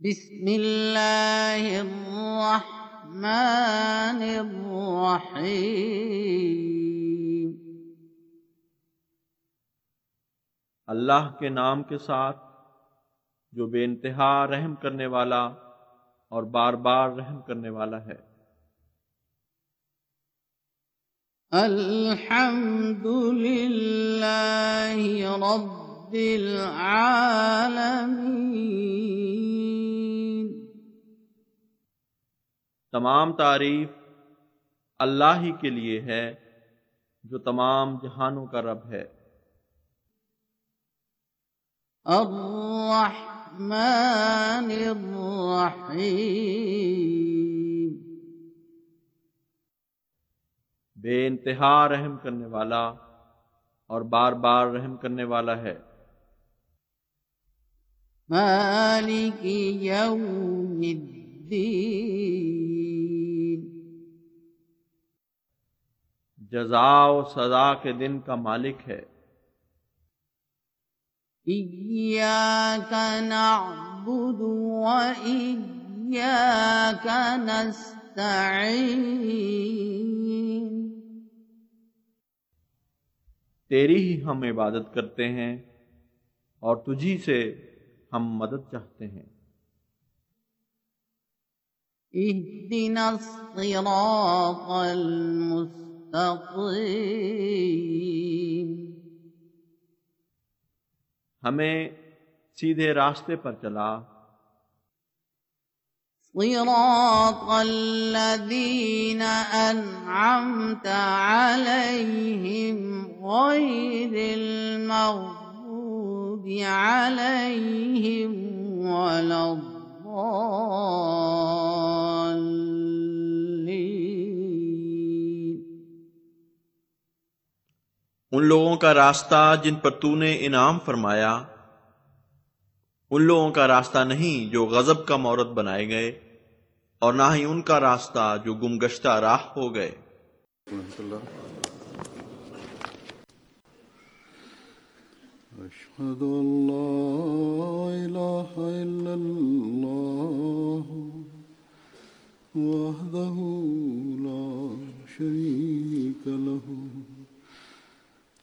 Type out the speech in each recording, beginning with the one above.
بسم الله الرحمن الرحيم اللہ کے نام کے ساتھ جو بے انتہا رحم کرنے والا اور بار بار رحم کرنے والا ہے۔ الحمد لله رب العالمين تمام تعریف اللہ ہی کے لیے ہے جو تمام جہانوں کا رب ہے۔ الرحمن الرحيم بے انتہا رحم کرنے والا اور بار بار رحم کرنے والا ہے۔ مالك يوم الدين جزا و سزا کے دن کا مالک ہے۔ إياك نعبد وإياك نستعين۔ تیری ہی ہم عبادت کرتے ہیں اور تجھی سے ہم مدد چاہتے ہیں۔ اهدنا الصراط المستقيم. ہمیں سیدھے راستے پر چلا۔ صراط الذين أنعمت عليهم غير المغضوب عليهم ولا ان لوگوں کا راستہ جن پر تو نے انعام فرمایا، ان لوگوں کا راستہ نہیں جو غضب کا مورت بنائے گئے، اور نہ ہی ان کا راستہ جو گمگشتہ راہ ہو گئے۔ أشهد أن لا إله إلا الله، وحده لا شريك له.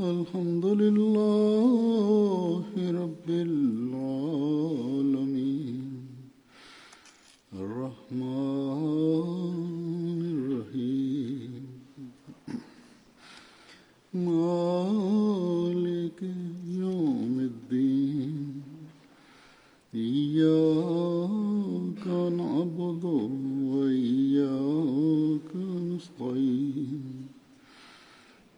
الحمد لله رب العالمين الرحمن الرحيم مالك يوم الدين إياك نعبد وإياك نستعين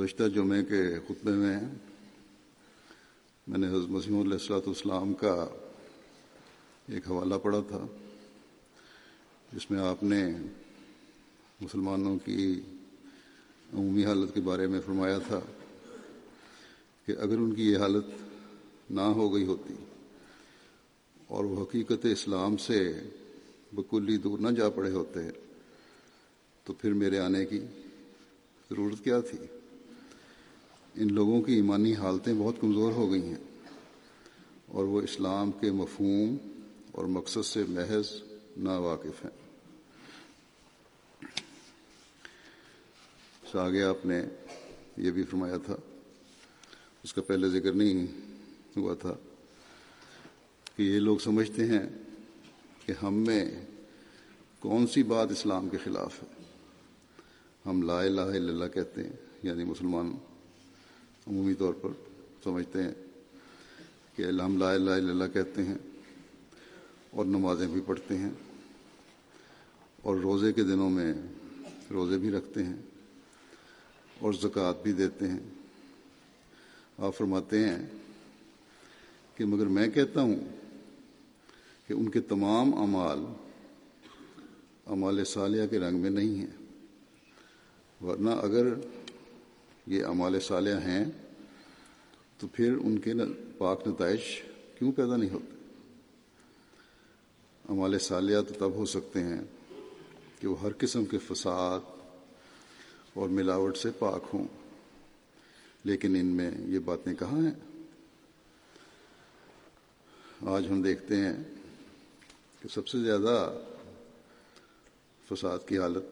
گزشتہ جمعے کے خطبے میں میں نے حضرت مسیم علیہ السلاۃ والسلام کا ایک حوالہ پڑھا تھا، جس میں آپ نے مسلمانوں کی عمومی حالت کے بارے میں فرمایا تھا کہ اگر ان کی یہ حالت نہ ہو گئی ہوتی اور وہ حقیقت اسلام سے بکلی دور نہ جا پڑے ہوتے تو پھر میرے آنے کی ضرورت کیا تھی؟ ان لوگوں کی ایمانی حالتیں بہت کمزور ہو گئی ہیں اور وہ اسلام کے مفہوم اور مقصد سے محض نا واقف ہیں آگے آپ نے یہ بھی فرمایا تھا، اس کا پہلے ذکر نہیں ہوا تھا کہ یہ لوگ سمجھتے ہیں کہ ہم میں کون سی بات اسلام کے خلاف ہے۔ ہم لا الہ الا اللہ کہتے ہیں یعنی مسلمان عمومی طور پر سمجھتے ہیں کہ ہم لا الہ الا اللہ کہتے ہیں اور نمازیں بھی پڑھتے ہیں اور روزے کے دنوں میں روزے بھی رکھتے ہیں اور زکوٰۃ بھی دیتے ہیں۔ آپ فرماتے ہیں کہ مگر میں کہتا ہوں کہ ان کے تمام اعمال اعمال صالحہ کے رنگ میں نہیں ہیں، ورنہ اگر یہ اعمال صالحہ ہیں تو پھر ان کے پاک نتائج کیوں پیدا نہیں ہوتے؟ اعمال صالحہ تو تب ہو سکتے ہیں کہ وہ ہر قسم کے فساد اور ملاوٹ سے پاک ہوں۔ لیکن ان میں یہ باتیں کہاں ہیں؟ آج ہم دیکھتے ہیں کہ سب سے زیادہ فساد کی حالت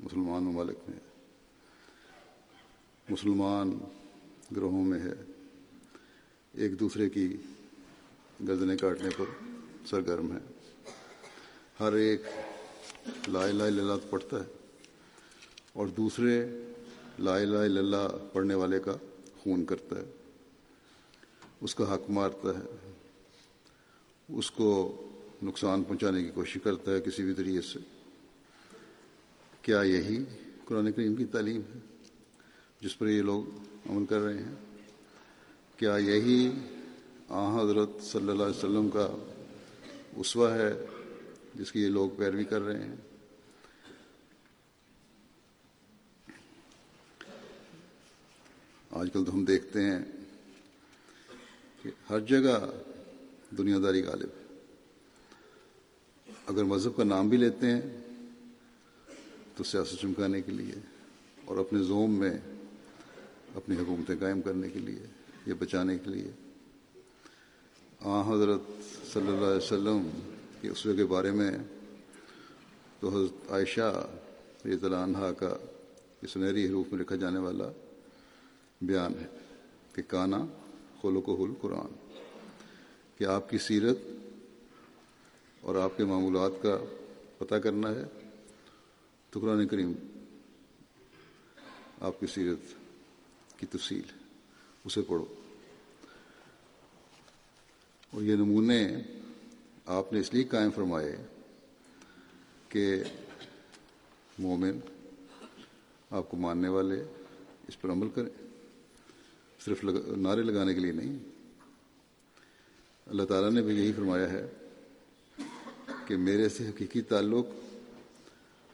مسلمان ممالک میں مسلمان گروہوں میں ہے۔ ایک دوسرے کی گردنیں کاٹنے پر سرگرم ہے ہر ایک لا الہ الا اللہ پڑھتا ہے اور دوسرے لا الہ الا اللہ پڑھنے والے کا خون کرتا ہے۔ اس کا حق مارتا ہے۔ اس کو نقصان پہنچانے کی کوشش کرتا ہے کسی بھی طریقے سے۔ کیا یہی قرآن کریم کی تعلیم ہے؟ جس پر یہ لوگ عمل کر رہے ہیں، کیا یہی آ حضرت صلی اللہ علیہ وسلم کا اسوہ ہے جس کی یہ لوگ پیروی کر رہے ہیں؟ آج کل تو ہم دیکھتے ہیں کہ ہر جگہ دنیا داری غالب ہے۔ اگر مذہب کا نام بھی لیتے ہیں تو سیاست چمکانے کے لیے اور اپنے زوم میں اپنی حکومتیں قائم کرنے کے لیے یہ بچانے کے لیے۔ آ حضرت صلی اللہ علیہ وسلم کے اسوے کے بارے میں تو حضرت عائشہ رضی اللہ عنہ کا سنہری حروف میں لکھا جانے والا بیان ہے کہ کانا خلق و حل قرآن کہ آپ کی سیرت اور آپ کے معمولات کا پتہ کرنا ہے تو قرآن کریم آپ کی سیرت کی تفصیل اسے پڑھو اور یہ نمونے آپ نے اس لیے قائم فرمائے کہ مومن آپ کو ماننے والے اس پر عمل کریں صرف لگا نعرے لگانے کے لیے نہیں اللہ تعالیٰ نے بھی یہی فرمایا ہے کہ میرے سے حقیقی تعلق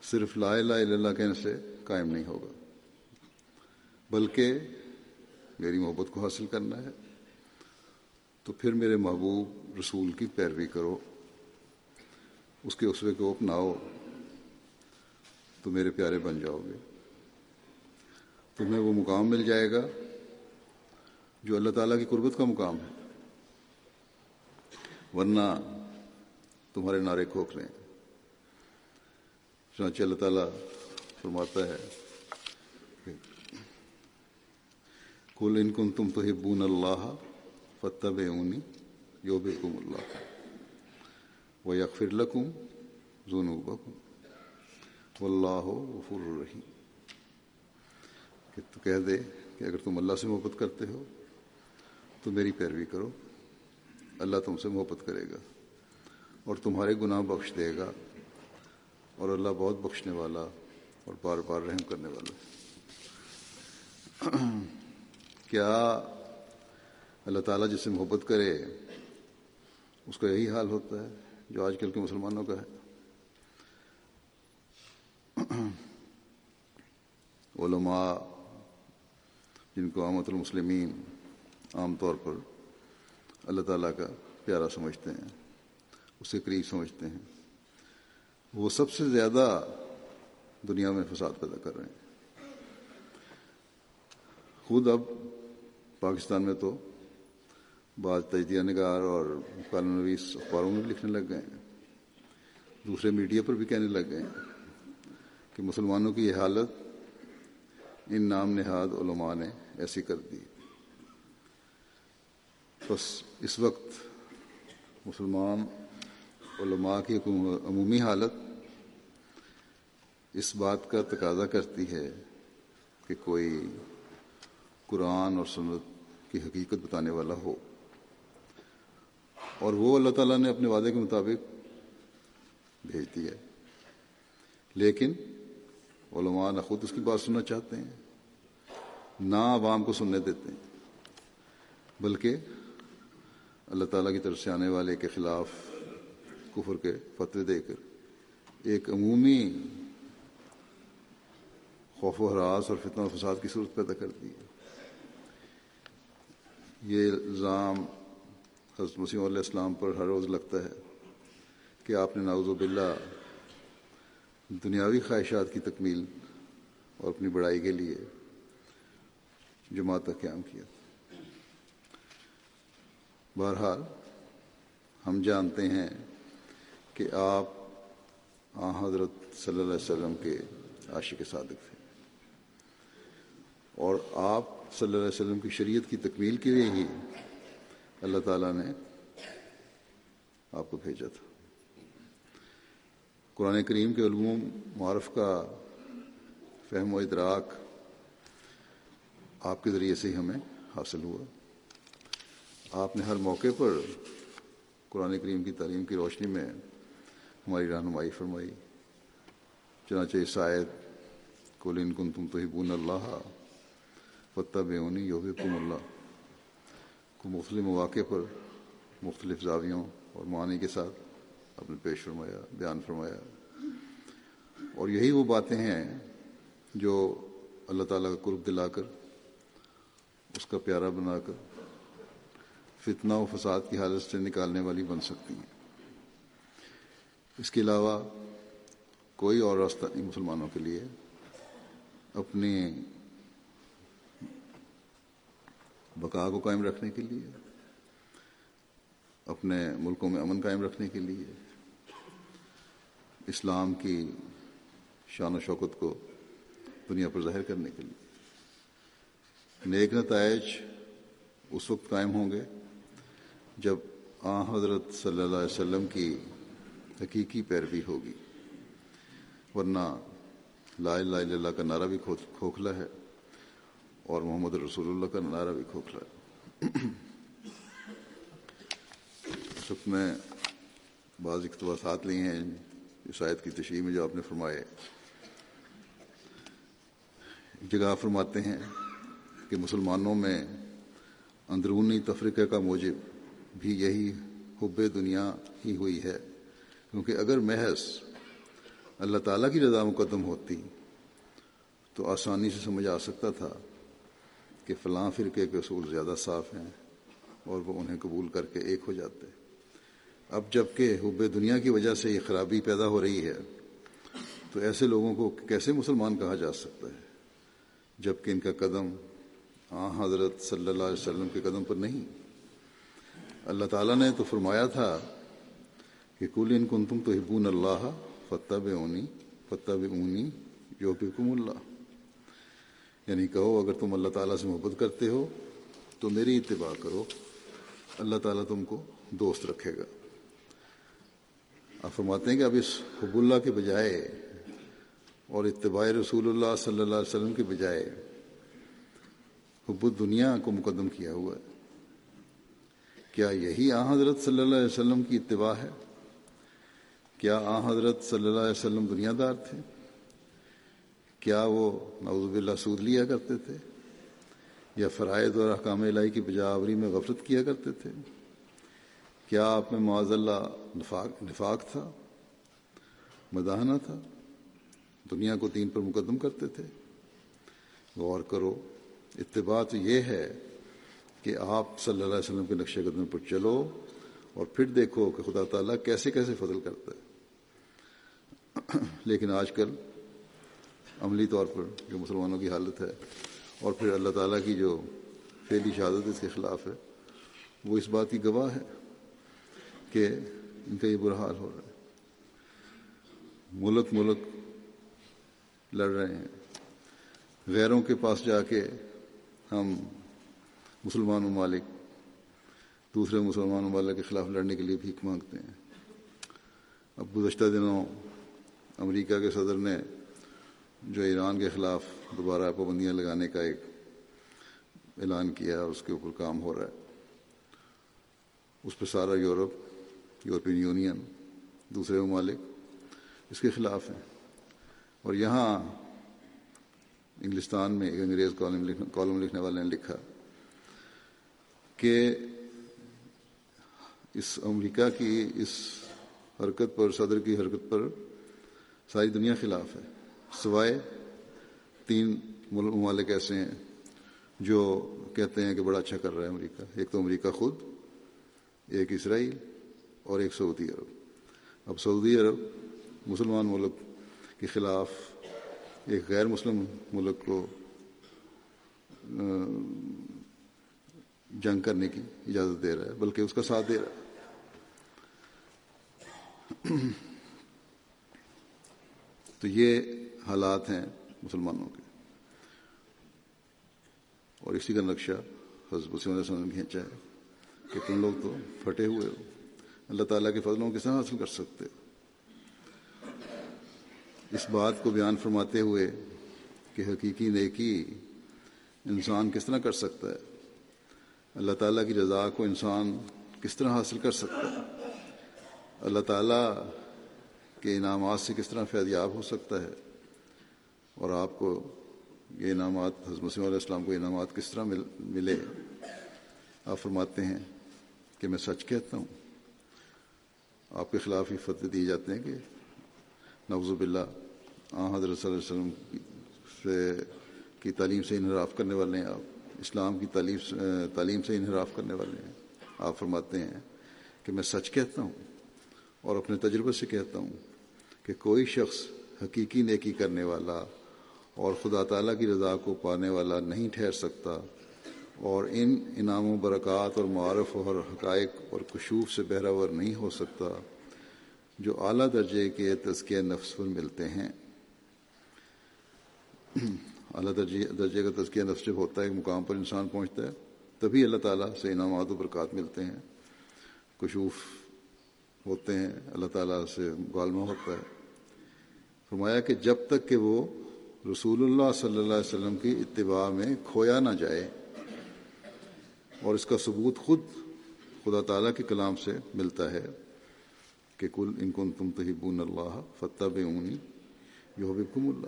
صرف لا الہ الا اللہ کہنے سے قائم نہیں ہوگا بلکہ میری محبت کو حاصل کرنا ہے، تو پھر میرے محبوب رسول کی پیروی کرو، اس کے اسوے کو اپناؤ، تو میرے پیارے بن جاؤ گے۔ تمہیں وہ مقام مل جائے گا جو اللہ تعالیٰ کی قربت کا مقام ہے۔ ورنہ تمہارے نعرے کھوکھ لیں چنانچہ اللہ تعالیٰ فرماتا ہے کل ان کن تم تو ہبون اللہ فتب اونی یوب کم اللہ و یکفر لکم ذنوبکم واللہ غفور الرحیم کہ تو کہہ دے کہ اگر تم اللہ سے محبت کرتے ہو تو میری پیروی کرو اللہ تم سے محبت کرے گا اور تمہارے گناہ بخش دے گا اور اللہ بہت بخشنے والا اور بار بار رحم کرنے والا کیا اللہ تعالیٰ جس سے محبت کرے، اس کا یہی حال ہوتا ہے جو آج کل کے مسلمانوں کا ہے۔ علماء، جن کو عامت المسلمین عام طور پر اللہ تعالیٰ کا پیارا سمجھتے ہیں اسے قریب سمجھتے ہیں، وہ سب سے زیادہ دنیا میں فساد پیدا کر رہے ہیں۔ خود اب پاکستان میں تو بعض تجزیہ نگار اور کالم نویس اخباروں میں بھی لکھنے لگ گئے ہیں۔ دوسرے میڈیا پر بھی کہنے لگ گئے ہیں کہ مسلمانوں کی یہ حالت ان نام نہاد علماء نے ایسی کر دی۔ بس اس وقت مسلمان علماء کی عمومی حالت اس بات کا تقاضا کرتی ہے کہ کوئی قرآن اور سنت کی حقیقت بتانے والا ہو۔ اور وہ اللہ تعالیٰ نے اپنے وعدے کے مطابق بھیج دیا لیکن علماء نہ خود اس کی بات سننا چاہتے ہیں، نہ عوام کو سننے دیتے ہیں، بلکہ اللہ تعالیٰ کی طرف سے آنے والے کے خلاف کفر کے فتوے دے کر ایک عمومی خوف و حراس اور فتنہ و فساد کی صورت پیدا کر دی ہے۔ یہ الزام حضرت مسیم علیہ السلام پر ہر روز لگتا ہے کہ آپ نے ناوز باللہ دنیاوی خواہشات کی تکمیل اور اپنی بڑائی کے لیے جماعت کا قیام کیا۔ بہرحال ہم جانتے ہیں کہ آپ آ حضرت صلی اللہ علیہ وسلم کے عاشق صادق تھے اور آپ صلی اللہ علیہ وسلم کی شریعت کی تکمیل کے لیے ہی اللہ تعالیٰ نے آپ کو بھیجا تھا۔ قرآن کریم کے علوم معرف کا فہم و ادراک آپ کے ذریعے سے ہی ہمیں حاصل ہوا۔ آپ نے ہر موقع پر قرآن کریم کی تعلیم کی روشنی میں ہماری رہنمائی فرمائی۔ چنانچہ عیسائیت کولن کن تم تو ہی بون اللہ پتہ بیونی یوب کم اللہ۔ کو مختلف مواقع پر مختلف زاویوں اور معنی کے ساتھ اپنے پیش فرمایا، بیان فرمایا۔ اور یہی وہ باتیں ہیں جو اللہ تعالیٰ کا قرب دلا کر، اس کا پیارا بنا کر فتنہ و فساد کی حالت سے نکالنے والی بن سکتی ہیں۔ اس کے علاوہ کوئی اور راستہ نہیں مسلمانوں کے لیے۔ اپنی بقا کو قائم رکھنے کے لیے، اپنے ملکوں میں امن قائم رکھنے کے لیے، اسلام کی شان و شوکت کو دنیا پر ظاہر کرنے کے لیے۔ نیک نتائج اس وقت قائم ہوں گے جب آ حضرت صلی اللہ علیہ وسلم کی حقیقی پیروی ہوگی، ورنہ لا الہ الا اللہ کا نعرہ بھی کھوکھلا ہے۔ اور محمد رسول اللہ کا نعرہ بھی کھوکھلا ہے۔ میں بعض اقتباسات لی ہیں شاید کی تشریح میں جو آپ نے فرمائے ایک جگہ فرماتے ہیں کہ مسلمانوں میں اندرونی تفریقہ کا موجب بھی یہی حب دنیا ہی ہوئی ہے۔ کیونکہ اگر محض اللہ تعالیٰ کی رضا مقدم ہوتی تو آسانی سے سمجھ آ سکتا تھا۔ کہ فلاں فرقے کے اصول زیادہ صاف ہیں اور وہ انہیں قبول کر کے ایک ہو جاتے اب جبکہ حب دنیا کی وجہ سے یہ خرابی پیدا ہو رہی ہے، تو ایسے لوگوں کو کیسے مسلمان کہا جا سکتا ہے؟ جبکہ ان کا قدم آ حضرت صلی اللہ علیہ وسلم کے قدم پر نہیں۔ اللہ تعالیٰ نے تو فرمایا تھا کہ کل ان کن تم تو ہبون اللہ فتح اونی فتح اونی جو اللہ۔ یعنی کہو اگر تم اللہ تعالیٰ سے محبت کرتے ہو تو میری اتباع کرو۔ اللہ تعالیٰ تم کو دوست رکھے گا۔ آپ فرماتے ہیں کہ اب اس حب اللہ کے بجائے اور اتباع رسول اللہ صلی اللہ علیہ وسلم کے بجائے حب دنیا کو مقدم کیا ہوا ہے۔ کیا یہی آ حضرت صلی اللہ علیہ وسلم کی اتباع ہے؟ کیا آ حضرت صلی اللہ علیہ وسلم دنیا دار تھے؟ کیا وہ نعوذ باللہ سود لیا کرتے تھے؟ یا فرائض اور احکام الہی کی بجاوری میں غفلت کیا کرتے تھے؟ کیا آپ میں معاذ اللہ نفاق نفاق تھا؟ مداحنہ تھا؟ دنیا کو تین پر مقدم کرتے تھے؟ غور کرو، اتباع تو یہ ہے کہ آپ صلی اللہ علیہ وسلم کے نقش قدم پر چلو اور پھر دیکھو کہ خدا تعالیٰ کیسے کیسے فضل کرتا ہے۔ لیکن آج کل عملی طور پر جو مسلمانوں کی حالت ہے اور پھر اللہ تعالیٰ کی جو فیلی شہادت اس کے خلاف ہے، وہ اس بات کی گواہ ہے کہ ان کا یہ برا حال ہو رہا ہے۔ ملک ملک لڑ رہے ہیں۔ غیروں کے پاس جا کے ہم مسلمان ممالک، دوسرے مسلمان ممالک کے خلاف لڑنے کے لیے بھیک مانگتے ہیں۔ اب گزشتہ دنوں امریکہ کے صدر نے جو ایران کے خلاف دوبارہ پابندیاں لگانے کا ایک اعلان کیا ہے اس کے اوپر کام ہو رہا ہے۔ اس پہ سارا یورپ، یورپین یونین، دوسرے ممالک اس کے خلاف ہیں۔ اور یہاں انگلستان میں ایک انگریز کالم کالم لکھنے والے نے لکھا کہ اس امریکہ کی اس حرکت پر، صدر کی حرکت پر ساری دنیا خلاف ہے۔ سوائے تین ممالک ایسے ہیں جو کہتے ہیں کہ بڑا اچھا کر رہا ہے امریکہ۔ ایک تو امریکہ خود، ایک اسرائیل اور ایک سعودی عرب۔ اب سعودی عرب مسلمان ملک کے خلاف ایک غیر مسلم ملک کو جنگ کرنے کی اجازت دے رہا ہے، بلکہ اس کا ساتھ دے رہا ہے۔ تو یہ حالات ہیں مسلمانوں کے۔ اور اسی کا نقشہ حضرت وسیم علیہ السلام نے کھینچا ہے کہ تم لوگ تو پھٹے ہوئے ہو۔ اللہ تعالیٰ کے فضلوں کس طرح حاصل کر سکتے ہو۔ اس بات کو بیان فرماتے ہوئے کہ حقیقی نیکی انسان کس طرح کر سکتا ہے؟ اللہ تعالیٰ کی رضا کو انسان کس طرح حاصل کر سکتا ہے؟ اللہ تعالیٰ کے انعامات سے کس طرح فیضیاب ہو سکتا ہے؟ اور آپ کو یہ انعامات، حضرت مسلم علیہ السلام کو انعامات کس طرح مل، ملے؟ آپ فرماتے ہیں کہ میں سچ کہتا ہوں۔ آپ کے خلاف ہی فتح دیے جاتے ہیں کہ نوز باللہ آ حضرت صلی اللہ علیہ وسلم سے، کی تعلیم سے انحراف کرنے والے ہیں آپ، اسلام کی تعلیم تعلیم سے انحراف کرنے والے ہیں۔ آپ فرماتے ہیں کہ میں سچ کہتا ہوں اور اپنے تجربے سے کہتا ہوں کہ کوئی شخص حقیقی نیکی کرنے والا اور خدا تعالیٰ کی رضا کو پانے والا نہیں ٹھہر سکتا اور ان انعام و برکات اور معرف اور حقائق اور کشوف سے بہراور نہیں ہو سکتا جو اعلیٰ درجے کے تزکیہ نفس پر ملتے ہیں۔ اعلیٰ درجے درجے کا تزکیہ نفس جب ہوتا ہے، ایک مقام پر انسان پہنچتا ہے، تبھی اللہ تعالیٰ سے انعامات و برکات ملتے ہیں۔ کشوف ہوتے ہیں، اللہ تعالیٰ سے غالمہ ہوتا ہے۔ فرمایا کہ جب تک کہ وہ رسول اللہ صلی اللہ علیہ وسلم کی اتباع میں کھویا نہ جائے اور اس کا ثبوت خود خدا تعالیٰ کے کلام سے ملتا ہے کہ کل ان کن تم تحبون اللہ فتح بے اونی یہ اللہ۔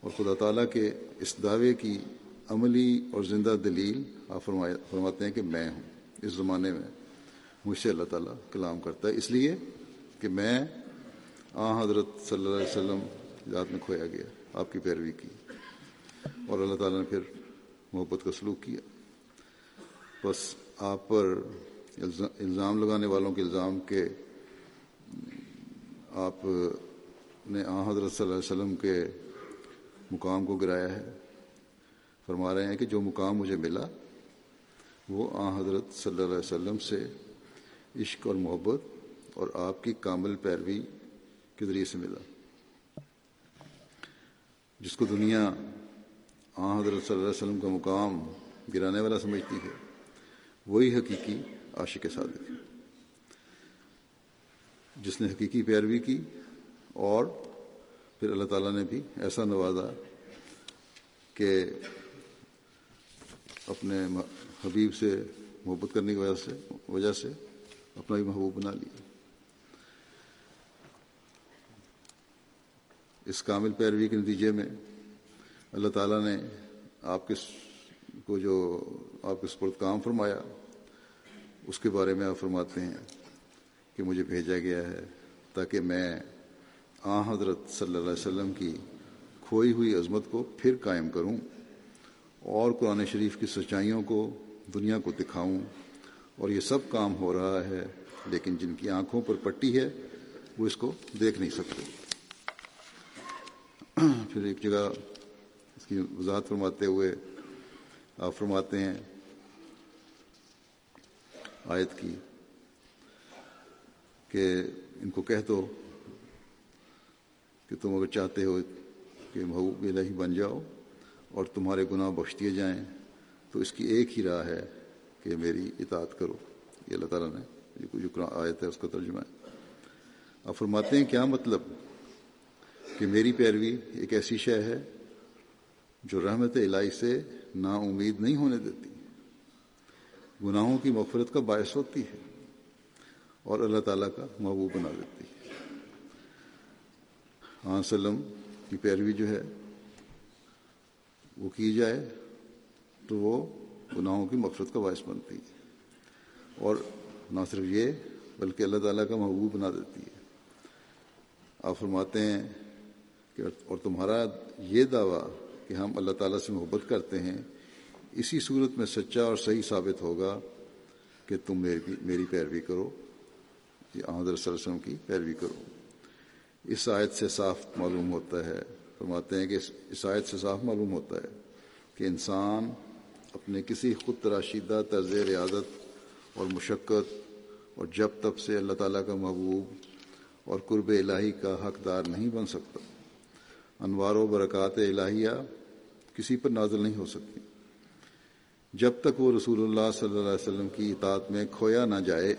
اور خدا تعالیٰ کے اس دعوے کی عملی اور زندہ دلیل آپ فرماتے ہیں کہ میں ہوں۔ اس زمانے میں مجھ سے اللہ تعالیٰ کلام کرتا ہے۔ اس لیے کہ میں آ حضرت صلی اللہ علیہ وسلم ذات میں کھویا گیا۔ آپ کی پیروی کی۔ اور اللہ تعالیٰ نے پھر محبت کا سلوک کیا۔ بس آپ پر الزام لگانے والوں کے الزام کے آپ نے آ، حضرت صلی اللہ علیہ وسلم کے مقام کو گرایا ہے۔ فرما رہے ہیں کہ جو مقام مجھے ملا، وہ آ، حضرت صلی اللہ علیہ وسلم سے عشق اور محبت اور آپ کی کامل پیروی کے ذریعے سے ملا۔ جس کو دنیا آ حضرت صلی اللہ علیہ وسلم کا مقام گرانے والا سمجھتی ہے، وہی حقیقی عاشق صادق ہے۔ جس نے حقیقی پیروی کی اور پھر اللہ تعالیٰ نے بھی ایسا نوازا کہ اپنے حبیب سے محبت کرنے کی وجہ سے وجہ سے اپنا بھی محبوب بنا لیا۔ اس کامل پیروی کے نتیجے میں اللہ تعالیٰ نے آپ کے کو جو آپ کے سپرد کام فرمایا، اس کے بارے میں آپ فرماتے ہیں کہ مجھے بھیجا گیا ہے تاکہ میں آ حضرت صلی اللہ علیہ وسلم کی کھوئی ہوئی عظمت کو پھر قائم کروں اور قرآن شریف کی سچائیوں کو دنیا کو دکھاؤں اور یہ سب کام ہو رہا ہے لیکن جن کی آنکھوں پر پٹی ہے، وہ اس کو دیکھ نہیں سکتے۔ پھر ایک جگہ اس کی وضاحت فرماتے ہوئے آپ فرماتے ہیں آیت کی کہ ان کو کہہ دو کہ تم اگر چاہتے ہو کہ محبوب الہی بن جاؤ اور تمہارے گناہ بخش دیے جائیں، تو اس کی ایک ہی راہ ہے کہ میری اطاعت کرو۔ یہ اللہ تعالیٰ نے جو آیت ہے اس کا ترجمہ ہے۔ آپ فرماتے ہیں کیا مطلب؟ کہ میری پیروی ایک ایسی شے ہے جو رحمت الہی سے نا امید نہیں ہونے دیتی۔ گناہوں کی مغفرت کا باعث ہوتی ہے اور اللہ تعالیٰ کا محبوب بنا دیتی ہے۔ ہاں سلم کی پیروی جو ہے، وہ کی جائے تو وہ گناہوں کی مغفرت کا باعث بنتی ہے۔ اور نہ صرف یہ، بلکہ اللہ تعالیٰ کا محبوب بنا دیتی ہے۔ آپ فرماتے ہیں اور تمہارا یہ دعویٰ کہ ہم اللہ تعالیٰ سے محبت کرتے ہیں، اسی صورت میں سچا اور صحیح ثابت ہوگا کہ تم میری میری پیروی کرو۔ جی، یہ صلی اللہ علیہ وسلم کی پیروی کرو۔ اس آیت سے صاف معلوم ہوتا ہے، فرماتے ہیں کہ اس آیت سے صاف معلوم ہوتا ہے کہ انسان اپنے کسی خود تراشیدہ طرز ریاضت اور مشقت اور جب تب سے اللہ تعالیٰ کا محبوب اور قرب الہی کا حقدار نہیں بن سکتا۔ انوار و برکات الہیہ کسی پر نازل نہیں ہو سکتی۔ جب تک وہ رسول اللہ صلی اللہ علیہ وسلم کی اطاعت میں کھویا نہ جائے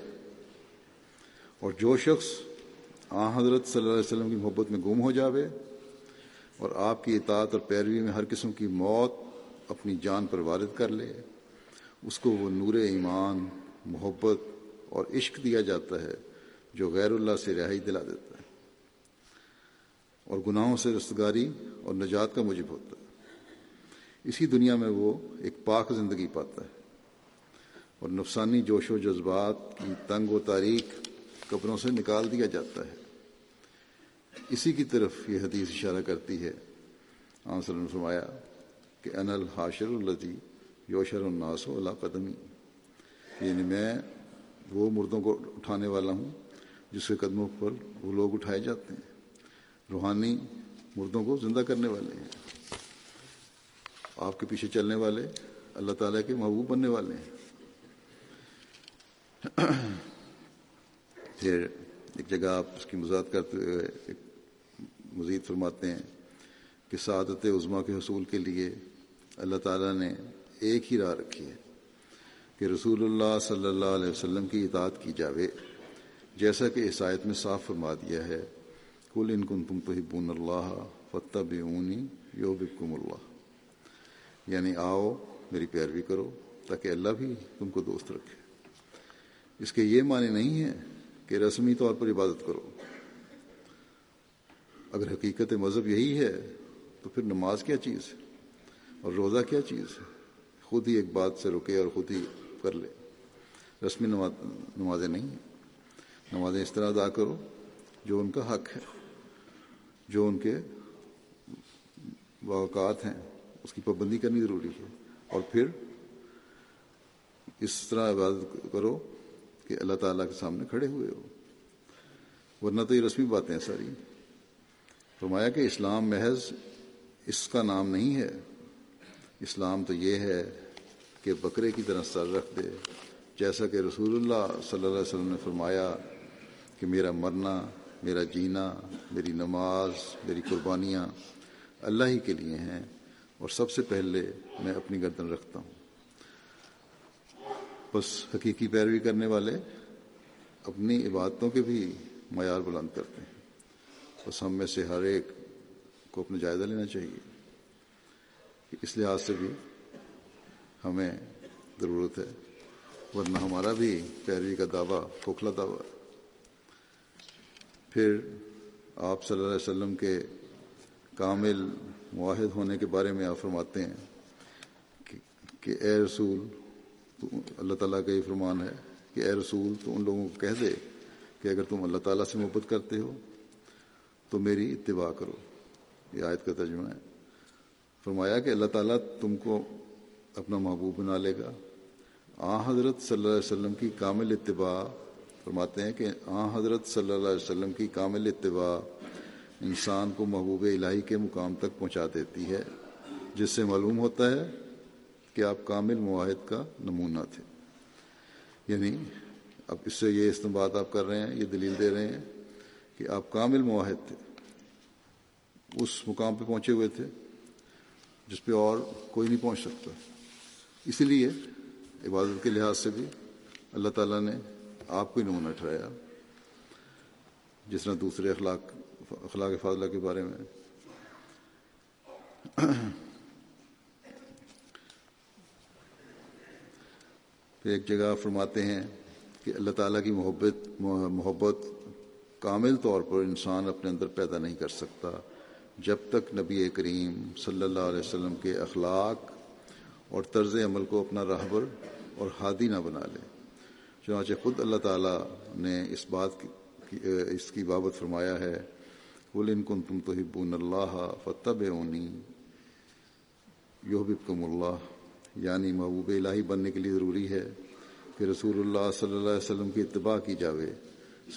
اور جو شخص آ حضرت صلی اللہ علیہ وسلم کی محبت میں گم ہو جاوے اور آپ کی اطاعت اور پیروی میں ہر قسم کی موت اپنی جان پر وارد کر لے، اس کو وہ نور ایمان، محبت اور عشق دیا جاتا ہے جو غیر اللہ سے رہائی دلا دیتا ہے۔ اور گناہوں سے رستگاری اور نجات کا مجب ہوتا ہے۔ اسی دنیا میں وہ ایک پاک زندگی پاتا ہے۔ اور نفسانی جوش و جذبات کی تنگ و تاریخ قبروں سے نکال دیا جاتا ہے۔ اسی کی طرف یہ حدیث اشارہ کرتی ہے۔ آنسر نے فرمایا کہ ان الحاشر الزی یوشر الناس و اللہ قدمی۔ یعنی میں وہ مردوں کو اٹھانے والا ہوں جس کے قدموں پر وہ لوگ اٹھائے جاتے ہیں۔ روحانی مردوں کو زندہ کرنے والے ہیں۔ آپ کے پیچھے چلنے والے اللہ تعالیٰ کے محبوب بننے والے ہیں۔ پھر ایک جگہ آپ اس کی مزاد کرتے ہوئے مزید فرماتے ہیں کہ سعادت عظما کے حصول کے لیے اللہ تعالیٰ نے ایک ہی راہ رکھی ہے کہ رسول اللہ صلی اللہ علیہ وسلم کی اطاعت کی جاوے۔ جیسا کہ اس آیت میں صاف فرما دیا ہے کل ان کن تم تو اللہ فتح بونی یو بکم اللہ یعنی آؤ میری پیروی کرو تاکہ اللہ بھی تم کو دوست رکھے۔ اس کے یہ معنی نہیں ہے کہ رسمی طور پر عبادت کرو۔ اگر حقیقت مذہب یہی ہے تو پھر نماز کیا چیز ہے؟ اور روزہ کیا چیز ہے؟ خود ہی ایک بات سے رکے اور خود ہی کر لے۔ رسمی نماز نمازیں نہیں ہیں۔ نمازیں اس طرح ادا کرو جو ان کا حق ہے۔ جو ان کے واقعات ہیں، اس کی پابندی کرنی ضروری ہے۔ اور پھر اس طرح عبادت کرو کہ اللہ تعالیٰ کے سامنے کھڑے ہوئے ہو۔ ورنہ تو یہ رسمی باتیں ہیں ساری۔ فرمایا کہ اسلام محض اس کا نام نہیں ہے۔ اسلام تو یہ ہے کہ بکرے کی طرح سر رکھ دے۔ جیسا کہ رسول اللہ صلی اللہ علیہ وسلم نے فرمایا کہ میرا مرنا میرا جینا، میری نماز، میری قربانیاں اللہ ہی کے لیے ہیں اور سب سے پہلے میں اپنی گردن رکھتا ہوں۔ بس حقیقی پیروی کرنے والے اپنی عبادتوں کے بھی معیار بلند کرتے ہیں۔ بس ہم میں سے ہر ایک کو اپنا جائزہ لینا چاہیے۔ اس لحاظ سے بھی ہمیں ضرورت ہے، ورنہ ہمارا بھی پیروی کا دعویٰ کھوکھلا دعویٰ ہے۔ پھر آپ صلی اللہ علیہ وسلم کے کامل معاہد ہونے کے بارے میں آپ فرماتے ہیں کہ اے رسول، تو اللہ تعالیٰ کا یہ فرمان ہے کہ اے رسول، تو ان لوگوں کو کہہ دے کہ اگر تم اللہ تعالیٰ سے محبت کرتے ہو تو میری اتباع کرو۔ یہ آیت کا ترجمہ ہے۔ فرمایا کہ اللہ تعالیٰ تم کو اپنا محبوب بنا لے گا۔ آ حضرت صلی اللہ علیہ وسلم کی کامل اتباع فرماتے ہیں کہ آ حضرت صلی اللہ علیہ وسلم کی کامل اتباع انسان کو محبوب الہی کے مقام تک پہنچا دیتی ہے، جس سے معلوم ہوتا ہے کہ آپ کامل معاہد کا نمونہ تھے۔ یعنی اب اس سے یہ استعمال آپ کر رہے ہیں، یہ دلیل دے رہے ہیں کہ آپ کامل معاہد تھے، اس مقام پہ پہنچے ہوئے تھے، جس پہ اور کوئی نہیں پہنچ سکتا۔ اسی لیے عبادت کے لحاظ سے بھی اللہ تعالیٰ نے آپ کو ہی نمونہ ٹھہرایا جس طرح دوسرے اخلاق اخلاق فاضلہ کے بارے میں؟ ایک جگہ فرماتے ہیں کہ اللہ تعالیٰ کی محبت محبت کامل طور پر انسان اپنے اندر پیدا نہیں کر سکتا جب تک نبی کریم صلی اللہ علیہ وسلم کے اخلاق اور طرز عمل کو اپنا راہبر اور ہادی نہ بنا لے۔ چنانچہ خود اللہ تعالیٰ نے اس بات کی اس کی بابت فرمایا ہے بول ان کن تم تو ہبون اللہ فتب اونی یوبکم اللہ یعنی محبوب الہی بننے کے لیے ضروری ہے کہ رسول اللہ صلی اللہ علیہ وسلم کی اتباع کی جاوے۔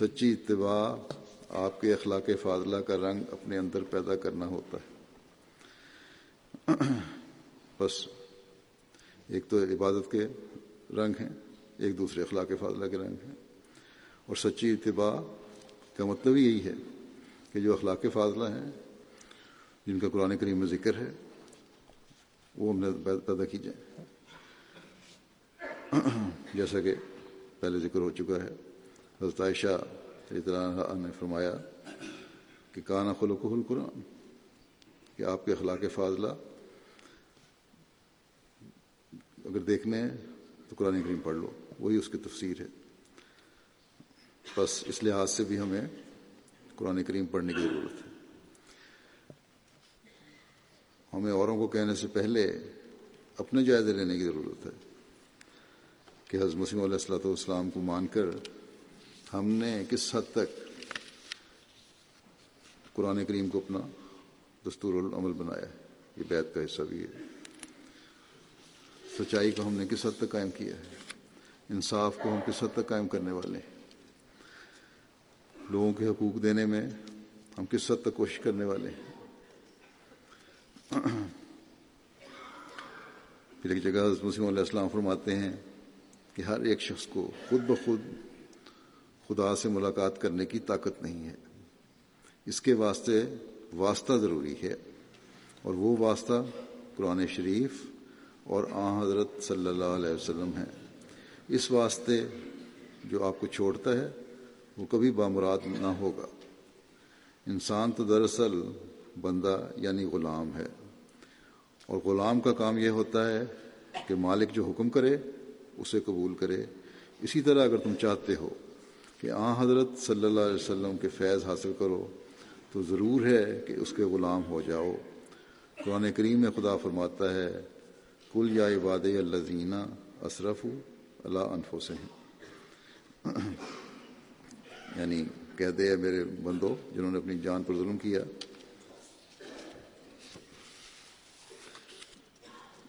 سچی اتباع آپ کے اخلاق فاضلہ کا رنگ اپنے اندر پیدا کرنا ہوتا ہے۔ بس، ایک تو عبادت کے رنگ ہیں۔ ایک دوسرے اخلاق فاضلہ کے رنگ ہیں۔ اور سچی اتباع کا مطلب یہی ہے کہ جو اخلاق فاضلہ ہیں، جن کا قرآن کریم میں ذکر ہے، وہ ہم نے پیدا کی جائیں۔ جیسا کہ پہلے ذکر ہو چکا ہے، حضرت عائشہ اطلاع نے فرمایا کہ کانا خلق و قرآن کہ آپ کے اخلاق فاضلہ اگر دیکھنے ہیں تو قرآن کریم پڑھ لو۔ وہی اس کی تفسیر ہے۔ بس اس لحاظ سے بھی ہمیں قرآن کریم پڑھنے کی ضرورت ہے۔ ہمیں اوروں کو کہنے سے پہلے اپنے جائزے لینے کی ضرورت ہے کہ حضرت مسیم علیہ السلۃ والسلام کو مان کر ہم نے کس حد تک قرآن کریم کو اپنا دستور العمل بنایا ہے۔ یہ بیت کا حصہ بھی ہے۔ سچائی کو ہم نے کس حد تک قائم کیا ہے؟ انصاف کو ہم کس حد تک قائم کرنے والے ہیں؟ لوگوں کے حقوق دینے میں ہم کس حد تک کوشش کرنے والے ہیں؟ پھر ایک جگہ حضرت مسیم علیہ السلام فرماتے ہیں کہ ہر ایک شخص کو خود بخود خدا سے ملاقات کرنے کی طاقت نہیں ہے۔ اس کے واسطے واسطہ ضروری ہے اور وہ واسطہ قرآن شریف اور آ حضرت صلی اللہ علیہ وسلم ہے اس واسطے جو آپ کو چھوڑتا ہے، وہ کبھی بامراد نہ ہوگا۔ انسان تو دراصل بندہ یعنی غلام ہے۔ اور غلام کا کام یہ ہوتا ہے کہ مالک جو حکم کرے، اسے قبول کرے۔ اسی طرح اگر تم چاہتے ہو کہ آ حضرت صلی اللہ علیہ وسلم کے فیض حاصل کرو، تو ضرور ہے کہ اس کے غلام ہو جاؤ۔ قرآن کریم میں خدا فرماتا ہے کل یا عباد اللہ زینہ اشرف اللہ انفو سے یعنی کہتے ہیں میرے بندو جنہوں نے اپنی جان پر ظلم کیا،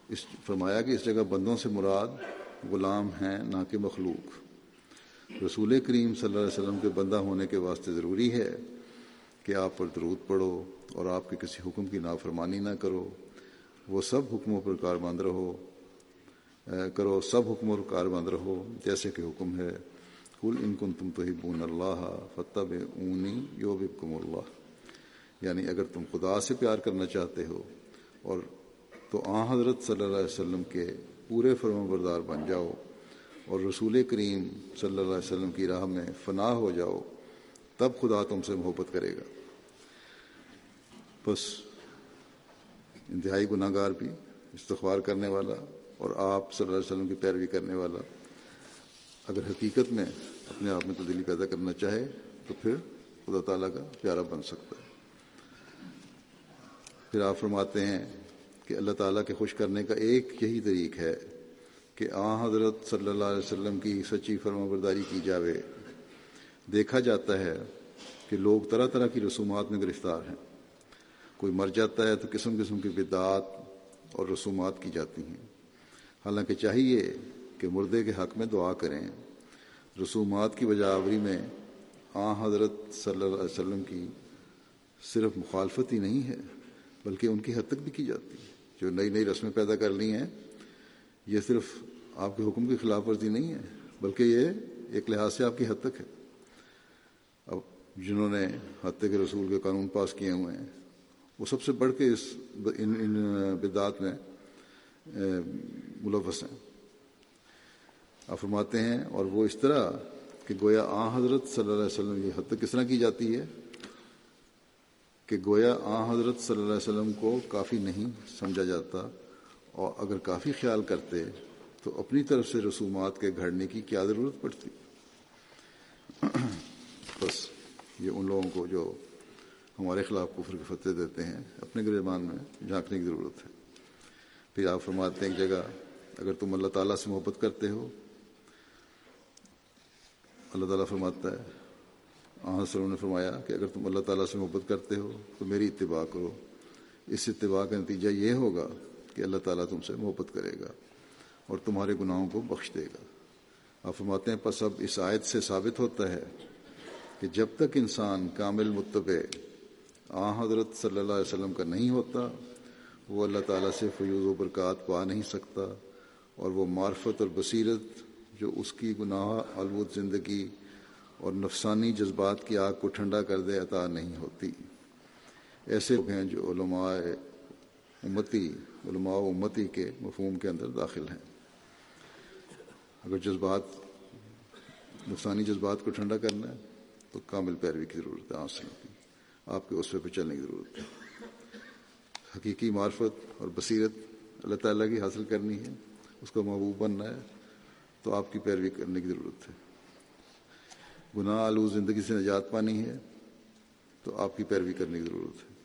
اس فرمایا کہ اس جگہ بندوں سے مراد غلام ہیں، نہ کہ مخلوق۔ رسول کریم صلی اللہ علیہ وسلم کے بندہ ہونے کے واسطے ضروری ہے کہ آپ پر درود پڑھو اور آپ کے کسی حکم کی نافرمانی نہ کرو۔ وہ سب حکموں پر کاربند رہو۔ کرو سب حکم اور کاربند رہو جیسے کہ حکم ہے۔ کل ان کن تم تو بون اللہ فتح اونی یو بکم اللہ۔ یعنی اگر تم خدا سے پیار کرنا چاہتے ہو اور تو آ حضرت صلی اللہ علیہ وسلم کے پورے فرم بردار بن جاؤ اور رسول کریم صلی اللہ علیہ وسلم کی راہ میں فنا ہو جاؤ، تب خدا تم سے محبت کرے گا۔ بس انتہائی گناہ گار بھی استغفار کرنے والا اور آپ صلی اللہ علیہ وسلم کی پیروی کرنے والا اگر حقیقت میں اپنے آپ میں تبدیلی پیدا کرنا چاہے تو پھر خدا تعالیٰ کا پیارا بن سکتا ہے۔ پھر آپ فرماتے ہیں کہ اللہ تعالیٰ کے خوش کرنے کا ایک یہی طریق ہے کہ آ حضرت صلی اللہ علیہ وسلم کی سچی فرما برداری کی جاوے۔ دیکھا جاتا ہے کہ لوگ طرح طرح کی رسومات میں گرفتار ہیں۔ کوئی مر جاتا ہے تو قسم قسم کی بدعات اور رسومات کی جاتی ہیں۔ حالانکہ چاہیے کہ مردے کے حق میں دعا کریں۔ رسومات کی وجہ آوری میں آ حضرت صلی اللہ علیہ وسلم کی صرف مخالفت ہی نہیں ہے، بلکہ ان کی حد تک بھی کی جاتی ہے۔ جو نئی نئی رسمیں پیدا کر لی ہیں، یہ صرف آپ کے حکم کی خلاف ورزی نہیں ہے، بلکہ یہ ایک لحاظ سے آپ کی حد تک ہے۔ اب جنہوں نے حتیہ کے رسول کے قانون پاس کیے ہوئے ہیں، وہ سب سے بڑھ کے اس ان ان بدعات میں ملوث ہیں۔ آپ فرماتے ہیں، اور وہ اس طرح کہ گویا آ حضرت صلی اللہ علیہ وسلم کی حد تک کس طرح کی جاتی ہے؟ کہ گویا آ حضرت صلی اللہ علیہ وسلم کو کافی نہیں سمجھا جاتا، اور اگر کافی خیال کرتے تو اپنی طرف سے رسومات کے گھڑنے کی کیا ضرورت پڑتی؟ بس، یہ ان لوگوں کو جو ہمارے خلاف کفر کے فتح دیتے ہیں، اپنے گرمان میں جھانکنے کی ضرورت ہے۔ پھر آپ فرماتے ہیں ایک جگہ اگر تم اللہ تعالیٰ سے محبت کرتے ہو، اللہ تعالیٰ فرماتا ہے آسروں نے فرمایا کہ اگر تم اللہ تعالیٰ سے محبت کرتے ہو تو میری اتباع کرو۔ اس اتباع کا نتیجہ یہ ہوگا کہ اللہ تعالیٰ تم سے محبت کرے گا اور تمہارے گناہوں کو بخش دے گا۔ آپ فرماتے ہیں، پس اب اس آیت سے ثابت ہوتا ہے کہ جب تک انسان کامل متبع آ حضرت صلی اللہ علیہ وسلم کا نہیں ہوتا، وہ اللہ تعالیٰ سے فیوز و برکات پا نہیں سکتا۔ اور وہ معرفت اور بصیرت جو اس کی گناہ آلود زندگی اور نفسانی جذبات کی آگ کو ٹھنڈا کر دے عطا نہیں ہوتی۔ ایسے ہیں جو علماء امتی علماء امتی کے مفہوم کے اندر داخل ہیں۔ اگر جذبات، نفسانی جذبات کو ٹھنڈا کرنا ہے تو کامل پیروی کی ضرورت ہے آنسوں کی آپ کے اسوے پہ چلنے کی ضرورت ہے۔ حقیقی معرفت اور بصیرت اللہ تعالیٰ کی حاصل کرنی ہے۔ اس کا محبوب بننا ہے، تو آپ کی پیروی کرنے کی ضرورت ہے۔ گناہ آلو زندگی سے نجات پانی ہے تو آپ کی پیروی کرنے کی ضرورت ہے۔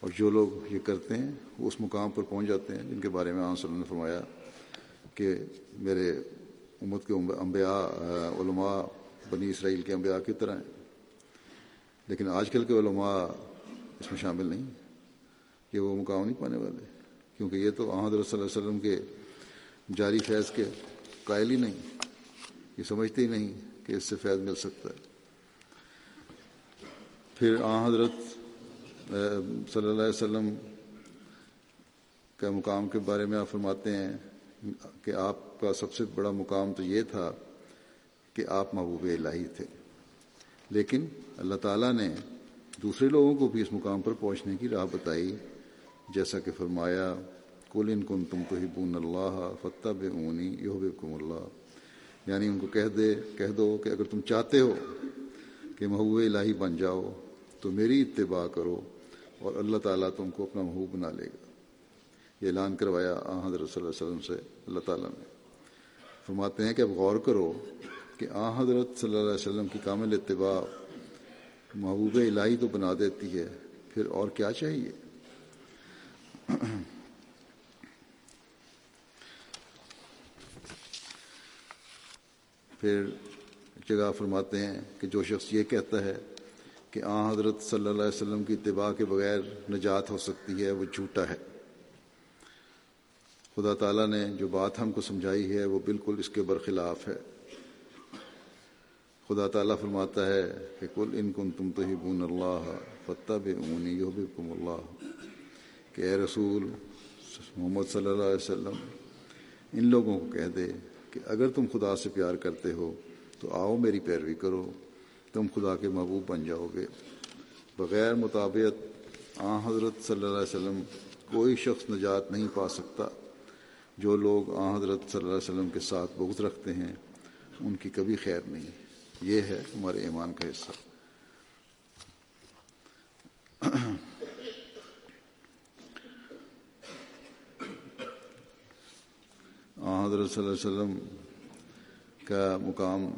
اور جو لوگ یہ کرتے ہیں، وہ اس مقام پر پہنچ جاتے ہیں، جن کے بارے میں آنسر نے فرمایا کہ میرے امت کے انبیاء علماء بنی اسرائیل کے انبیاء کی طرح ہیں۔ لیکن آج کل کے علماء اس میں شامل نہیں، یہ وہ مقام نہیں پانے والے۔ کیونکہ یہ تو حضرت صلی اللہ علیہ وسلم کے جاری فیض کے قائل ہی نہیں، یہ سمجھتے ہی نہیں کہ اس سے فیض مل سکتا ہے۔ پھر آ حضرت صلی اللہ علیہ وسلم کا مقام کے بارے میں آپ فرماتے ہیں کہ آپ کا سب سے بڑا مقام تو یہ تھا کہ آپ محبوب الہی تھے۔ لیکن اللہ تعالیٰ نے دوسرے لوگوں کو بھی اس مقام پر پہنچنے کی راہ بتائی، جیسا کہ فرمایا کل ان کن تم تو ہبون اللہ فتح بے اونی یوب اللہ یعنی ان کو کہہ دے، کہہ دو کہ اگر تم چاہتے ہو کہ محبوب الہی بن جاؤ تو میری اتباع کرو اور اللہ تعالیٰ تم کو اپنا محبوب بنا لے گا۔ یہ اعلان کروایا آ حضرت صلی اللہ علیہ وسلم سے اللہ تعالیٰ نے۔ فرماتے ہیں کہ اب غور کرو کہ آ حضرت صلی اللہ علیہ وسلم کی کامل اتباع محبوب الہی تو بنا دیتی ہے، پھر اور کیا چاہیے؟ پھر جگہ فرماتے ہیں کہ جو شخص یہ کہتا ہے کہ آ، حضرت صلی اللہ علیہ وسلم کی اتباع کے بغیر نجات ہو سکتی ہے، وہ جھوٹا ہے۔ خدا تعالیٰ نے جو بات ہم کو سمجھائی ہے، وہ بالکل اس کے برخلاف ہے۔ خدا تعالیٰ فرماتا ہے کہ کل ان کن تم تو ہی بون اللہ فتح بے اونی اللہ۔ کہ اے رسول، محمد صلی اللہ علیہ وسلم، ان لوگوں کو کہہ دے کہ اگر تم خدا سے پیار کرتے ہو تو آؤ میری پیروی کرو، تم خدا کے محبوب بن جاؤ گے۔ بغیر مطابقت آ حضرت صلی اللہ علیہ وسلم کوئی شخص نجات نہیں پا سکتا۔ جو لوگ آ حضرت صلی اللہ علیہ وسلم کے ساتھ بغض رکھتے ہیں، ان کی کبھی خیر نہیں۔ یہ ہے ہمارے ایمان کا حصہ۔ حضرت صلی اللہ علیہ وسلم کا مقام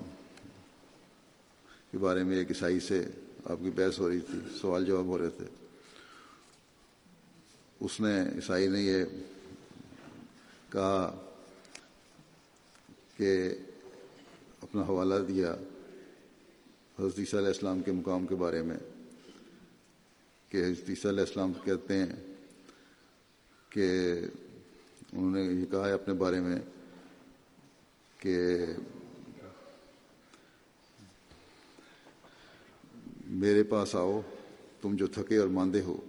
کے بارے میں ایک عیسائی سے آپ کی بحث ہو رہی تھی، سوال جواب ہو رہے تھے۔ اس نے عیسائی نے یہ کہا کہ اپنا حوالہ دیا حضرت عیسیٰ علیہ السلام کے مقام کے بارے میں کہ حضرت عیسیٰ علیہ السلام کہتے ہیں کہ انہوں نے یہ کہا ہے اپنے بارے میں کہ میرے پاس آؤ، تم جو تھکے اور ماندے ہو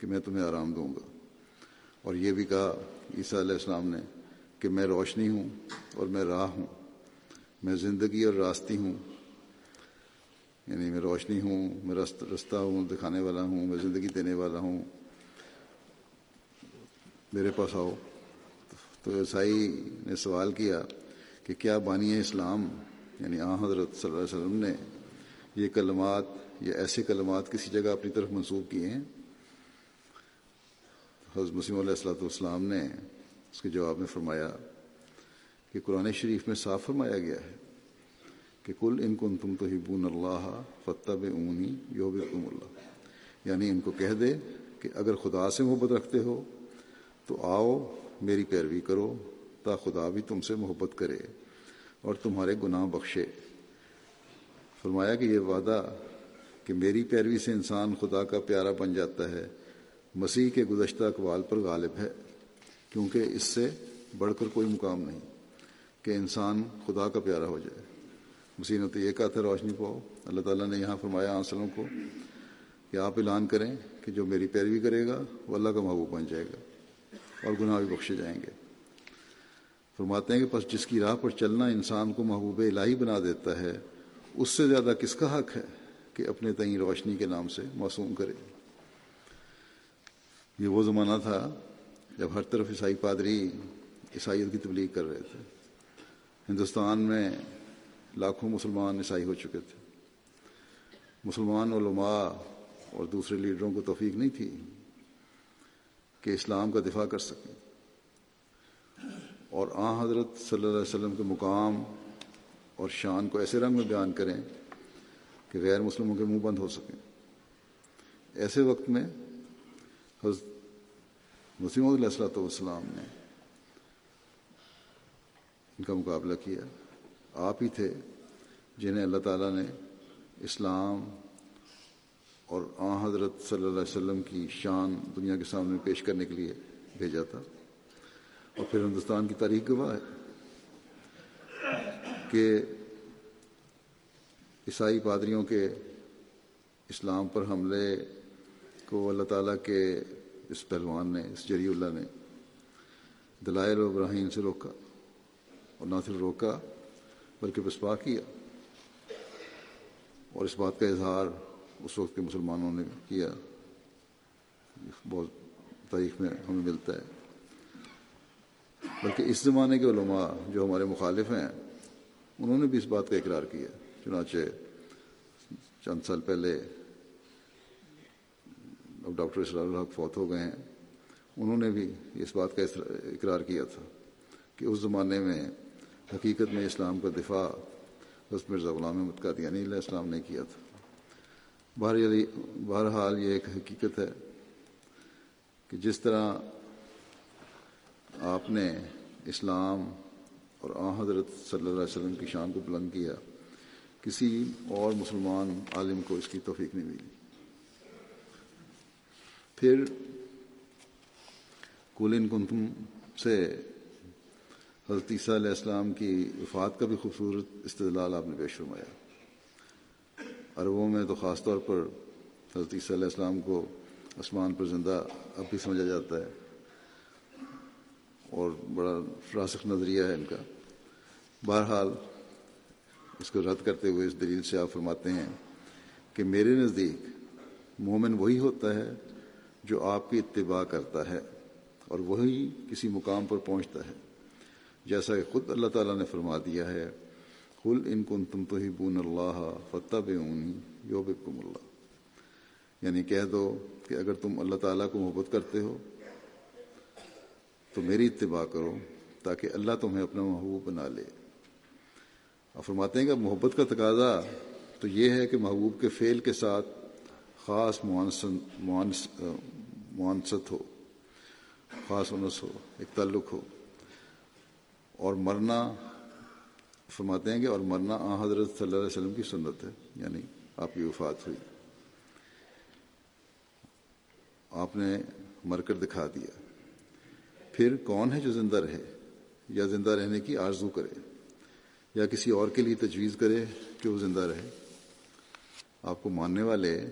کہ میں تمہیں آرام دوں گا۔ اور یہ بھی کہا عیسیٰ علیہ السلام نے کہ میں روشنی ہوں اور میں راہ ہوں، میں زندگی اور راستی ہوں۔ یعنی میں روشنی ہوں، میں رستہ ہوں، دکھانے والا ہوں، میں زندگی دینے والا ہوں۔ میرے پاس آؤ۔ تو عیسائی نے سوال کیا کہ کیا بانی اسلام یعنی آ حضرت صلی اللہ علیہ وسلم نے یہ کلمات یا ایسے کلمات کسی جگہ اپنی طرف منسوخ کیے ہیں؟ حضرت مسیم علیہ السلاۃ والسلام نے اس کے جواب میں فرمایا کہ قرآن شریف میں صاف فرمایا گیا ہے کہ کل ان کن تم تو ہبون اللہ فتح اونی یوب اللہ۔ یعنی ان کو کہہ دے کہ اگر خدا سے محبت رکھتے ہو تو آؤ میری پیروی کرو، تا خدا بھی تم سے محبت کرے اور تمہارے گناہ بخشے۔ فرمایا کہ یہ وعدہ کہ میری پیروی سے انسان خدا کا پیارا بن جاتا ہے، مسیح کے گزشتہ اقوال پر غالب ہے، کیونکہ اس سے بڑھ کر کوئی مقام نہیں کہ انسان خدا کا پیارا ہو جائے۔ مسیح نے تو یہ کہا تھا، روشنی پاؤ۔ اللہ تعالیٰ نے یہاں فرمایا، آنسلوں کو کہ آپ اعلان کریں کہ جو میری پیروی کرے گا، وہ اللہ کا محبوب بن جائے گا۔ اور گناہ بھی بخشے جائیں گے۔ فرماتے ہیں کہ پس جس کی راہ پر چلنا انسان کو محبوب الہی بنا دیتا ہے، اس سے زیادہ کس کا حق ہے کہ اپنے تئیں روشنی کے نام سے معصوم کرے؟ یہ وہ زمانہ تھا جب ہر طرف عیسائی پادری عیسائیت کی تبلیغ کر رہے تھے۔ ہندوستان میں لاکھوں مسلمان عیسائی ہو چکے تھے۔ مسلمان علماء اور دوسرے لیڈروں کو توفیق نہیں تھی۔ کہ اسلام کا دفاع کر سکیں۔ اور آ حضرت صلی اللہ علیہ وسلم کے مقام اور شان کو ایسے رنگ میں بیان کریں کہ غیر مسلموں کے منہ بند ہو سکیں۔ ایسے وقت میں حضرت مسیم علیہ السلاۃ والسلام نے ان کا مقابلہ کیا۔ آپ ہی تھے جنہیں اللہ تعالیٰ نے اسلام اور آ حضرت صلی اللہ علیہ وسلم کی شان دنیا کے سامنے پیش کرنے کے لیے بھیجا تھا۔ اور پھر ہندوستان کی تاریخ گواہ ہے کہ عیسائی پادریوں کے اسلام پر حملے کو اللہ تعالیٰ کے اس پہلوان نے، اس جری اللہ نے دلائل و ابراہیم سے روکا اور نہ صرف روکا بلکہ بسپا کیا۔ اور اس بات کا اظہار اس وقت کے مسلمانوں نے کیا۔ بہت تاریخ میں ہمیں ملتا ہے۔ بلکہ اس زمانے کے علماء جو ہمارے مخالف ہیں، انہوں نے بھی اس بات کا اقرار کیا۔ چنانچہ چند سال پہلے اب ڈاکٹر اسرار الحق فوت ہو گئے ہیں۔ انہوں نے بھی اس بات کا اقرار کیا تھا کہ اس زمانے میں حقیقت میں اسلام کا دفاع حضرت مرزا غلام احمد قادیانی علیہ السلام نے کیا تھا۔ بہرحال یہ ایک حقیقت ہے کہ جس طرح آپ نے اسلام اور آ حضرت صلی اللہ علیہ وسلم کی شان کو بلند کیا، کسی اور مسلمان عالم کو اس کی توفیق نہیں ملی۔ پھر کولن کنتم سے حضرت عیسیٰ علیہ السلام کی وفات کا بھی خوبصورت استدلال آپ نے پیش فرمایا۔ عربوں میں تو خاص طور پر حضرت عیسیٰ علیہ السلام کو آسمان پر زندہ اب بھی سمجھا جاتا ہے اور بڑا راسخ نظریہ ہے ان کا۔ بہرحال اس کو رد کرتے ہوئے اس دلیل سے آپ فرماتے ہیں کہ میرے نزدیک مومن وہی ہوتا ہے جو آپ کی اتباع کرتا ہے اور وہی کسی مقام پر پہنچتا ہے۔ جیسا کہ خود اللہ تعالیٰ نے فرما دیا ہے کل ان کن تم تو ہی بون اللہ فتح بے اونی یوب اللہ۔ یعنی کہہ دو کہ اگر تم اللہ تعالیٰ کو محبت کرتے ہو تو میری اتباع کرو تاکہ اللہ تمہیں اپنا محبوب بنا لے۔ اور فرماتے ہیں کہ محبت کا تقاضا تو یہ ہے کہ محبوب کے فعل کے ساتھ خاص معانست ہو، خاص انس ہو، ایک تعلق ہو۔ اور مرنا فرماتے ہیں کہ اور مرنا آ حضرت صلی اللہ علیہ وسلم کی سنت ہے یعنی آپ کی وفات ہوئی۔ آپ نے مر کر دکھا دیا۔ پھر کون ہے جو زندہ رہے؟ یا زندہ رہنے کی آرزو کرے، یا کسی اور کے لیے تجویز کرے کہ وہ زندہ رہے؟ آپ کو ماننے والے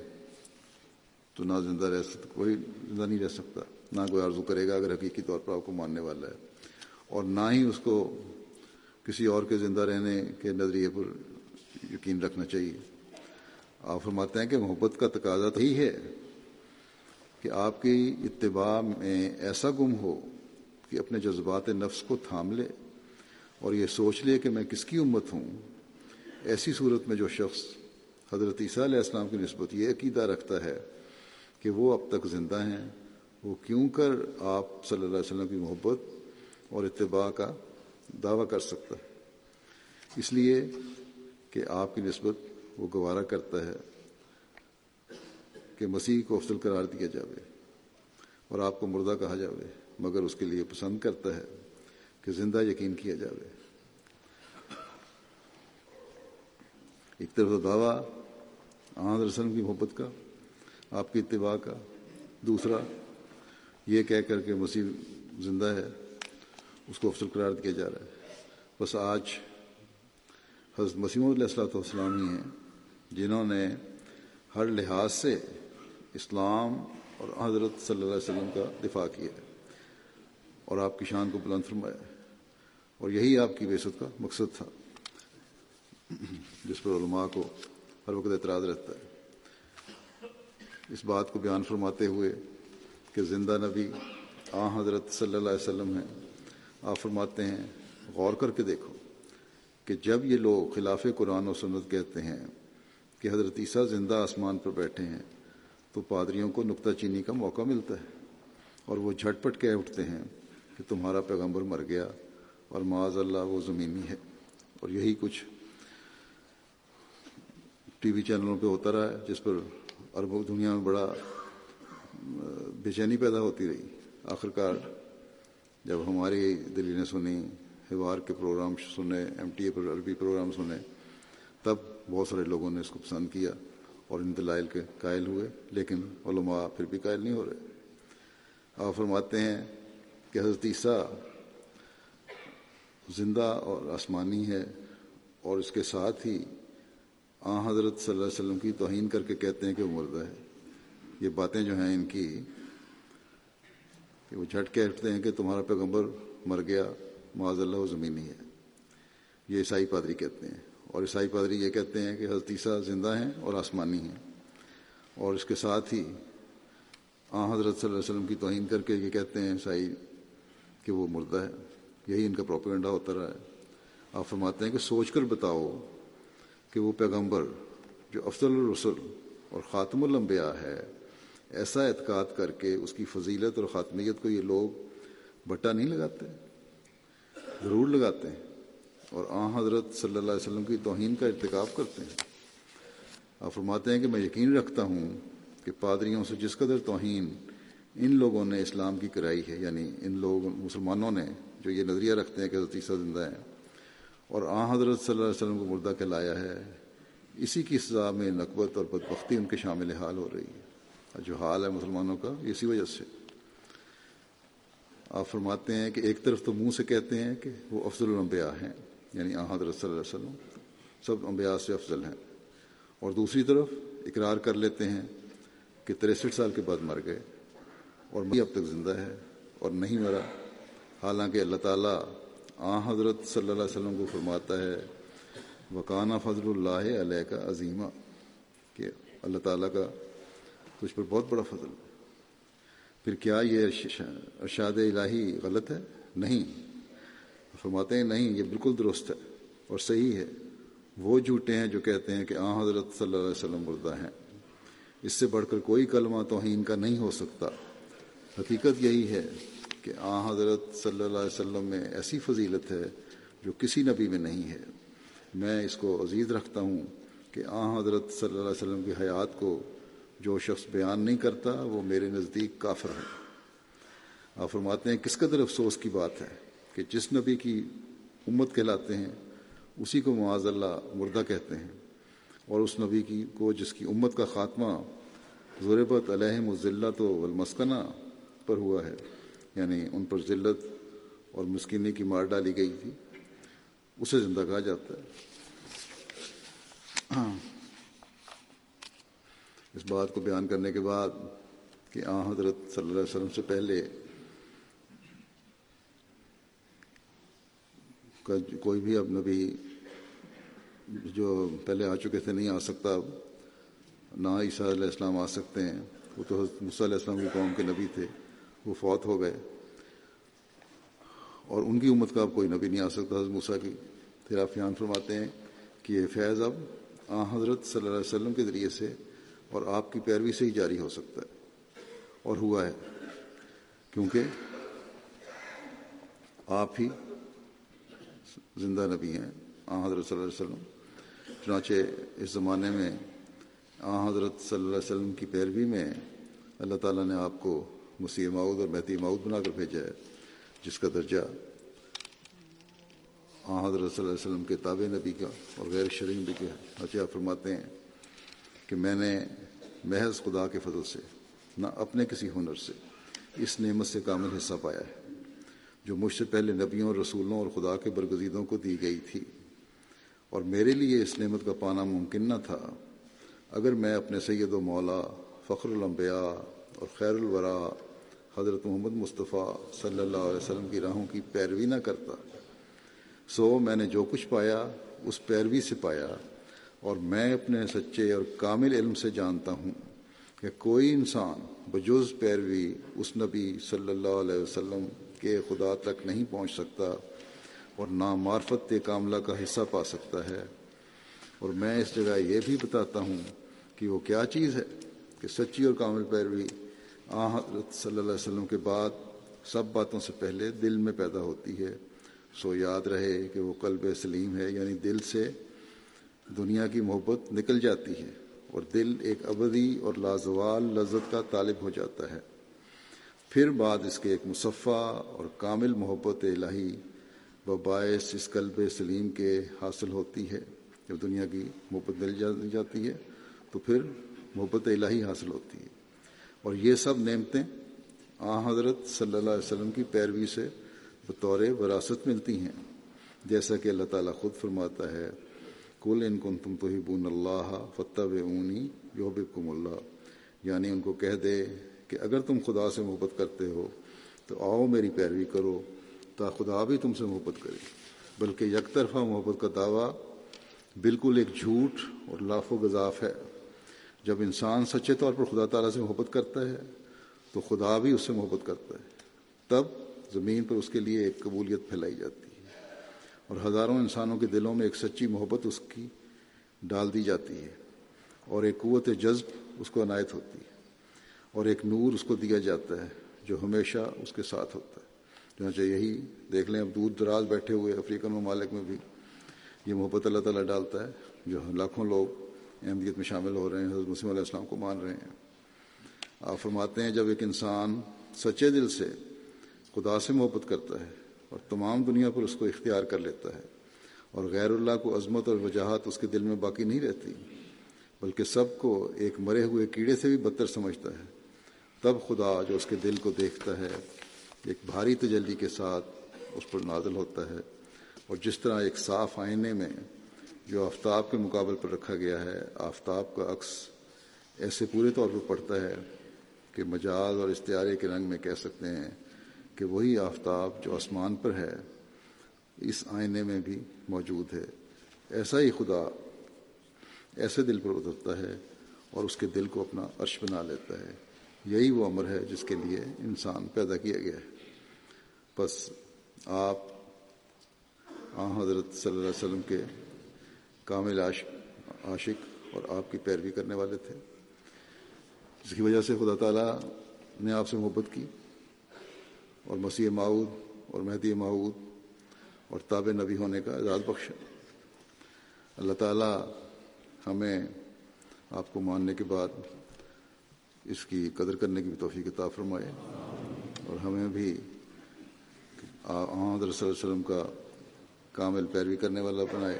تو نہ زندہ رہ سکتا کوئی زندہ نہیں رہ سکتا، نہ کوئی آرزو کرے گا اگر حقیقی طور پر آپ کو ماننے والا ہے۔ اور نہ ہی اس کو کسی اور کے زندہ رہنے کے نظریے پر یقین رکھنا چاہیے۔ آپ فرماتے ہیں کہ محبت کا تقاضا تو ہی ہے کہ آپ کی اتباع میں ایسا گم ہو کہ اپنے جذبات نفس کو تھام لے اور یہ سوچ لے کہ میں کس کی امت ہوں۔ ایسی صورت میں جو شخص حضرت عیسیٰ علیہ السلام کی نسبت یہ عقیدہ رکھتا ہے کہ وہ اب تک زندہ ہیں، وہ کیوں کر آپ صلی اللہ علیہ وسلم کی محبت اور اتباع کا دعویٰ کر سکتا ہے۔ اس لیے کہ آپ کی نسبت وہ گوارا کرتا ہے کہ مسیح کو افضل قرار دیا جاوے اور آپ کو مردہ کہا جاوے، مگر اس کے لیے پسند کرتا ہے کہ زندہ یقین کیا جاوے۔ ایک طرف دعویٰ آحمد رسلم کی محبت کا، آپ کی اتباع کا۔ دوسرا، یہ کہہ کر کے مسیح زندہ ہے اس کو افسر قرار دیا جا رہا ہے۔ بس آج حضرت مسیم علیہ السلاۃ والسلام ہی ہیں جنہوں نے ہر لحاظ سے اسلام اور حضرت صلی اللہ علیہ وسلم کا دفاع کیا ہے اور آپ کی شان کو بلند فرمایا ہے۔ اور یہی آپ کی بیست کا مقصد تھا۔ جس پر علماء کو ہر وقت اعتراض رہتا ہے۔ اس بات کو بیان فرماتے ہوئے کہ زندہ نبی آ حضرت صلی اللہ علیہ وسلم ہیں۔ آپ فرماتے ہیں، غور کر کے دیکھو کہ جب یہ لوگ خلاف قرآن و سنت کہتے ہیں کہ حضرت عیسیٰ زندہ آسمان پر بیٹھے ہیں، تو پادریوں کو نکتہ چینی کا موقع ملتا ہے اور وہ جھٹ پٹ کہہ اٹھتے ہیں کہ تمہارا پیغمبر مر گیا اور معاذ اللہ وہ زمینی ہے۔ اور یہی کچھ ٹی وی چینلوں پہ ہوتا رہا ہے، جس پر عرب دنیا میں بڑا بے چینی پیدا ہوتی رہی۔ آخرکار جب ہماری دلیلیں سنی، ہیوار کے پروگرام سنے، ایم ٹی اے پر عربی پروگرام سنے، تب بہت سارے لوگوں نے اس کو پسند کیا اور ان دلائل کے قائل ہوئے، لیکن علماء پھر بھی قائل نہیں ہو رہے۔ آپ فرماتے ہیں کہ حضرت عیسیٰ زندہ اور آسمانی ہے اور اس کے ساتھ ہی آ حضرت صلی اللہ علیہ وسلم کی توہین کر کے کہتے ہیں کہ وہ مردہ ہے۔ یہ باتیں جو ہیں ان کی کہ وہ جھٹ کہتے ہیں کہ تمہارا پیغمبر مر گیا، معاذ اللہ و زمینی ہے۔ یہ عیسائی پادری کہتے ہیں۔ اور عیسائی پادری یہ کہتے ہیں کہ حضرت عیسیٰ زندہ ہیں اور آسمانی ہیں۔ اور اس کے ساتھ ہی آ حضرت صلی اللہ علیہ وسلم کی توہین کر کے یہ کہتے ہیں عیسائی کہ وہ مردہ ہے۔ یہی ان کا پروپیگنڈا ہوتا رہا ہے۔ آپ فرماتے ہیں کہ سوچ کر بتاؤ کہ وہ پیغمبر جو افضل الرسل اور خاتم الانبیاء ہے ایسا اعتقاد کر کے اس کی فضیلت اور خاتمیت کو یہ لوگ بٹا نہیں لگاتے، ضرور لگاتے ہیں۔ اور آ حضرت صلی اللہ علیہ وسلم کی توہین کا ارتکاب کرتے ہیں۔ آپ فرماتے ہیں کہ میں یقین رکھتا ہوں کہ پادریوں سے جس قدر توہین ان لوگوں نے اسلام کی کرائی ہے یعنی ان لوگ مسلمانوں نے جو یہ نظریہ رکھتے ہیں کہ حضرت عیسیٰ زندہ ہیں، اور آ حضرت صلی اللہ علیہ وسلم کو مردہ کہلایا ہے، اسی کی سزا میں نقبت اور بدبختی ان کے شامل حال ہو رہی ہے۔ جو حال ہے مسلمانوں کا، اسی وجہ سے۔ آپ فرماتے ہیں کہ ایک طرف تو منہ سے کہتے ہیں کہ وہ افضل الانبیاء ہیں یعنی آ حضرت صلی اللہ علیہ وسلم، سب انبیاء سے افضل ہیں۔ اور دوسری طرف اقرار کر لیتے ہیں کہ تریسٹھ سال کے بعد مر گئے، اور اب تک زندہ ہے اور نہیں مرا۔ حالانکہ اللہ تعالیٰ آ حضرت صلی اللہ علیہ وسلم کو فرماتا ہے وکانہ فضل اللہ علیہ کا عظیمہ کہ اللہ تعالیٰ کا تجھ پر بہت بڑا فضل پھر کیا یہ ارشاد الہی غلط ہے؟ نہیں۔ فرماتے ہیں نہیں، یہ بالکل درست ہے اور صحیح ہے۔ وہ جھوٹے ہیں جو کہتے ہیں کہ آ، حضرت صلی اللہ علیہ وسلم مردہ ہیں۔ اس سے بڑھ کر کوئی کلمہ توہین کا نہیں ہو سکتا۔ حقیقت یہی ہے کہ آ، حضرت صلی اللہ علیہ وسلم میں ایسی فضیلت ہے جو کسی نبی میں نہیں ہے۔ میں اس کو عزیز رکھتا ہوں کہ آ، حضرت صلی اللہ علیہ وسلم کی حیات کو جو شخص بیان نہیں کرتا، وہ میرے نزدیک کافر ہے۔ آپ فرماتے ہیں، کس قدر افسوس کی بات ہے کہ جس نبی کی امت کہلاتے ہیں، اسی کو معاذ اللہ مردہ کہتے ہیں۔ اور اس نبی کی، کو جس کی امت کا خاتمہ ضربت علیہم و ذلت و المسکنہ پر ہوا ہے یعنی ان پر ذلت اور مسکینی کی مار ڈالی گئی تھی، اسے زندہ کہا جاتا ہے۔ اس بات کو بیان کرنے کے بعد کہ آ حضرت صلی اللہ علیہ وسلم سے پہلے کوئی بھی اب نبی جو پہلے آ چکے تھے نہیں آ سکتا اب نہ عیسیٰ علیہ السلام آ سکتے ہیں، وہ تو حضرت مصع علیہ السلام کی قوم کے نبی تھے، وہ فوت ہو گئے۔ اور ان کی امت کا اب کوئی نبی نہیں آ سکتا۔ حضرت موسیٰ کی پھر آپ فرماتے ہیں کہ یہ فیض اب آ حضرت صلی اللہ علیہ وسلم کے ذریعے سے اور آپ کی پیروی سے ہی جاری ہو سکتا ہے۔ اور ہوا ہے۔ کیونکہ آپ ہی زندہ نبی ہیں۔ آ، حضرت صلی اللہ علیہ وسلم۔ چنانچہ اس زمانے میں آ، حضرت صلی اللہ علیہ وسلم کی پیروی میں اللہ تعالیٰ نے آپ کو مسیح ماؤد اور مہتی ماؤد بنا کر بھیجا ہے، جس کا درجہ آ، حضرت صلی اللہ علیہ وسلم کے تابع نبی کا اور غیر شرین بھی کا اچھا، آپ فرماتے ہیں کہ میں نے محض خدا کے فضل سے، نہ اپنے کسی ہنر سے، اس نعمت سے کامل حصہ پایا ہے، جو مجھ سے پہلے نبیوں اور رسولوں اور خدا کے برگزیدوں کو دی گئی تھی۔ اور میرے لیے اس نعمت کا پانا ممکن نہ تھا۔ اگر میں اپنے سید و مولا فخر الانبیاء اور خیر الورا حضرت محمد مصطفیٰ صلی اللہ علیہ وسلم کی راہوں کی پیروی نہ کرتا، سو میں نے جو کچھ پایا، اس پیروی سے پایا۔ اور میں اپنے سچے اور کامل علم سے جانتا ہوں کہ کوئی انسان بجز پیروی اس نبی صلی اللہ علیہ وسلم کے خدا تک نہیں پہنچ سکتا اور نہ معرفت کاملہ کا حصہ پا سکتا ہے۔ اور میں اس جگہ یہ بھی بتاتا ہوں کہ وہ کیا چیز ہے کہ سچی اور کامل پیروی آ حضرت صلی اللہ علیہ وسلم کے بعد سب باتوں سے پہلے دل میں پیدا ہوتی ہے۔ سو یاد رہے کہ وہ قلب سلیم ہے یعنی دل سے دنیا کی محبت نکل جاتی ہے اور دل ایک ابدی اور لازوال لذت کا طالب ہو جاتا ہے۔ پھر بعد اس کے ایک مصفہ اور کامل محبت الہی و باعث اس قلب سلیم کے حاصل ہوتی ہے۔ جب دنیا کی محبت مل جاتی ہے تو پھر محبت الہی حاصل ہوتی ہے۔ اور یہ سب نعمتیں آ حضرت صلی اللہ علیہ وسلم کی پیروی سے بطور وراثت ملتی ہیں۔ جیسا کہ اللہ تعالیٰ خود فرماتا ہے کل ان کن تم تو ہی بون اللہ فتح اونی یوبکم اللہ۔ یعنی ان کو کہہ دے کہ اگر تم خدا سے محبت کرتے ہو تو آؤ میری پیروی کرو، تا خدا بھی تم سے محبت کرے۔ بلکہ یک طرفہ محبت کا دعویٰ بالکل ایک جھوٹ اور لاف و گذاف ہے۔ جب انسان سچے طور پر خدا تعالیٰ سے محبت کرتا ہے تو خدا بھی اس سے محبت کرتا ہے۔ تب زمین پر اس کے لیے ایک قبولیت پھیلائی جاتی۔ ہے اور ہزاروں انسانوں کے دلوں میں ایک سچی محبت اس کی ڈال دی جاتی ہے اور ایک قوت جذب اس کو عنایت ہوتی ہے اور ایک نور اس کو دیا جاتا ہے جو ہمیشہ اس کے ساتھ ہوتا ہے۔ چنانچہ یہی دیکھ لیں، اب دور دراز بیٹھے ہوئے افریقن ممالک میں بھی یہ محبت اللہ تعالیٰ ڈالتا ہے، جو لاکھوں لوگ احمدیت میں شامل ہو رہے ہیں، حضرت مسلم علیہ السلام کو مان رہے ہیں۔ آپ فرماتے ہیں، جب ایک انسان سچے دل سے خدا سے محبت کرتا ہے اور تمام دنیا پر اس کو اختیار کر لیتا ہے۔ اور غیر اللہ کو عظمت اور وجاہت اس کے دل میں باقی نہیں رہتی، بلکہ سب کو ایک مرے ہوئے کیڑے سے بھی بدتر سمجھتا ہے۔ تب خدا جو اس کے دل کو دیکھتا ہے، ایک بھاری تجلی کے ساتھ اس پر نازل ہوتا ہے۔ اور جس طرح ایک صاف آئینے میں جو آفتاب کے مقابل پر رکھا گیا ہے، آفتاب کا عکس ایسے پورے طور پر پڑتا ہے کہ مجاز اور استعارے کے رنگ میں کہہ سکتے ہیں کہ وہی آفتاب جو آسمان پر ہے، اس آئینے میں بھی موجود ہے۔ ایسا ہی خدا ایسے دل پر اترتا ہے اور اس کے دل کو اپنا عرش بنا لیتا ہے۔ یہی وہ امر ہے جس کے لیے انسان پیدا کیا گیا ہے۔ بس آپ آ حضرت صلی اللہ علیہ وسلم کے کامل عاشق اور آپ کی پیروی کرنے والے تھے۔ جس کی وجہ سے خدا تعالیٰ نے آپ سے محبت کی۔ اور مسیح معود اور مہدی معود اور تاب نبی ہونے کا اعزاز بخشا اللہ تعالیٰ ہمیں آپ کو ماننے کے بعد اس کی قدر کرنے کی بھی توفیق عطا فرمائے اور ہمیں بھی آحمد رسول وسلم کا کامل پیروی کرنے والا بنائے۔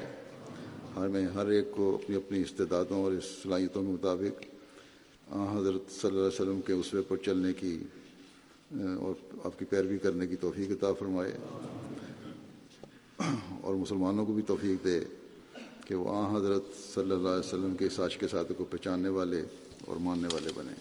ہمیں ہر ایک کو اپنی اپنی استعدادوں اور صلاحیتوں کے مطابق حضرت صلی اللہ علیہ وسلم کے اسوے پر چلنے کی اور آپ کی پیروی کرنے کی توفیق عطا فرمائے۔ اور مسلمانوں کو بھی توفیق دے کہ وہ آ حضرت صلی اللہ علیہ وسلم کے ساش کے ساتھ کو پہچاننے والے اور ماننے والے بنے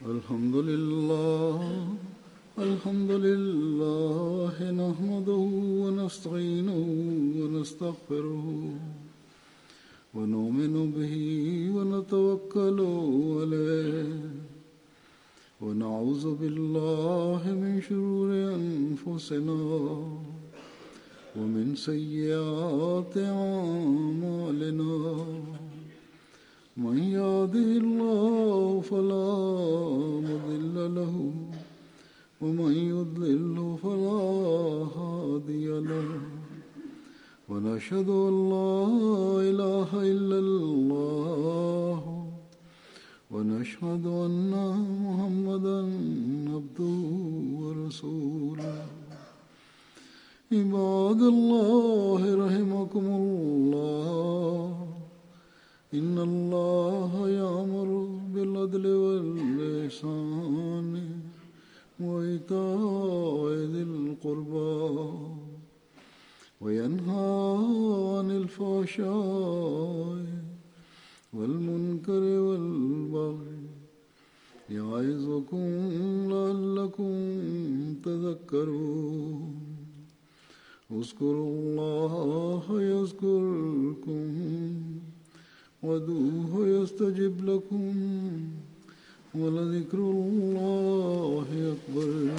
الحمد لله الحمد لله نحمده ونستعينه ونستغفره ونؤمن به ونتوكل عليه ونعوذ بالله من شرور أنفسنا ومن سيئات أعمالنا. من يهده الله فلا مضل له ومن يضلل فلا هادي له. ونشهد أن لا إله إلا الله. ونشهد أن محمدا عبده ورسوله. عباد الله رحمكم الله. إن الله يأمر بالعدل والإحسان. وإيتاء ذي القربى وينهى عن الفحشاء والمنكر والبغي يعظكم لعلكم تذكرون اذكروا الله يذكركم ودوه يستجب لكم ولذكر الله أكبر.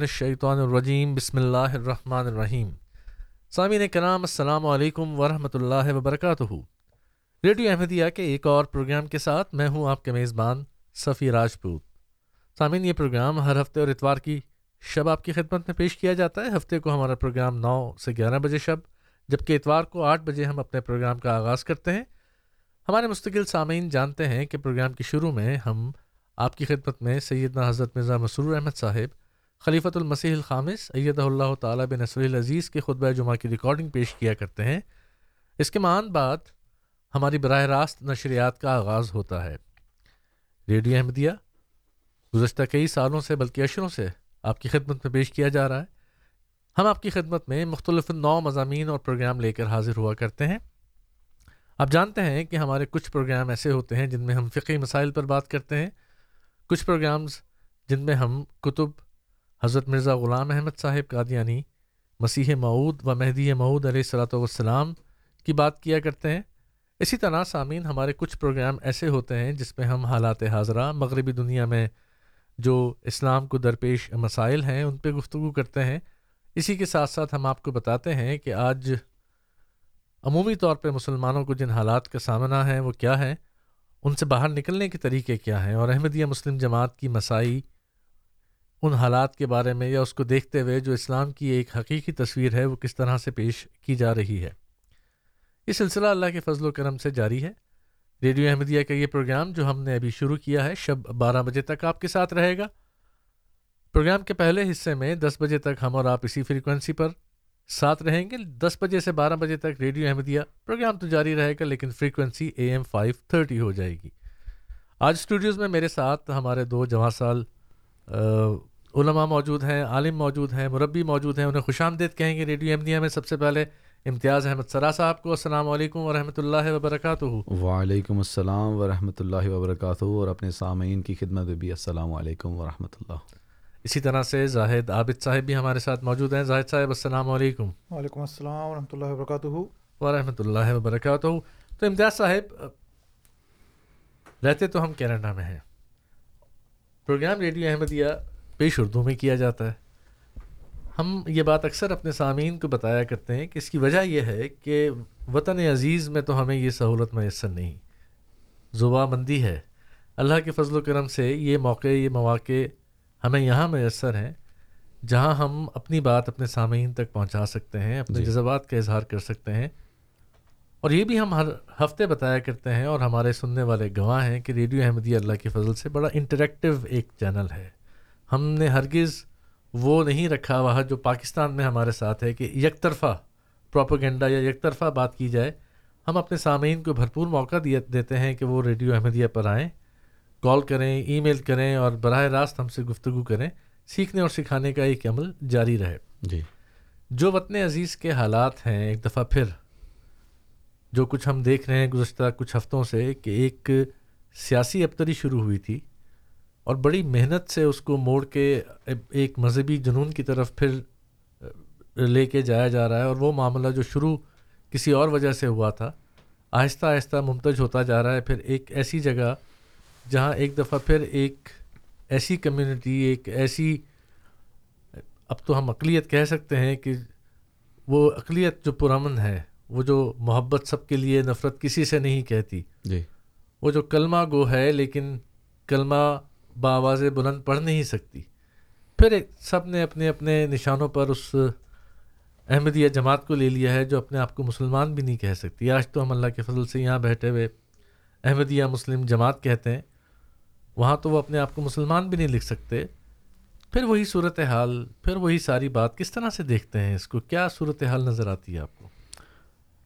من الشیطان الرجیم، بسم اللہ الرحمن الرحیم۔ سامعین کرام، السلام علیکم ورحمۃ اللہ وبرکاتہ۔ ریڈیو احمدیہ کے ایک اور پروگرام کے ساتھ میں ہوں آپ کے میزبان صفی راجپوت۔ سامعین، یہ پروگرام ہر ہفتے اور اتوار کی شب آپ کی خدمت میں پیش کیا جاتا ہے۔ ہفتے کو ہمارا پروگرام نو سے گیارہ بجے شب، جبکہ اتوار کو آٹھ بجے ہم اپنے پروگرام کا آغاز کرتے ہیں۔ ہمارے مستقل سامعین جانتے ہیں کہ پروگرام کے شروع میں ہم آپ کی خدمت میں سیدنا حضرت مرزا مسرور احمد صاحب خلیفۃ المسیح الخامس ایدہ اللہ تعالیٰ بن نصر العزیز کے خطبہ جمعہ کی ریکارڈنگ پیش کیا کرتے ہیں۔ اس کے معان بعد ہماری براہ راست نشریات کا آغاز ہوتا ہے۔ ریڈیو احمدیہ، گزشتہ کئی سالوں سے بلکہ اشروں سے آپ کی خدمت میں پیش کیا جا رہا ہے۔ ہم آپ کی خدمت میں مختلف نو مضامین اور پروگرام لے کر حاضر ہوا کرتے ہیں۔ آپ جانتے ہیں کہ ہمارے کچھ پروگرام ایسے ہوتے ہیں جن میں ہم فقی مسائل پر بات کرتے ہیں۔ کچھ پروگرامز جن میں ہم کتب حضرت مرزا غلام احمد صاحب قادیانی، مسیح معود و مہدی معود علیہ صلاۃ والسلام کی بات کیا کرتے ہیں؟ اسی طرح سامعین، ہمارے کچھ پروگرام ایسے ہوتے ہیں جس میں ہم حالات حاضرہ، مغربی دنیا میں جو اسلام کو درپیش مسائل ہیں، ان پہ گفتگو کرتے ہیں۔ اسی کے ساتھ ساتھ ہم آپ کو بتاتے ہیں کہ آج عمومی طور پہ مسلمانوں کو جن حالات کا سامنا ہے، وہ کیا ہے ان سے باہر نکلنے کے طریقے کیا ہیں؟ اور احمدیہ مسلم جماعت کی مسائی ان حالات کے بارے میں یا اس کو دیکھتے ہوئے جو اسلام کی ایک حقیقی تصویر ہے وہ کس طرح سے پیش کی جا رہی ہے۔ یہ سلسلہ اللہ کے فضل و کرم سے جاری ہے۔ ریڈیو احمدیہ کا یہ پروگرام جو ہم نے ابھی شروع کیا ہے شب بارہ بجے تک آپ کے ساتھ رہے گا۔ پروگرام کے پہلے حصے میں دس بجے تک ہم اور آپ اسی فریکوینسی پر ساتھ رہیں گے۔ دس بجے سے بارہ بجے تک ریڈیو احمدیہ پروگرام تو جاری رہے گا لیکن frequency A M five thirty ہو جائے گی۔ آج اسٹوڈیوز میں میرے ساتھ ہمارے دو جواں سال علماء موجود ہیں عالم موجود ہیں مربی موجود ہیں انہیں خوش آمدید کہیں گے ریڈیو ایم میں سب سے پہلے امتیاز احمد سرا صاحب کو السلام علیکم ورحمۃ اللہ وبرکاتہ۔ وعلیکم السلام ورحمۃ اللہ وبرکاتہ اور اپنے سامعین کی خدمت بھی السلام علیکم ورحمۃ اللہ اسی طرح سے زاہد عابد صاحب بھی ہمارے ساتھ موجود ہیں۔ زاہد صاحب السلام علیکم۔ وعلیکم السلام ورحمۃ اللہ وبرکاتہ۔ ورحمۃ اللہ وبرکاتہ۔ تو امتیاز صاحب رہتے تو ہم کینیڈا میں ہیں۔ پروگرام ریڈیو احمدیہ پیش اردو میں کیا جاتا ہے۔ ہم یہ بات اکثر اپنے سامعین کو بتایا کرتے ہیں کہ اس کی وجہ یہ ہے کہ وطن عزیز میں تو ہمیں یہ سہولت میسر نہیں۔ زبا مندی ہے۔ اللہ کے فضل و کرم سے یہ موقع یہ مواقع ہمیں یہاں میسر ہیں جہاں ہم اپنی بات اپنے سامعین تک پہنچا سکتے ہیں اپنے جی۔ جذبات کا اظہار کر سکتے ہیں۔ اور یہ بھی ہم ہر ہفتے بتایا کرتے ہیں اور ہمارے سننے والے گواہ ہیں کہ ریڈیو احمدیہ اللہ کے فضل سے بڑا انٹریکٹیو ایک چینل ہے۔ ہم نے ہرگز وہ نہیں رکھا ہوا جو پاکستان میں ہمارے ساتھ ہے کہ یک طرفہ پروپوگنڈا یا یک طرفہ بات کی جائے۔ ہم اپنے سامعین کو بھرپور موقع دیتے ہیں کہ وہ ریڈیو احمدیہ پر آئیں کال کریں ای میل کریں اور براہ راست ہم سے گفتگو کریں۔ سیکھنے اور سکھانے کا ایک عمل جاری رہے۔ جی۔ جو وطن عزیز کے حالات ہیں ایک دفعہ پھر جو کچھ ہم دیکھ رہے ہیں گزشتہ کچھ ہفتوں سے کہ ایک سیاسی ابتری شروع ہوئی تھی اور بڑی محنت سے اس کو موڑ کے ایک مذہبی جنون کی طرف پھر لے کے جایا جا رہا ہے اور وہ معاملہ جو شروع کسی اور وجہ سے ہوا تھا، آہستہ آہستہ ممتج ہوتا جا رہا ہے، پھر ایک ایسی جگہ جہاں ایک دفعہ پھر ایک ایسی کمیونٹی، ایک ایسی، اب تو ہم اقلیت کہہ سکتے ہیں کہ وہ اقلیت جو پرامن ہے وہ جو محبت سب کے لیے نفرت کسی سے نہیں کہتی۔ جی۔ وہ جو کلمہ گو ہے لیکن کلمہ بآواز بلند پڑھ نہیں سکتی۔ پھر سب نے اپنے اپنے نشانوں پر اس احمدیہ جماعت کو لے لیا ہے جو اپنے آپ کو مسلمان بھی نہیں کہہ سکتی۔ آج تو ہم اللہ کے فضل سے یہاں بیٹھے ہوئے احمدیہ مسلم جماعت کہتے ہیں۔ وہاں تو وہ اپنے آپ کو مسلمان بھی نہیں لکھ سکتے۔ پھر وہی صورت حال پھر وہی ساری بات کس طرح سے دیکھتے ہیں اس کو؟ کیا صورت حال نظر آتی ہے آپ کو؟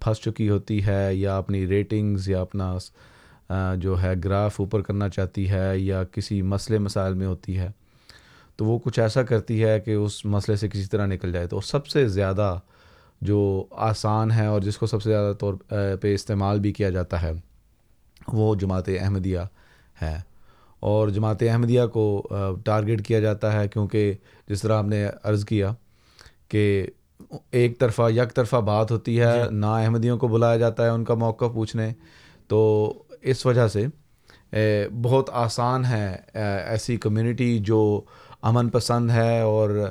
پھنس چکی ہوتی ہے یا اپنی ریٹنگز یا اپنا جو ہے گراف اوپر کرنا چاہتی ہے یا کسی مسئلے مسائل میں ہوتی ہے، تو وہ کچھ ایسا کرتی ہے کہ اس مسئلے سے کسی طرح نکل جائے۔ تو سب سے زیادہ جو آسان ہے اور جس کو سب سے زیادہ طور پہ استعمال بھی کیا جاتا ہے، وہ جماعت احمدیہ ہے۔ اور جماعت احمدیہ کو ٹارگٹ کیا جاتا ہے کیونکہ جس طرح آپ نے عرض کیا کہ ایک طرفہ یک طرفہ بات ہوتی ہے نا احمدیوں کو بلایا جاتا ہے ان کا موقع پوچھنے۔ تو اس وجہ سے بہت آسان ہے ایسی کمیونٹی جو امن پسند ہے اور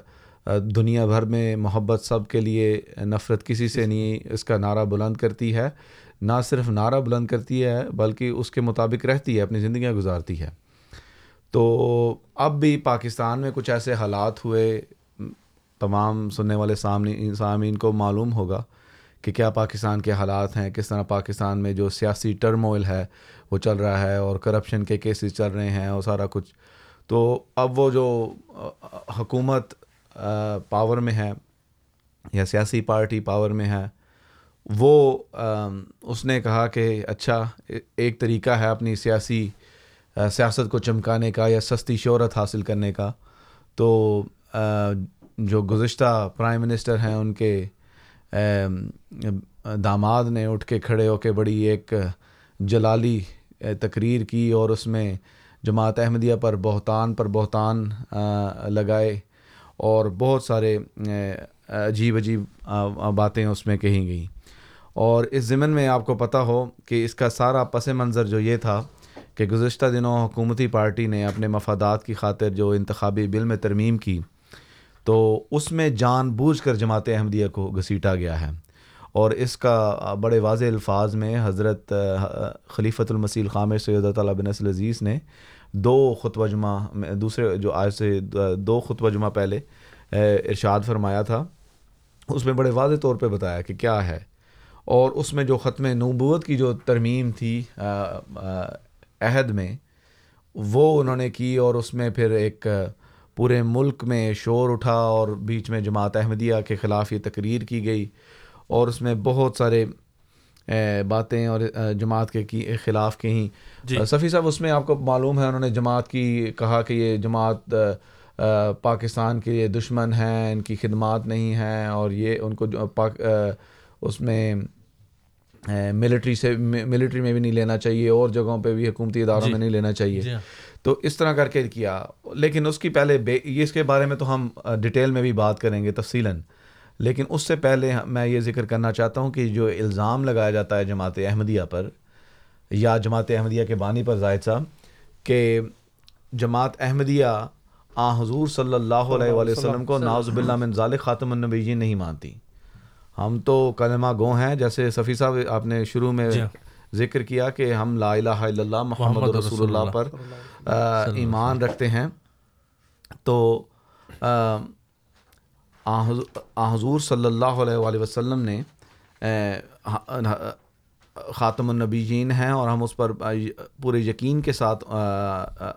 دنیا بھر میں محبت سب کے لیے نفرت کسی سے نہیں اس کا نعرہ بلند کرتی ہے۔ نہ صرف نعرہ بلند کرتی ہے بلکہ اس کے مطابق رہتی ہے اپنی زندگیاں گزارتی ہے۔ تو اب بھی پاکستان میں کچھ ایسے حالات ہوئے تمام سننے والے سامنے سامعین کو معلوم ہوگا کہ کیا پاکستان کے حالات ہیں، کس طرح پاکستان میں جو سیاسی ٹرموئل ہے، وہ چل رہا ہے اور کرپشن کے کیسز چل رہے ہیں اور سارا کچھ۔ تو اب وہ جو حکومت پاور میں ہے یا سیاسی پارٹی پاور میں ہے، وہ اس نے کہا کہ اچھا ایک طریقہ ہے اپنی سیاسی سیاست کو چمکانے کا یا سستی شہرت حاصل کرنے کا۔ تو جو گزشتہ پرائم منسٹر ہیں، ان کے داماد نے اٹھ کے کھڑے ہو کے بڑی ایک جلالی تقریر کی اور اس میں جماعت احمدیہ پر بہتان پر بہتان لگائے اور بہت سارے عجیب عجیب باتیں اس میں کہی گئیں۔ اور اس ضمن میں آپ کو پتہ ہو کہ اس کا سارا پس منظر جو یہ تھا کہ گزشتہ دنوں حکومتی پارٹی نے اپنے مفادات کی خاطر جو انتخابی بل میں ترمیم کی تو اس میں جان بوجھ کر جماعت احمدیہ کو گھسیٹا گیا ہے۔ اور اس کا بڑے واضح الفاظ میں حضرت خلیفۃ المسیح خامر سید تعالیٰ بن عزیز نے دو خطبہ جمعہ دوسرے جو آج سے دو خطبہ جمعہ پہلے ارشاد فرمایا تھا۔ اس میں بڑے واضح طور پہ بتایا کہ کیا ہے۔ اور اس میں جو ختم نبوت کی جو ترمیم تھی عہد میں، وہ انہوں نے کی اور اس میں پھر ایک پورے ملک میں شور اٹھا اور بیچ میں جماعت احمدیہ کے خلاف یہ تقریر کی گئی اور اس میں بہت سارے باتیں اور جماعت کے کی خلاف کہیں جی۔ صفی صاحب اس میں آپ کو معلوم ہے انہوں نے جماعت کی کہا کہ یہ جماعت پاکستان کے لیے دشمن ہیں ان کی خدمات نہیں ہیں اور یہ ان کو پاک اس میں ملٹری سے ملٹری میں بھی نہیں لینا چاہیے اور جگہوں پہ بھی حکومتی اداروں جی۔ میں نہیں لینا چاہیے جی۔ تو اس طرح کر کے کیا۔ لیکن اس کی پہلے بے یہ اس کے بارے میں تو ہم ڈیٹیل میں بھی بات کریں گے تفصیلاً۔ لیکن اس سے پہلے میں یہ ذکر کرنا چاہتا ہوں کہ جو الزام لگایا جاتا ہے جماعت احمدیہ پر یا جماعت احمدیہ کے بانی پر زاہد صاحب کہ جماعت احمدیہ آ حضور صلی اللہ علیہ وآلہ وسلم کو ناؤز باللہ من ذالک خاتم النبیین نہیں مانتی۔ ہم تو کلمہ گو ہیں جیسے صفی صاحب آپ نے شروع میں جی۔ ذکر کیا کہ ہم لا الہ الا اللہ محمد محمد رسول رسول اللہ پر آ، ایمان رکھتے ہیں۔ تو آ، آ حضور- صلی اللہ علیہ وآلہ وسلم نے خاتم النبیین ہیں اور ہم اس پر پورے یقین کے ساتھ آ، آ،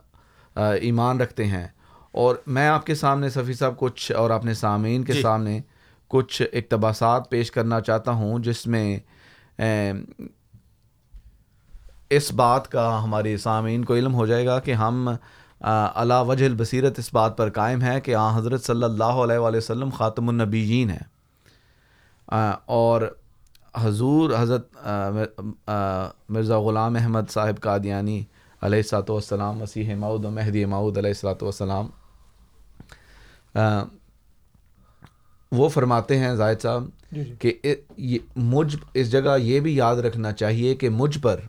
آ، ایمان رکھتے ہیں۔ اور میں آپ کے سامنے صفی صاحب کچھ اور اپنے سامعین کے جی۔ سامنے کچھ اقتباسات پیش کرنا چاہتا ہوں جس میں اس بات کا ہمارے سامعین کو علم ہو جائے گا کہ ہم علا وجہ البصیرت اس بات پر قائم ہے کہ آ حضرت صلی اللہ علیہ وآلہ وسلم خاتم النبیین ہیں۔ اور حضور حضرت مرزا غلام احمد صاحب قادیانی علیہ السلاۃ والسلام مسیح مود و مہدی مود علیہ السلاۃ والسلام آ، وہ فرماتے ہیں زاہد صاحب جی جی۔ کہ مجھ اس جگہ یہ بھی یاد رکھنا چاہیے کہ مجھ پر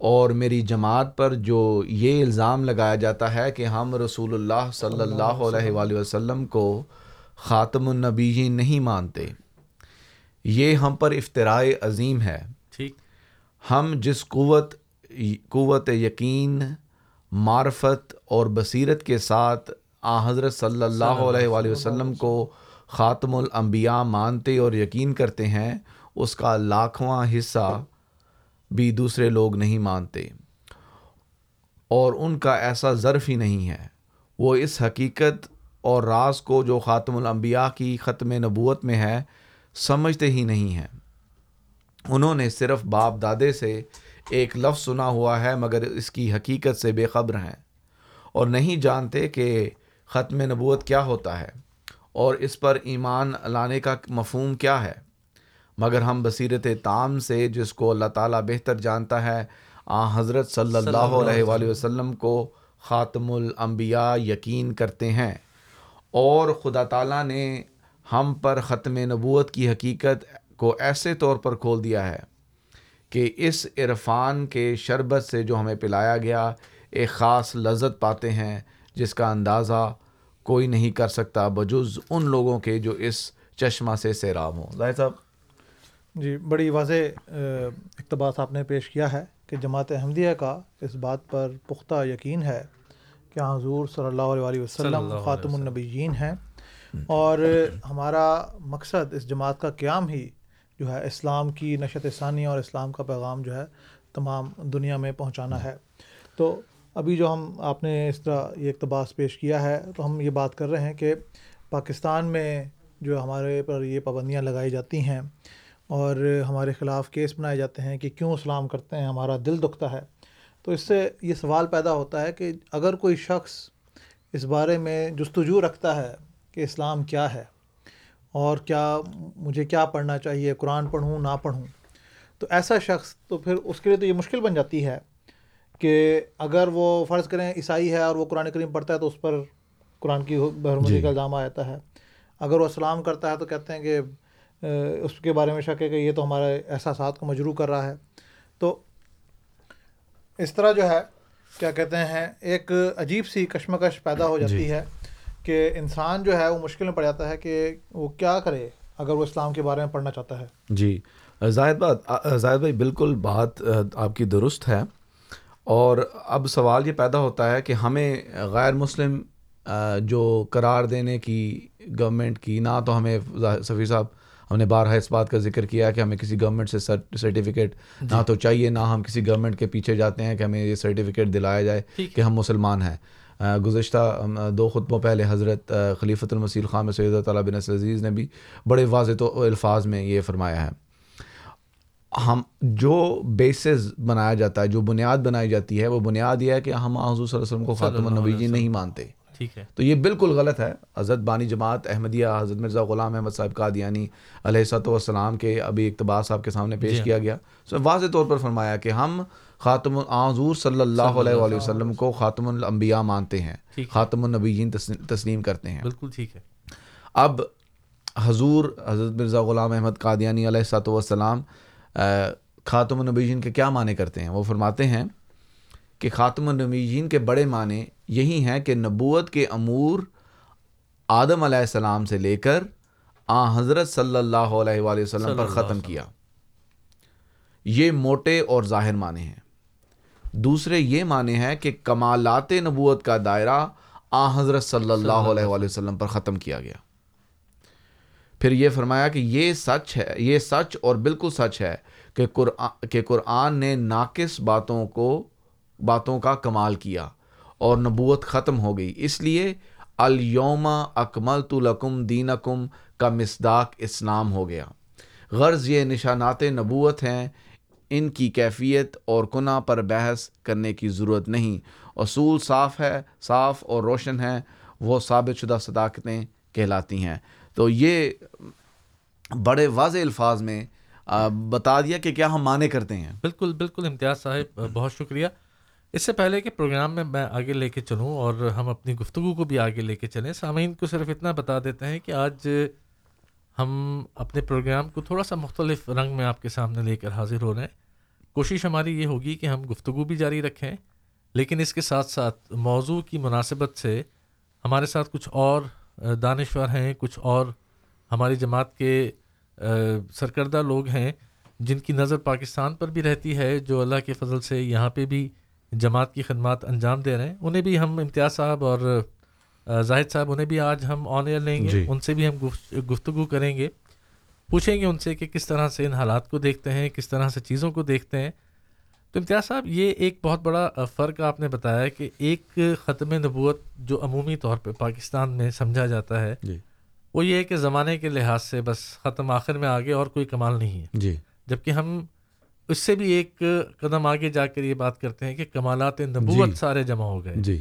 اور میری جماعت پر جو یہ الزام لگایا جاتا ہے کہ ہم رسول اللہ صلی اللہ علیہ وآلہ وسلم کو خاتم النبیین نہیں مانتے یہ ہم پر افتراء عظیم ہے۔ ٹھیک۔ ہم جس قوت قوت یقین معرفت اور بصیرت کے ساتھ آ حضرت صلی اللہ علیہ وآلہ وسلم کو خاتم الانبیاء مانتے اور یقین کرتے ہیں اس کا لاکھواں حصہ بھی دوسرے لوگ نہیں مانتے۔ اور ان کا ایسا ظرف ہی نہیں ہے۔ وہ اس حقیقت اور راز کو جو خاتم الانبیاء کی ختم نبوت میں ہے، سمجھتے ہی نہیں ہیں۔ انہوں نے صرف باپ دادے سے ایک لفظ سنا ہوا ہے، مگر اس کی حقیقت سے بے خبر ہیں۔ اور نہیں جانتے کہ ختم نبوت کیا ہوتا ہے۔ اور اس پر ایمان لانے کا مفہوم کیا ہے۔ مگر ہم بصیرت تام سے جس کو اللہ تعالیٰ بہتر جانتا ہے آ حضرت صلی اللہ علیہ وآلہ وسلم کو خاتم الانبیاء یقین کرتے ہیں۔ اور خدا تعالیٰ نے ہم پر ختم نبوت کی حقیقت کو ایسے طور پر کھول دیا ہے کہ اس عرفان کے شربت سے جو ہمیں پلایا گیا ایک خاص لذت پاتے ہیں جس کا اندازہ کوئی نہیں کر سکتا بجز ان لوگوں کے جو اس چشمہ سے سیراب ہوں۔ ظاہر صاحب جی بڑی واضح اقتباس آپ نے پیش کیا ہے کہ جماعت احمدیہ کا اس بات پر پختہ یقین ہے کہ حضور صلی اللہ علیہ وسلم خاتم النبیین ہیں۔ اور ہمارا مقصد اس جماعت کا قیام ہی جو ہے اسلام کی نشت ثانی اور اسلام کا پیغام جو ہے تمام دنیا میں پہنچانا ہے۔ تو ابھی جو ہم آپ نے اس طرح یہ اقتباس پیش کیا ہے تو ہم یہ بات کر رہے ہیں کہ پاکستان میں جو ہمارے پر یہ پابندیاں لگائی جاتی ہیں اور ہمارے خلاف کیس بنائے جاتے ہیں کہ کیوں اسلام کرتے ہیں ہمارا دل دکھتا ہے۔ تو اس سے یہ سوال پیدا ہوتا ہے کہ اگر کوئی شخص اس بارے میں جستجو رکھتا ہے کہ اسلام کیا ہے اور کیا مجھے کیا پڑھنا چاہیے قرآن پڑھوں نہ پڑھوں تو ایسا شخص تو پھر اس کے لیے تو یہ مشکل بن جاتی ہے کہ اگر وہ فرض کریں عیسائی ہے اور وہ قرآن کریم پڑھتا ہے تو اس پر قرآن کی بحرمتی جی۔ کا الزام آ جاتا ہے۔ اگر وہ اسلام کرتا ہے تو کہتے ہیں کہ اس کے بارے میں شک ہے کہ یہ تو ہمارے احساسات کو مجروح کر رہا ہے۔ تو اس طرح جو ہے کیا کہتے ہیں ایک عجیب سی کشمکش پیدا ہو جاتی جی۔ ہے کہ انسان جو ہے وہ مشکل میں پڑ جاتا ہے کہ وہ کیا کرے اگر وہ اسلام کے بارے میں پڑھنا چاہتا ہے۔ جی۔ زاہد بات زاہد بھائی بالکل بات آپ کی درست ہے۔ اور اب سوال یہ پیدا ہوتا ہے کہ ہمیں غیر مسلم جو قرار دینے کی گورنمنٹ کی نہ تو ہمیں سفیر صاحب ہم نے بارہا اس بات کا ذکر کیا کہ ہمیں کسی گورنمنٹ سے سرٹیفکیٹ نہ جی۔ تو چاہیے نہ ہم کسی گورنمنٹ کے پیچھے جاتے ہیں کہ ہمیں یہ سرٹیفکیٹ دلایا جائے کہ ہم مسلمان ہیں۔ گزشتہ دو خطبوں پہلے حضرت خلیفۃ المسیل خام سید تعالیٰ بن عزیز نے بھی بڑے واضح تو الفاظ میں یہ فرمایا ہے۔ ہم جو بیسز بنایا جاتا ہے جو بنیاد بنائی جاتی ہے وہ بنیاد یہ ہے کہ ہم حضور صلی اللہ علیہ وسلم کو خاتم النبی نہیں مانتے۔ ٹھیک ہے۔ تو یہ بالکل غلط ہے۔ حضرت بانی جماعت احمدیہ حضرت مرزا غلام احمد صاحب قادیانی علیہ صاحب والسلام کے ابھی اقتباس آپ کے سامنے پیش جی کیا گیا۔ واضح طور پر فرمایا کہ ہم خاتم حضور صلی اللہ علیہ وآلہ وسلم کو خاتم الانبیاء مانتے ہیں۔ خاتم النبیین تسلیم کرتے ہیں۔ بالکل ٹھیک ہے۔ اب حضور حضرت مرزا غلام احمد قادیانی علیہ صاحب والسلام خاتم النبیین کے کیا معنی کرتے ہیں؟ وہ فرماتے ہیں کہ خاتم النبیین کے بڑے معنی یہی ہیں کہ نبوت کے امور آدم علیہ السلام سے لے کر آ حضرت صلی اللہ علیہ وآلہ وسلم پر ختم کیا۔ یہ موٹے اور ظاہر معنی ہیں۔ دوسرے یہ معنی ہے کہ کمالات نبوت کا دائرہ آ حضرت صلی اللہ علیہ وآلہ وسلم پر ختم کیا گیا۔ پھر یہ فرمایا کہ یہ سچ ہے یہ سچ اور بالکل سچ ہے کہ قرآن کہ قرآن نے ناقص باتوں کو باتوں کا کمال کیا اور نبوت ختم ہو گئی۔ اس لیے الوم اکمل تو لکم دین کا مصداق اسلام ہو گیا۔ غرض یہ نشانات نبوت ہیں، ان کی کیفیت اور کنہ پر بحث کرنے کی ضرورت نہیں۔ اصول صاف ہے، صاف اور روشن ہے وہ ثابت شدہ صداقتیں کہلاتی ہیں۔ تو یہ بڑے واضح الفاظ میں بتا دیا کہ کیا ہم مانے کرتے ہیں۔ بالکل بالکل، امتیاز صاحب، بہت شکریہ۔ اس سے پہلے کہ پروگرام میں میں آگے لے کے چلوں اور ہم اپنی گفتگو کو بھی آگے لے کے چلیں، سامعین کو صرف اتنا بتا دیتے ہیں کہ آج ہم اپنے پروگرام کو تھوڑا سا مختلف رنگ میں آپ کے سامنے لے کر حاضر ہو رہے ہیں۔ کوشش ہماری یہ ہوگی کہ ہم گفتگو بھی جاری رکھیں، لیکن اس کے ساتھ ساتھ موضوع کی مناسبت سے ہمارے ساتھ کچھ اور دانشور ہیں، کچھ اور ہماری جماعت کے سرکردہ لوگ ہیں جن کی نظر پاکستان پر بھی رہتی ہے، جو اللہ کے فضل سے یہاں پہ بھی جماعت کی خدمات انجام دے رہے ہیں انہیں بھی ہم امتیاز صاحب اور زاہد صاحب انہیں بھی آج ہم آن ایئر لیں گے جی۔ ان سے بھی ہم گفتگو کریں گے۔ پوچھیں گے ان سے کہ کس طرح سے ان حالات کو دیکھتے ہیں کس طرح سے چیزوں کو دیکھتے ہیں۔ تو امتیاز صاحب یہ ایک بہت بڑا فرق آپ نے بتایا کہ ایک ختم نبوت جو عمومی طور پہ پاکستان میں سمجھا جاتا ہے جی۔ وہ یہ ہے کہ زمانے کے لحاظ سے بس ختم آخر میں آگے اور کوئی کمال نہیں ہے۔ جی۔ جبکہ ہم اس سے بھی ایک قدم آگے جا کر یہ بات کرتے ہیں کہ کمالات نبوت جی۔ سارے جمع ہو گئے۔ جی۔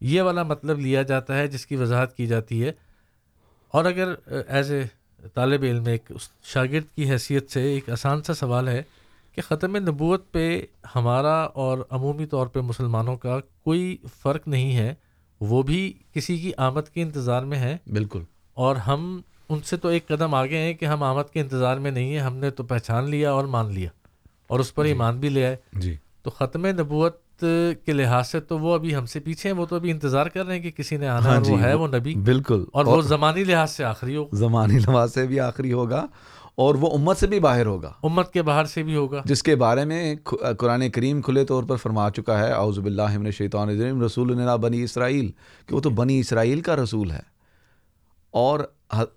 یہ والا مطلب لیا جاتا ہے جس کی وضاحت کی جاتی ہے۔ اور اگر ایز اے طالب علم ایک شاگرد کی حیثیت سے ایک آسان سا سوال ہے کہ ختم نبوت پہ ہمارا اور عمومی طور پہ مسلمانوں کا کوئی فرق نہیں ہے وہ بھی کسی کی آمد کے انتظار میں ہے بالکل۔ اور ہم ان سے تو ایک قدم آگے ہیں کہ ہم آمد کے انتظار میں نہیں ہیں ہم نے تو پہچان لیا اور مان لیا۔ اور اس پر ایمان بھی لیا ہے جی۔ تو ختم نبوت کے لحاظ سے تو وہ ابھی ہم سے پیچھے ہیں وہ تو ابھی انتظار کر رہے ہیں کہ کسی نے آنا ہاں اور جی وہ ہے وہ نبی۔ بالکل۔ اور وہ زمانی لحاظ سے آخری ہوگا۔ زمانی لحاظ سے بھی آخری ہوگا اور وہ امت سے بھی باہر ہوگا۔ امت کے باہر سے بھی ہوگا۔ جس کے بارے میں قرآن کریم کھلے طور پر فرما چکا ہے اعوذ باللہ من الشیطان الرجیم رسول اللہ بنی اسرائیل کہ وہ تو بنی اسرائیل کا رسول ہے۔ اور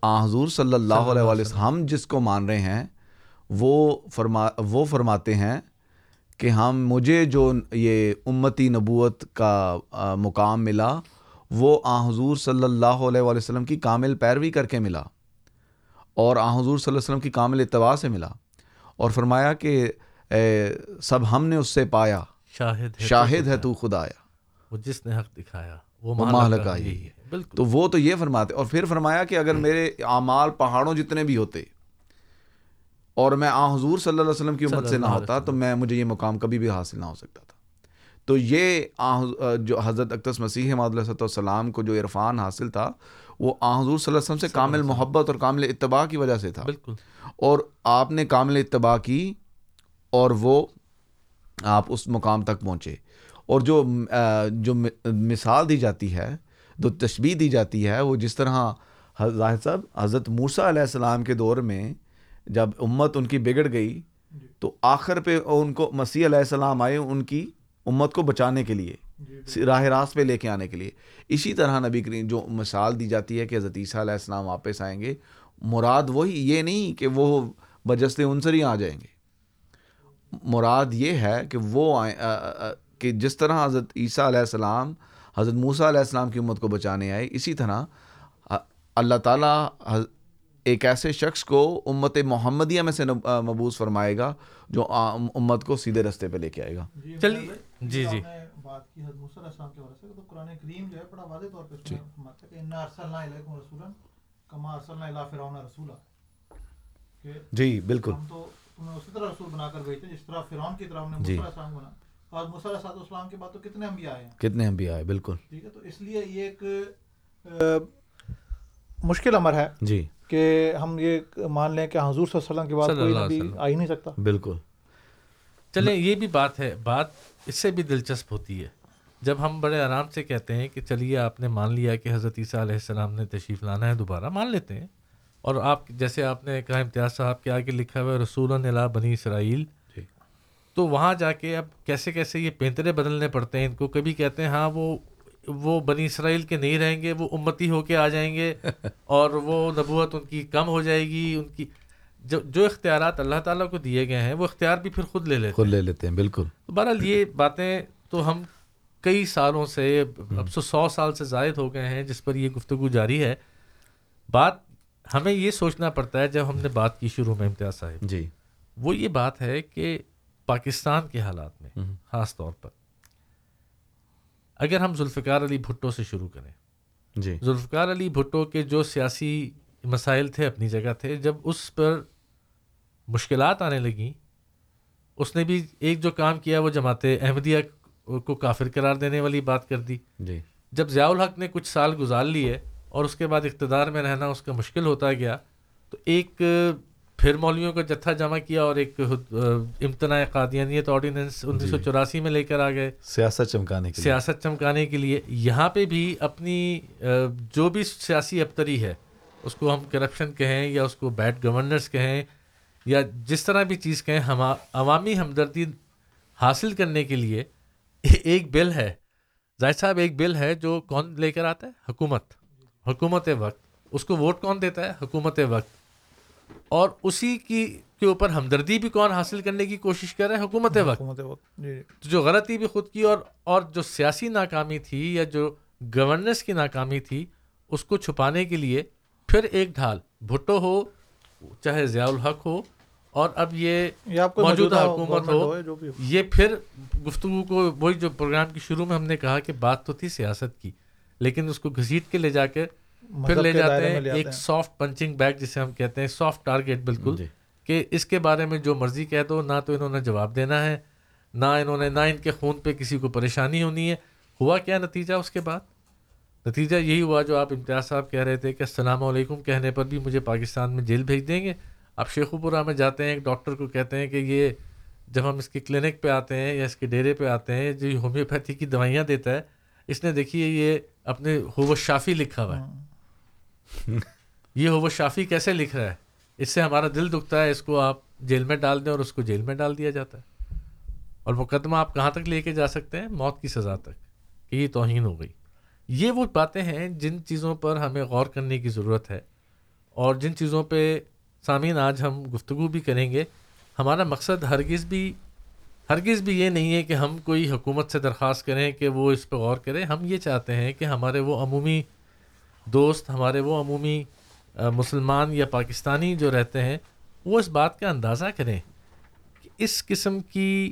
حضور صلی اللہ علیہ وسلم۔ ہم جس کو مان رہے ہیں وہ فرما وہ فرماتے ہیں کہ ہم مجھے جو یہ امتی نبوت کا مقام ملا وہ آ حضور صلی اللہ علیہ وآلہ وسلم کی کامل پیروی کر کے ملا اور آ حضور صلی اللہ علیہ وسلم کی کامل اتباع سے ملا اور فرمایا کہ سب ہم نے اس سے پایا۔ شاہد ہے شاہد ہے تو خدا آیا وہ جس نے حق دکھایا وہ مالک آئی۔ ہے۔ بالکل۔ تو وہ تو یہ فرماتے اور پھر فرمایا کہ اگر میرے اعمال پہاڑوں جتنے بھی ہوتے اور میں آ حضور صلی اللہ علیہ وسلم کی امت سے نہ ہوتا تو میں مجھے یہ مقام کبھی بھی حاصل نہ ہو سکتا تھا۔ تو یہ جو حضرت اقدس مسیح علیہ السلام کو جو عرفان حاصل تھا وہ آ حضور صلی اللہ علیہ وسلم سے کامل محبت اور کامل اتباع کی وجہ سے تھا۔ بالکل۔ اور آپ نے کامل اتباع کی اور وہ آپ اس مقام تک پہنچے۔ اور جو جو مثال دی جاتی ہے جو تشبیح دی جاتی ہے وہ جس طرح حض- زاہد صاحب حضرت موسیٰ علیہ السلام کے دور میں جب امت ان کی بگڑ گئی تو آخر پہ ان کو مسیح علیہ السلام آئے ان کی امت کو بچانے کے لیے راہ راست پہ لے کے آنے کے لیے۔ اسی طرح نبی کریم جو مثال دی جاتی ہے کہ حضرت عیسیٰ علیہ السلام واپس آئیں گے مراد وہی یہ نہیں کہ وہ بجست عنصر ہی آ جائیں گے۔ مراد یہ ہے کہ وہ آئیں آ- آ- آ- کہ جس طرح حضرت عیسیٰ علیہ السلام حضرت موسیٰ علیہ السلام کی امت کو بچانے آئے اسی طرح اللہ تعالیٰ ایک ایسے شخص کو امت محمدیہ میں سے مبعوث فرمائے گا جو عام امت کو سیدھے رستے پہ لے کے آئے گا۔ چلیے جی جی۔ بات کی حضرت موسیٰ علیہ السلام کے حوالے سے تو قرآن کریم جو ہے بڑا واضح طور پہ اس میں فرماتا ہے کہ انا ارسلنا الیکم رسولا کما ارسلنا الی فرعون رسولا۔ کہ جی بالکل۔ ہم تو تمہیں اسی طرح رسول بنا کر بھیجتے ہیں جس طرح فرعون کی طرح ہم نے جی۔ موسیٰ علیہ السلام کو بنا۔ اور موسیٰ علیہ السلام کے بعد تو کتنے انبیاء آئے ہیں؟ کتنے ہم بھی آئے بالکل۔ ٹھیک ہے تو اس لیے یہ ایک مشکل امر ہے۔ جی۔ کہ ہم یہ مان لیں کہ حضور صلی اللہ علیہ وسلم کے بعد کوئی نبی۔ آ ہی نہیں سکتا۔ بالکل۔ چلیں یہ بھی بات ہے بات اس سے بھی دلچسپ ہوتی ہے۔ جب ہم بڑے آرام سے کہتے ہیں کہ چلیے آپ نے مان لیا کہ حضرت عیسیٰ علیہ السلام نے تشریف لانا ہے دوبارہ مان لیتے ہیں۔ اور آپ جیسے آپ نے کہا امتیاز صاحب کے آگے لکھا ہوا ہے رسول اللہ بنی اسرائیل۔ تو وہاں جا کے اب کیسے کیسے یہ پینترے بدلنے پڑتے ہیں؟ ان کو کبھی کہتے ہیں ہاں وہ وہ بنی اسرائیل کے نہیں رہیں گے وہ امتی ہو کے آ جائیں گے اور وہ نبوت ان کی کم ہو جائے گی ان کی جو جو اختیارات اللہ تعالیٰ کو دیے گئے ہیں وہ اختیار بھی پھر خود لے لیتے خود لے لیتے ہیں بالکل۔ بہرحال یہ باتیں تو ہم کئی سالوں سے اب سو سو سال سے زائد ہو گئے ہیں جس پر یہ گفتگو جاری ہے۔ بات ہمیں یہ سوچنا پڑتا ہے جب ہم نے بات کی شروع میں امتیاز صاحب۔ جی۔ وہ یہ بات ہے کہ پاکستان کے حالات میں خاص طور پر اگر ہم ذوالفقار علی بھٹو سے شروع کریں۔ جی۔ ذوالفقار علی بھٹو کے جو سیاسی مسائل تھے اپنی جگہ تھے جب اس پر مشکلات آنے لگیں اس نے بھی ایک جو کام کیا وہ جماعت احمدیہ کو کافر قرار دینے والی بات کر دی۔ جی۔ جب ضیاء الحق نے کچھ سال گزار لیے اور اس کے بعد اقتدار میں رہنا اس کا مشکل ہوتا گیا تو ایک پھر مولویوں کا جتھا جمع کیا اور ایک امتناع قادیانیت آرڈیننس انیس سو چوراسی میں لے کر آ گئے۔ سیاست چمکانے کے سیاست چمکانے کے لیے۔ یہاں پہ بھی اپنی جو بھی سیاسی ابتری ہے اس کو ہم کرپشن کہیں یا اس کو بیڈ گورنرس کہیں یا جس طرح بھی چیز کہیں ہم عوامی ہمدردی حاصل کرنے کے لیے ایک بل ہے۔ زاہد صاحب ایک بل ہے جو کون لے کر آتا ہے؟ حکومت۔ حکومت وقت۔ اس کو ووٹ کون دیتا ہے؟ حکومت وقت۔ اور اسی کی کے اوپر ہمدردی بھی کون حاصل کرنے کی کوشش کر رہے ہیں حکومت وقت حکومت وقت جی تو جو غلطی بھی خود کی اور اور جو سیاسی ناکامی تھی یا جو گورننس کی ناکامی تھی اس کو چھپانے کے لیے پھر ایک ڈھال بھٹو ہو چاہے ضیاء الحق ہو اور اب یہ موجودہ حکومت ہو۔ یہ پھر گفتگو کو وہی جو پروگرام کی شروع میں ہم نے کہا کہ بات تو تھی سیاست کی لیکن اس کو گھسیٹ کے لے جا کے پھر مذہب لے جاتے ہیں ایک۔ سافٹ پنچنگ بیگ جسے ہم کہتے ہیں سافٹ ٹارگیٹ بالکل جی۔ کہ اس کے بارے میں جو مرضی کہہ دو نہ تو انہوں نے جواب دینا ہے نہ انہوں نے نہ ان کے خون پہ کسی کو پریشانی ہونی ہے۔ ہوا کیا نتیجہ اس کے بعد؟ نتیجہ یہی ہوا جو آپ امتیاز صاحب کہہ رہے تھے کہ السلام علیکم کہنے پر بھی مجھے پاکستان میں جیل بھیج دیں گے۔ آپ شیخو پورہ میں جاتے ہیں ایک ڈاکٹر کو کہتے ہیں کہ یہ جب ہم اس کے کلینک پہ آتے ہیں یا اس کے ڈیرے پہ آتے ہیں جو ہومیوپیتھی کی دوائیاں دیتا ہے اس نے دیکھیے یہ اپنے ہو شافی لکھا ہوا ہے۔ یہ ہو وہ شافی کیسے لکھ رہا ہے؟ اس سے ہمارا دل دکھتا ہے، اس کو آپ جیل میں ڈال دیں اور اس کو جیل میں ڈال دیا جاتا ہے۔ اور مقدمہ آپ کہاں تک لے کے جا سکتے ہیں؟ موت کی سزا تک۔ کہ یہ توہین ہو گئی۔ یہ وہ باتیں ہیں جن چیزوں پر ہمیں غور کرنے کی ضرورت ہے۔ اور جن چیزوں پہ سامعین آج ہم گفتگو بھی کریں گے، ہمارا مقصد ہرگز بھی ہرگز بھی یہ نہیں ہے کہ ہم کوئی حکومت سے درخواست کریں کہ وہ اس پہ غور کریں ہم یہ چاہتے ہیں کہ ہمارے وہ عمومی دوست ہمارے وہ عمومی مسلمان یا پاکستانی جو رہتے ہیں، وہ اس بات کا اندازہ کریں کہ اس قسم کی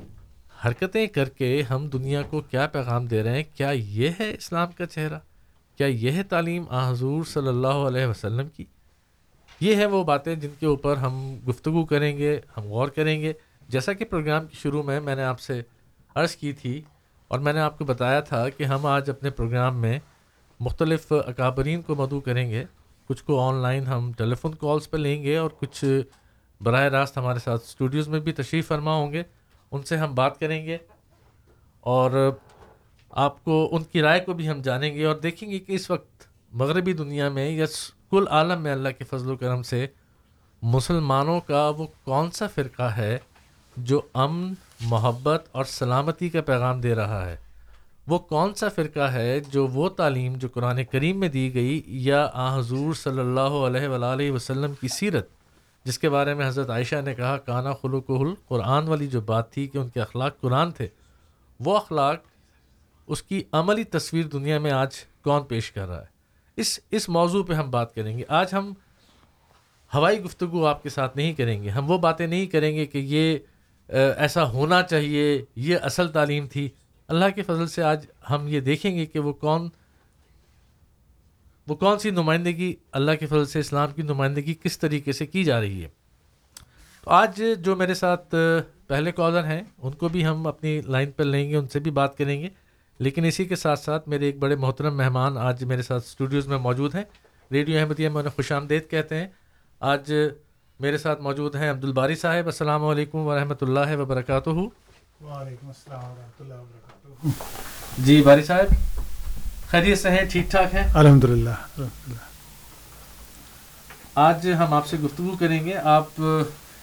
حرکتیں کر کے ہم دنیا کو کیا پیغام دے رہے ہیں، کیا یہ ہے اسلام کا چہرہ؟ کیا یہ ہے تعلیم آ حضور صلی اللہ علیہ وسلم کی؟ یہ ہیں وہ باتیں جن کے اوپر ہم گفتگو کریں گے، ہم غور کریں گے۔ جیسا کہ پروگرام کی شروع میں میں نے آپ سے عرض کی تھی اور میں نے آپ کو بتایا تھا کہ ہم آج اپنے پروگرام میں مختلف اکابرین کو مدعو کریں گے، کچھ کو آن لائن ہم ٹیلی فون کالس پہ لیں گے اور کچھ براہ راست ہمارے ساتھ اسٹوڈیوز میں بھی تشریف فرما ہوں گے، ان سے ہم بات کریں گے اور آپ کو، ان کی رائے کو بھی ہم جانیں گے اور دیکھیں گے کہ اس وقت مغربی دنیا میں یا کل عالم میں اللہ کے فضل و کرم سے مسلمانوں کا وہ کون سا فرقہ ہے جو امن، محبت اور سلامتی کا پیغام دے رہا ہے؟ وہ کون سا فرقہ ہے جو وہ تعلیم جو قرآن کریم میں دی گئی یا آ حضور صلی اللہ علیہ وآلہ وسلم کی سیرت، جس کے بارے میں حضرت عائشہ نے کہا، کانا خلوق قرآن والی جو بات تھی کہ ان کے اخلاق قرآن تھے، وہ اخلاق اس کی عملی تصویر دنیا میں آج کون پیش کر رہا ہے؟ اس اس موضوع پہ ہم بات کریں گے۔ آج ہم ہوائی گفتگو آپ کے ساتھ نہیں کریں گے۔ ہم وہ باتیں نہیں کریں گے کہ یہ ایسا ہونا چاہیے، یہ اصل تعلیم تھی۔ اللہ کے فضل سے آج ہم یہ دیکھیں گے کہ وہ کون وہ کون سی نمائندگی اللہ کے فضل سے اسلام کی نمائندگی کس طریقے سے کی جا رہی ہے؟ تو آج جو میرے ساتھ پہلے کالر ہیں، ان کو بھی ہم اپنی لائن پر لیں گے، ان سے بھی بات کریں گے۔ لیکن اسی کے ساتھ ساتھ میرے ایک بڑے محترم مہمان آج میرے ساتھ اسٹوڈیوز میں موجود ہیں۔ ریڈیو احمدیہ میں انہیں خوش آمدید کہتے ہیں۔ آج میرے ساتھ موجود ہیں عبد الباری صاحب۔ السلام علیکم ورحمۃ اللہ وبرکاتہ۔ وعلیکم السلام ورحمۃ اللہ وبرکاتہ۔ جی باری صاحب خیریت سے ہیں؟ ٹھیک ٹھاک ہیں؟ الحمد للہ آج ہم آپ سے گفتگو کریں گے۔ آپ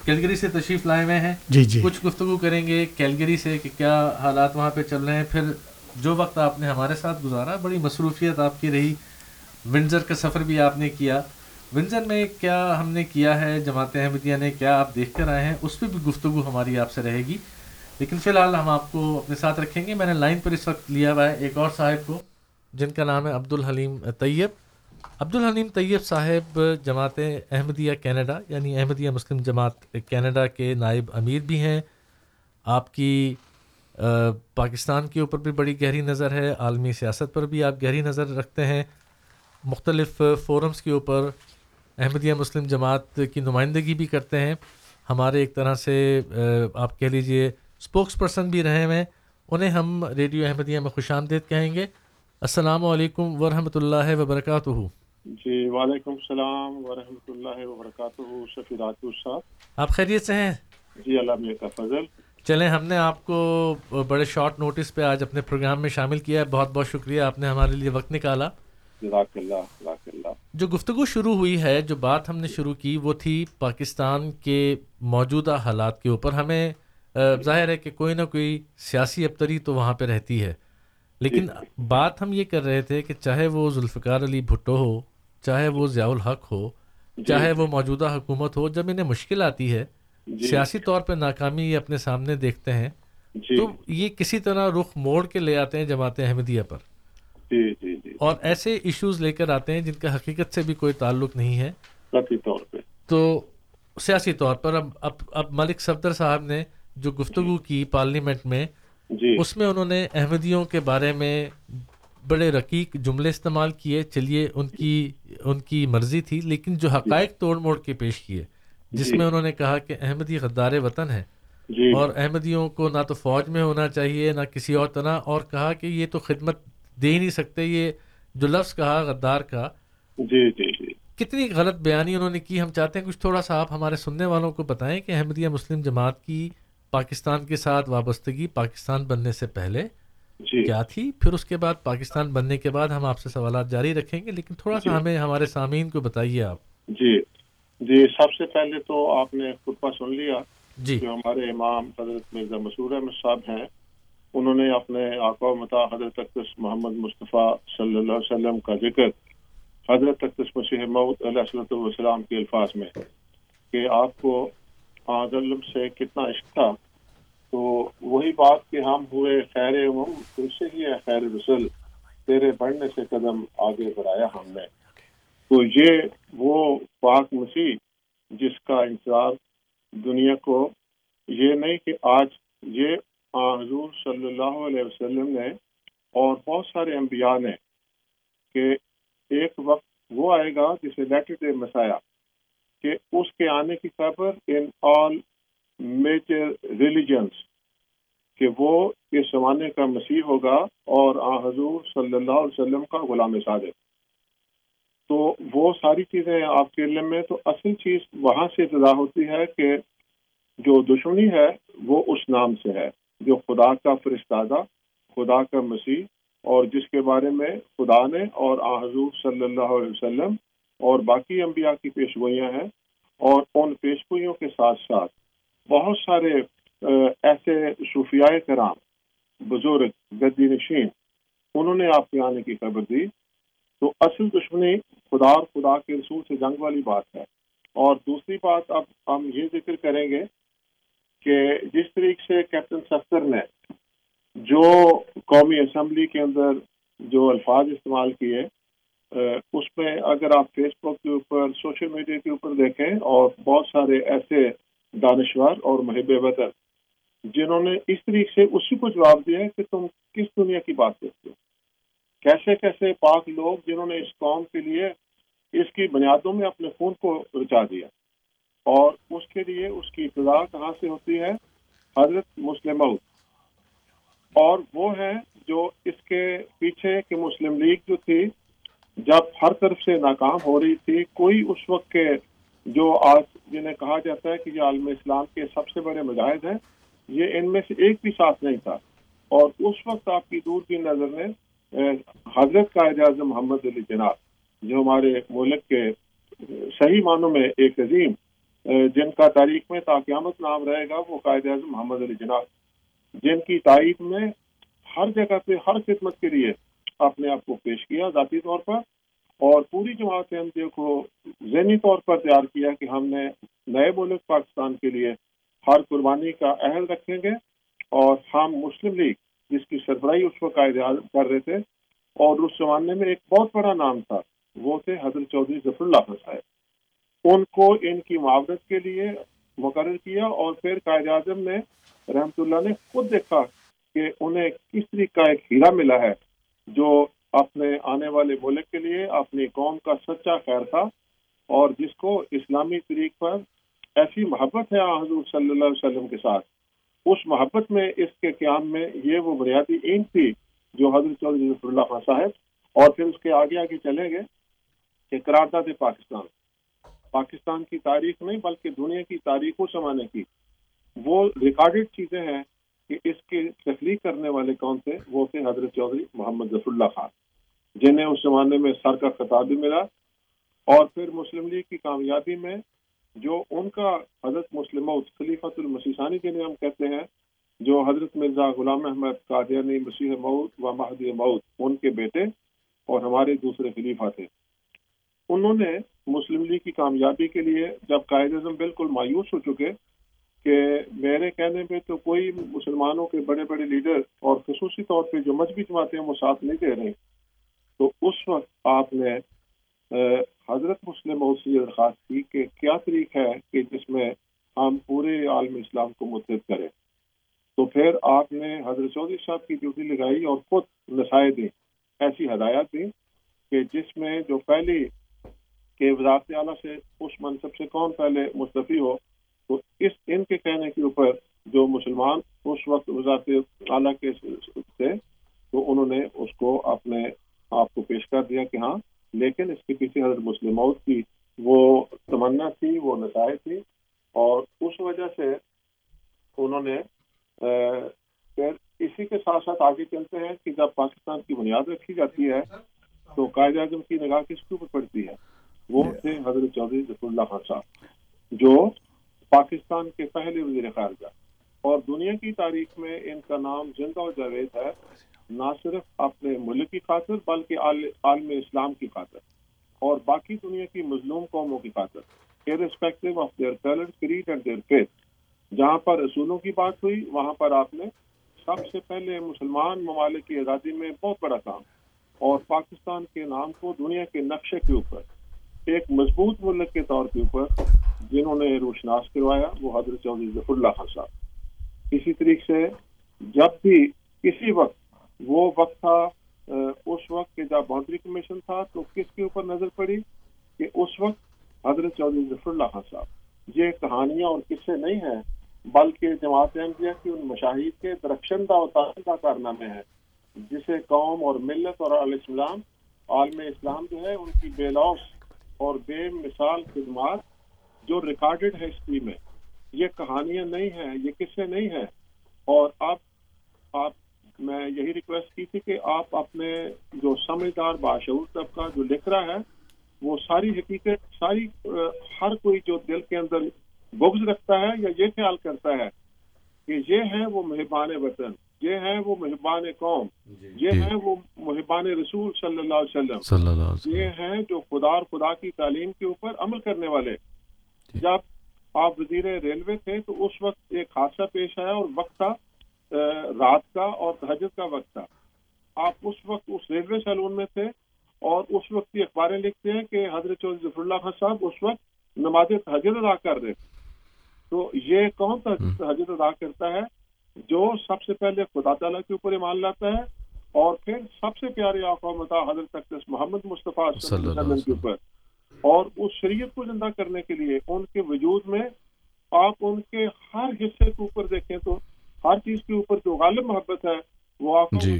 کیلگری سے تشریف لائے ہوئے ہیں۔ جی جی۔ کچھ گفتگو کریں گے کیلگری سے کہ کیا حالات وہاں پہ چل رہے ہیں۔ پھر جو وقت آپ نے ہمارے ساتھ گزارا بڑی مصروفیت آپ کی رہی۔ ونزر کا سفر بھی آپ نے کیا۔ ونزر میں کیا ہم نے کیا ہے؟ جماعت احمدیہ نے کیا آپ دیکھ کر آئے ہیں؟ اس پہ بھی گفتگو ہماری آپ سے رہے گی۔ لیکن فی الحال ہم آپ کو اپنے ساتھ رکھیں گے۔ میں نے لائن پر اس وقت لیا ہوا ہے ایک اور صاحب کو، جن کا نام ہے عبد الحلیم طیب۔ عبد الحلیم طیب صاحب جماعت احمدیہ کینیڈا یعنی احمدیہ مسلم جماعت کینیڈا کے نائب امیر بھی ہیں۔ آپ کی پاکستان کے اوپر بھی بڑی گہری نظر ہے۔ عالمی سیاست پر بھی آپ گہری نظر رکھتے ہیں۔ مختلف فورمز کے اوپر احمدیہ مسلم جماعت کی نمائندگی بھی کرتے ہیں۔ ہمارے ایک طرح سے آپ کہہ لیجیے اسپوکس پرسن بھی رہے ہیں انہیں ہم ریڈیو احمدیہ میں خوش آمدید کہیں گے۔ السلام علیکم ورحمۃ اللہ وبرکاتہ۔ جی وعلیکم السلام ورحمۃ اللہ وبرکاتہ شفیرات صاحب۔ آپ خیریت سے ہیں؟ جی اللہ کا فضل۔ چلیں ہم نے آپ کو بڑے شارٹ نوٹس پہ آج اپنے پروگرام میں شامل کیا ہے۔ بہت بہت شکریہ آپ نے ہمارے لیے وقت نکالا۔ جزاک اللہ جزاک اللہ۔ جو گفتگو شروع ہوئی ہے جو بات ہم نے شروع کی وہ تھی پاکستان کے موجودہ حالات کے اوپر۔ ہمیں ظاہر ہے کہ کوئی نہ کوئی سیاسی ابتری تو وہاں پہ رہتی ہے۔ لیکن بات ہم یہ کر رہے تھے کہ چاہے وہ ذوالفقار علی بھٹو ہو چاہے وہ ضیاء الحق ہو چاہے وہ موجودہ حکومت ہو جب انہیں مشکل آتی ہے جی۔ سیاسی طور پہ ناکامی یہ اپنے سامنے دیکھتے ہیں جی۔ تو یہ کسی طرح رخ موڑ کے لے آتے ہیں جماعت احمدیہ پر۔ جی جی جی۔ اور ایسے ایشوز لے کر آتے ہیں جن کا حقیقت سے بھی کوئی تعلق نہیں ہے۔ طور پہ۔ تو سیاسی طور پر اب اب اب ملک صفدر صاحب نے جو گفتگو کی پارلیمنٹ میں جی۔ اس میں انہوں نے احمدیوں کے بارے میں بڑے رقیق جملے استعمال کیے۔ چلیے ان کی ان کی مرضی تھی لیکن جو حقائق توڑ موڑ کے پیش کیے جس جی۔ میں انہوں نے کہا کہ احمدی غدار وطن ہے جی۔ اور احمدیوں کو نہ تو فوج میں ہونا چاہیے نہ کسی اور طرح اور کہا کہ یہ تو خدمت دے ہی نہیں سکتے یہ جو لفظ کہا غدار کا۔ جی جی جی۔ کتنی غلط بیانی انہوں نے کی؟ ہم چاہتے ہیں کچھ تھوڑا سا آپ ہمارے سننے والوں کو بتائیں کہ احمدیہ مسلم جماعت کی پاکستان کے ساتھ وابستگی پاکستان بننے سے پہلے جی۔ کیا تھی؟ پھر اس کے بعد پاکستان بننے کے بعد ہم آپ سے سوالات جاری رکھیں گے لیکن تھوڑا جی۔ سا ہمیں ہمارے سامعین کو بتائیے آپ۔ جی۔ جی سب سے پہلے تو آپ نے خطبہ سن لیا جی۔ جو ہمارے امام حضرت مرزا مسور احمد صاحب ہیں۔ انہوں نے اپنے آقا و متا حضرت اقدس محمد مصطفیٰ صلی اللہ علیہ وسلم کا ذکر حضرت اقدس مسیح موت علیہ السلۃ والسلام کے الفاظ میں کہ آپ کو آدم سے کتنا عشق تھا۔ تو وہی بات کہ ہم ہوئے خیر امم، تو سے ہی ہے خیر رسول۔ تیرے بڑھنے سے قدم آگے بڑھایا ہم نے۔ تو یہ وہ پاک مسیح جس کا انتظار دنیا کو، یہ نہیں کہ آج، یہ حضور صلی اللہ علیہ وسلم نے اور بہت سارے انبیاء نے کہ ایک وقت وہ آئے گا جسے لیٹر ڈے مسایا۔ کہ اس کے آنے کی خبر ان آل میجر ریلیجنس کہ وہ اس زمانے کا مسیح ہوگا اور آ حضور صلی اللہ علیہ وسلم کا غلام صادق. تو وہ ساری چیزیں آپ کے علم میں تو اصل چیز وہاں سے ابتدا ہوتی ہے کہ جو دشمنی ہے وہ اس نام سے ہے، جو خدا کا فرستادہ خدا کا مسیح اور جس کے بارے میں خدا نے اور آ حضور صلی اللہ علیہ وسلم اور باقی انبیاء کی پیشگوئیاں ہیں اور ان پیشگوئیوں کے ساتھ ساتھ بہت سارے ایسے صوفیاء کرام، بزرگ، گدی نشین، انہوں نے آپ کے آنے کی خبر دی۔ تو اصل دشمنی خدا اور خدا کے رسول سے جنگ والی بات ہے۔ اور دوسری بات اب ہم یہ ذکر کریں گے کہ جس طریقے سے کیپٹن سفتر نے جو قومی اسمبلی کے اندر جو الفاظ استعمال کیے اس میں اگر آپ فیس بک کے اوپر سوشل میڈیا کے اوپر دیکھیں، اور بہت سارے ایسے دانشور اور محب وطن، جنہوں نے اس طریقے سے اسی کو جواب دیا ہے کہ تم کس دنیا کی بات کرتے ہو؟ کیسے کیسے پاک لوگ جنہوں نے اس قوم کے لیے اس کی بنیادوں میں اپنے خون کو رچا دیا، اور اس کے لیے اس کی ابتدا کہاں سے ہوتی ہے؟ حضرت مسلم اور وہ ہے جو اس کے پیچھے کہ مسلم لیگ جو تھی جب ہر طرف سے ناکام ہو رہی تھی، کوئی اس وقت کے جو آج جنہیں کہا جاتا ہے کہ یہ عالم اسلام کے سب سے بڑے مجاہد ہیں، یہ ان میں سے ایک بھی ساتھ نہیں تھا۔ اور اس وقت آپ کی دور کی نظر نے حضرت کا اعزاز محمد علی جناب، جو ہمارے ملک کے صحیح معنوں میں ایک عظیم جن کا تاریخ میں تا قیامت نام رہے گا، وہ قائد اعظم محمد علی جناب۔ جن کی تائید میں ہر جگہ پہ، ہر خدمت کے لیے اپنے آپ کو پیش کیا ذاتی طور پر اور پوری جماعت احمدیہ کو ذہنی طور پر تیار کیا کہ ہم نے نئے ملک پاکستان کے لیے ہر قربانی کا عہد رکھیں گے اور ہم مسلم لیگ جس کی سربراہی اس وقت قائد کر رہے تھے اور اس زمانے میں ایک بہت بڑا نام تھا، وہ تھے حضرت چودھری ظفر اللہ صاحب۔ ان کو ان کی معاورت کے لیے مقرر کیا اور پھر قائد اعظم نے رحمت اللہ نے خود دیکھا کہ انہیں کس طریقے کا ایک ہیرا ملا ہے۔ جو اپنے آنے والے ملک کے لیے اپنی قوم کا سچا خیر تھا اور جس کو اسلامی طریق پر ایسی محبت ہے حضور صلی اللہ علیہ وسلم کے ساتھ، اس محبت میں، اس کے قیام میں یہ وہ بنیادی اینٹ تھی جو حضرت چودھری اللہ خان صاحب اور پھر اس کے آگے آگے چلیں گے کہ قرارداد پاکستان۔ پاکستان کی تاریخ نہیں بلکہ دنیا کی تاریخ اس زمانے کی۔ وہ ریکارڈڈ چیزیں ہیں کہ اس کی تخلیق کرنے والے کون تھے؟ وہ تھے حضرت چودھری محمد ظفر اللہ خان، جنہیں اس زمانے میں سر کا خطاب بھی ملا اور پھر مسلم لیگ کی کامیابی میں جو ان کا حضرت مسلم خلیفۃ المسیثانی جنہیں ہم کہتے ہیں، جو حضرت مرزا غلام احمد قادیانی مسیح مود و مہدی مود ان کے بیٹے اور ہمارے دوسرے خلیفہ تھے۔ انہوں نے مسلم لیگ کی کامیابی کے لیے جب قائد اعظم بالکل مایوس ہو چکے کہ میرے کہنے پہ تو کوئی مسلمانوں کے بڑے بڑے لیڈر اور خصوصی طور پہ جو مذہبی جماعتیں وہ ساتھ نہیں دے رہے۔ تو اس وقت آپ نے حضرت مسلم سے یہ درخواست کی کہ کیا طریق ہے کہ جس میں ہم پورے عالم اسلام کو متحد کریں۔ تو پھر آپ نے حضرت چودھری صاحب کی ڈیوٹی لگائی اور خود نسائے دی، ایسی ہدایات دی کہ جس میں جو پہلی کہ وزارت اعلیٰ سے اس منصب سے کون پہلے مستفی ہو تو اس ان کے کہنے کے اوپر جو مسلمان اس وقت وزارت اعلیٰ کے تھے تو انہوں نے اس کو اپنے آپ کو پیش کر دیا کہ ہاں لیکن اس کے پیچھے حضرت مسلم کی وہ تمنا تھی وہ نتائج تھی اور اس وجہ سے انہوں نے پھر اسی کے ساتھ ساتھ آگے چلتے ہیں کہ جب پاکستان کی بنیاد رکھی جاتی ہے تو قائد اعظم کی نگاہ کس کے اوپر پڑتی ہے؟ وہ تھے حضرت چودھری ظفر اللہ خان صاحب جو پاکستان کے پہلے وزیر خارجہ۔ اور دنیا کی تاریخ میں ان کا نام زندہ و جاوید ہے، نہ صرف اپنے ملک کی خاطر، بلکہ عالم اسلام کی خاطر۔ اور باقی دنیا کی مظلوم قوموں کی خاطر۔ Irrespective of their talent creed and their faith جہاں پر اصولوں کی بات ہوئی، وہاں پر آپ نے سب سے پہلے مسلمان ممالک کی آزادی میں بہت بڑا کام۔ اور پاکستان کے نام کو دنیا کے نقشے کے اوپر، ایک مضبوط ملک کے طور کے اوپر جنہوں نے روشناس کروایا، وہ حضرت چودھری ظفر اللہ خان صاحب۔ اسی طریقے سے جب بھی کسی وقت وہ وقت تھا اس وقت کہ جب باؤنڈری کمیشن تھا، تو کس کے اوپر نظر پڑی؟ کہ اس وقت حضرت چودھری ظفر اللہ خان صاحب۔ یہ کہانیاں اور قصے نہیں ہیں، بلکہ جماعت احمدیہ کی ان مشاہد کے درخشندہ اور تاثرہ کارنامے ہیں، جسے قوم اور ملت اور علیہ السلام عالم اسلام جو ہے، ان کی بے لوس اور بے مثال خدمات جو ریکارڈڈ ہے ہسٹری میں یہ کہانیاں نہیں ہیں یہ قصے نہیں ہیں اور اب آپ میں یہی ریکویسٹ کی تھی کہ آپ اپنے جو سمجھدار باشعور طبقہ جو لکھ رہا ہے وہ ساری حقیقت ساری ہر کوئی جو دل کے اندر بغض رکھتا ہے یا یہ خیال کرتا ہے کہ یہ ہے وہ مہربان وطن یہ ہے وہ مہربان قوم جی۔ یہ ہے وہ مہربان رسول صلی اللہ علیہ وسلم یہ ہے جو خدا اور خدا کی تعلیم کے اوپر عمل کرنے والے جی۔ جب آپ وزیر ریلوے تھے تو اس وقت ایک حادثہ پیش آیا اور وقت تھا رات کا اور تحجد کا وقت تھا۔ آپ اس وقت اس ریلوے سیلون میں تھے اور اس وقت کی اخباریں لکھتے ہیں کہ حضرت چودھری ظفر اللہ خان صاحب اس وقت نماز تحجد ادا کر رہے تھے۔ تو یہ کون تحجد ادا کرتا ہے جو سب سے پہلے خدا تعالیٰ کے اوپر ایمان لاتا ہے اور پھر سب سے پیارے آقا متا حضرت محمد مصطفیٰ صلی اللہ علیہ وسلم۔ کے اوپر۔ اور اس شریعت کو زندہ کرنے کے لیے ان کے وجود میں آپ ان کے ہر حصے کے اوپر دیکھیں تو ہر چیز کے اوپر جو غالب محبت ہے وہ آقا جی.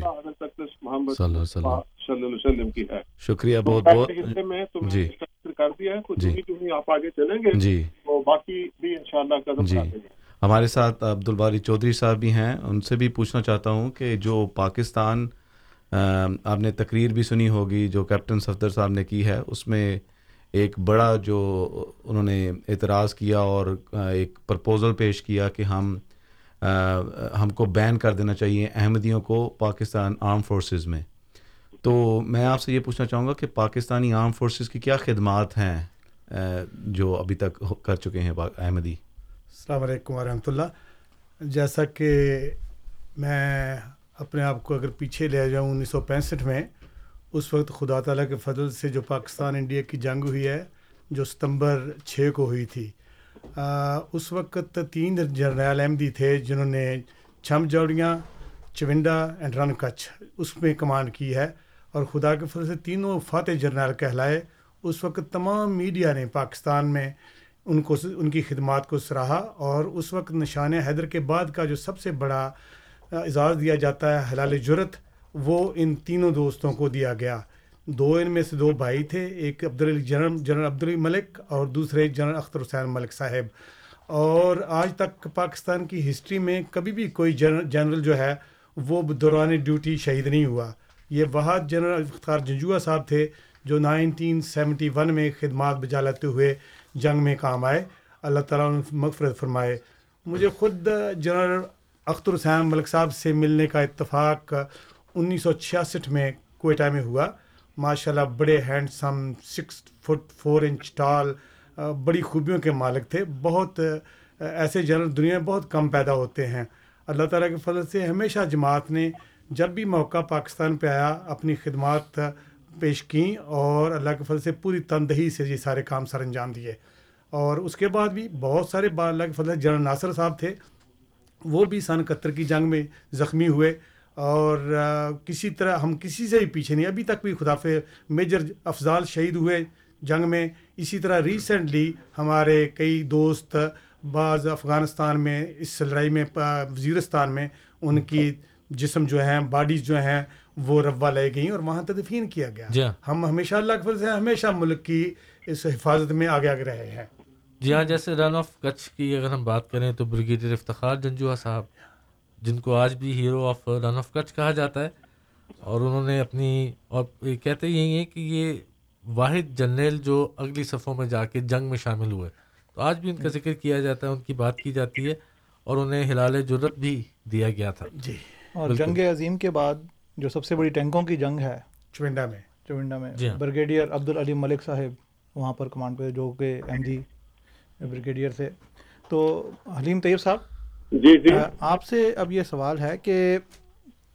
محمد صلی اللہ علیہ وسلم کی ہے شکریہ بہت بہت حصے میں تو جی. کر دیا ہے کچھ جی. آپ آگے چلیں گے جی. تو باقی بھی انشاءاللہ قدم جی. ہمارے ساتھ عبد الباری چودھری صاحب بھی ہیں ان سے بھی پوچھنا چاہتا ہوں کہ جو پاکستان آپ نے تقریر بھی سنی ہوگی جو کیپٹن صفدر صاحب نے کی ہے اس میں ایک بڑا جو انہوں نے اعتراض کیا اور ایک پرپوزل پیش کیا کہ ہم ہم کو بین کر دینا چاہیے احمدیوں کو پاکستان آرم فورسز میں۔ تو میں آپ سے یہ پوچھنا چاہوں گا کہ پاکستانی آرم فورسز کی کیا خدمات ہیں جو ابھی تک کر چکے ہیں احمدی؟ السلام علیکم ورحمۃ اللہ۔ جیسا کہ میں اپنے آپ کو اگر پیچھے لے جاؤں انیس سو پینسٹھ میں اس وقت خدا تعالیٰ کے فضل سے جو پاکستان انڈیا کی جنگ ہوئی ہے، جو ستمبر چھ کو ہوئی تھی۔ اس وقت تین جرنیل احمدی تھے جنہوں نے چھم جوڑیاں، چونڈا اینڈ رن کچھ اس میں کمانڈ کی ہے۔ اور خدا کے فضل سے تینوں فاتح جرنیل کہلائے۔ اس وقت تمام میڈیا نے پاکستان میں ان کو، ان کی خدمات کو سراہا۔ اور اس وقت نشان حیدر کے بعد کا جو سب سے بڑا اعزاز دیا جاتا ہے، حلال جرت وہ ان تینوں دوستوں کو دیا گیا۔ دو ان میں سے دو بھائی تھے، ایک عبدالعلی جنرل جنرل عبدالعلی ملک اور دوسرے جنرل اختر حسین ملک صاحب۔ اور آج تک پاکستان کی ہسٹری میں کبھی بھی کوئی جنرل جنرل جو ہے، وہ دوران ڈیوٹی شہید نہیں ہوا۔ یہ وہاں جنرل افتخار جنجوا صاحب تھے، جو نائنٹین سیونٹی ون میں خدمات بجا لیتے ہوئے جنگ میں کام آئے۔ اللہ تعالیٰ نے مغفرت فرمائے۔ مجھے خود جنرل اختر حسین ملک صاحب سے ملنے کا اتفاق انیس سو چھیاسٹھ میں کوئٹہ میں ہوا۔ ماشاء اللہ بڑے handsome, six foot four inch tall بڑی خوبیوں کے مالک تھے۔ بہت ایسے جنرل دنیا میں بہت کم پیدا ہوتے ہیں۔ اللہ تعالیٰ کے فضل سے ہمیشہ جماعت نے جب بھی موقع پاکستان پہ آیا، اپنی خدمات پیش کیں اور اللہ کے فضل سے پوری تندہی سے یہ سارے کام سر انجام دیے۔ اور اس کے بعد بھی بہت سارے با، اللہ کے فضل سے جنرل ناصر صاحب تھے۔ وہ بھی سن اکہتر کی جنگ میں زخمی ہوئے۔ اور کسی طرح ہم کسی سے بھی پیچھے نہیں ابھی تک بھی خداف میجر افضال شہید ہوئے جنگ میں۔ اسی طرح ریسنٹلی ہمارے کئی دوست بعض افغانستان میں اس لڑائی میں وزیرستان میں ان کی جسم جو ہیں باڈیز جو ہیں وہ روا لے گئیں اور وہاں تدفین کیا گیا۔ جی۔ ہاں ہم ہمیشہ اللہ کے فضل سے ہمیشہ ملک کی اس حفاظت میں آگے آگے رہے ہیں۔ جی ہاں جیسے رن آف کچھ کی اگر ہم بات کریں تو بریگیڈیئر افتخار جنجوہا صاحب۔ جن کو آج بھی ہیرو آف رن آف کچھ کہا جاتا ہے اور انہوں نے اپنی اور کہتے یہی ہیں کہ یہ واحد جنرل جو اگلی صفوں میں جا کے جنگ میں شامل ہوئے۔ تو آج بھی ان کا ذکر کیا جاتا ہے ان کی بات کی جاتی ہے اور انہیں ہلال جرت بھی دیا گیا تھا۔ جی۔ اور جنگ عظیم کے بعد جو سب سے بڑی ٹینکوں کی جنگ ہے چونڈا میں۔ چونڈا میں جی ہاں۔ بریگیڈیئر عبدالعلی ملک صاحب وہاں پر کمانڈ پہ جو کہ ایم جی بریگیڈیئر تھے۔ تو حلیم طیب صاحب جی جی۔ آپ سے اب یہ سوال ہے کہ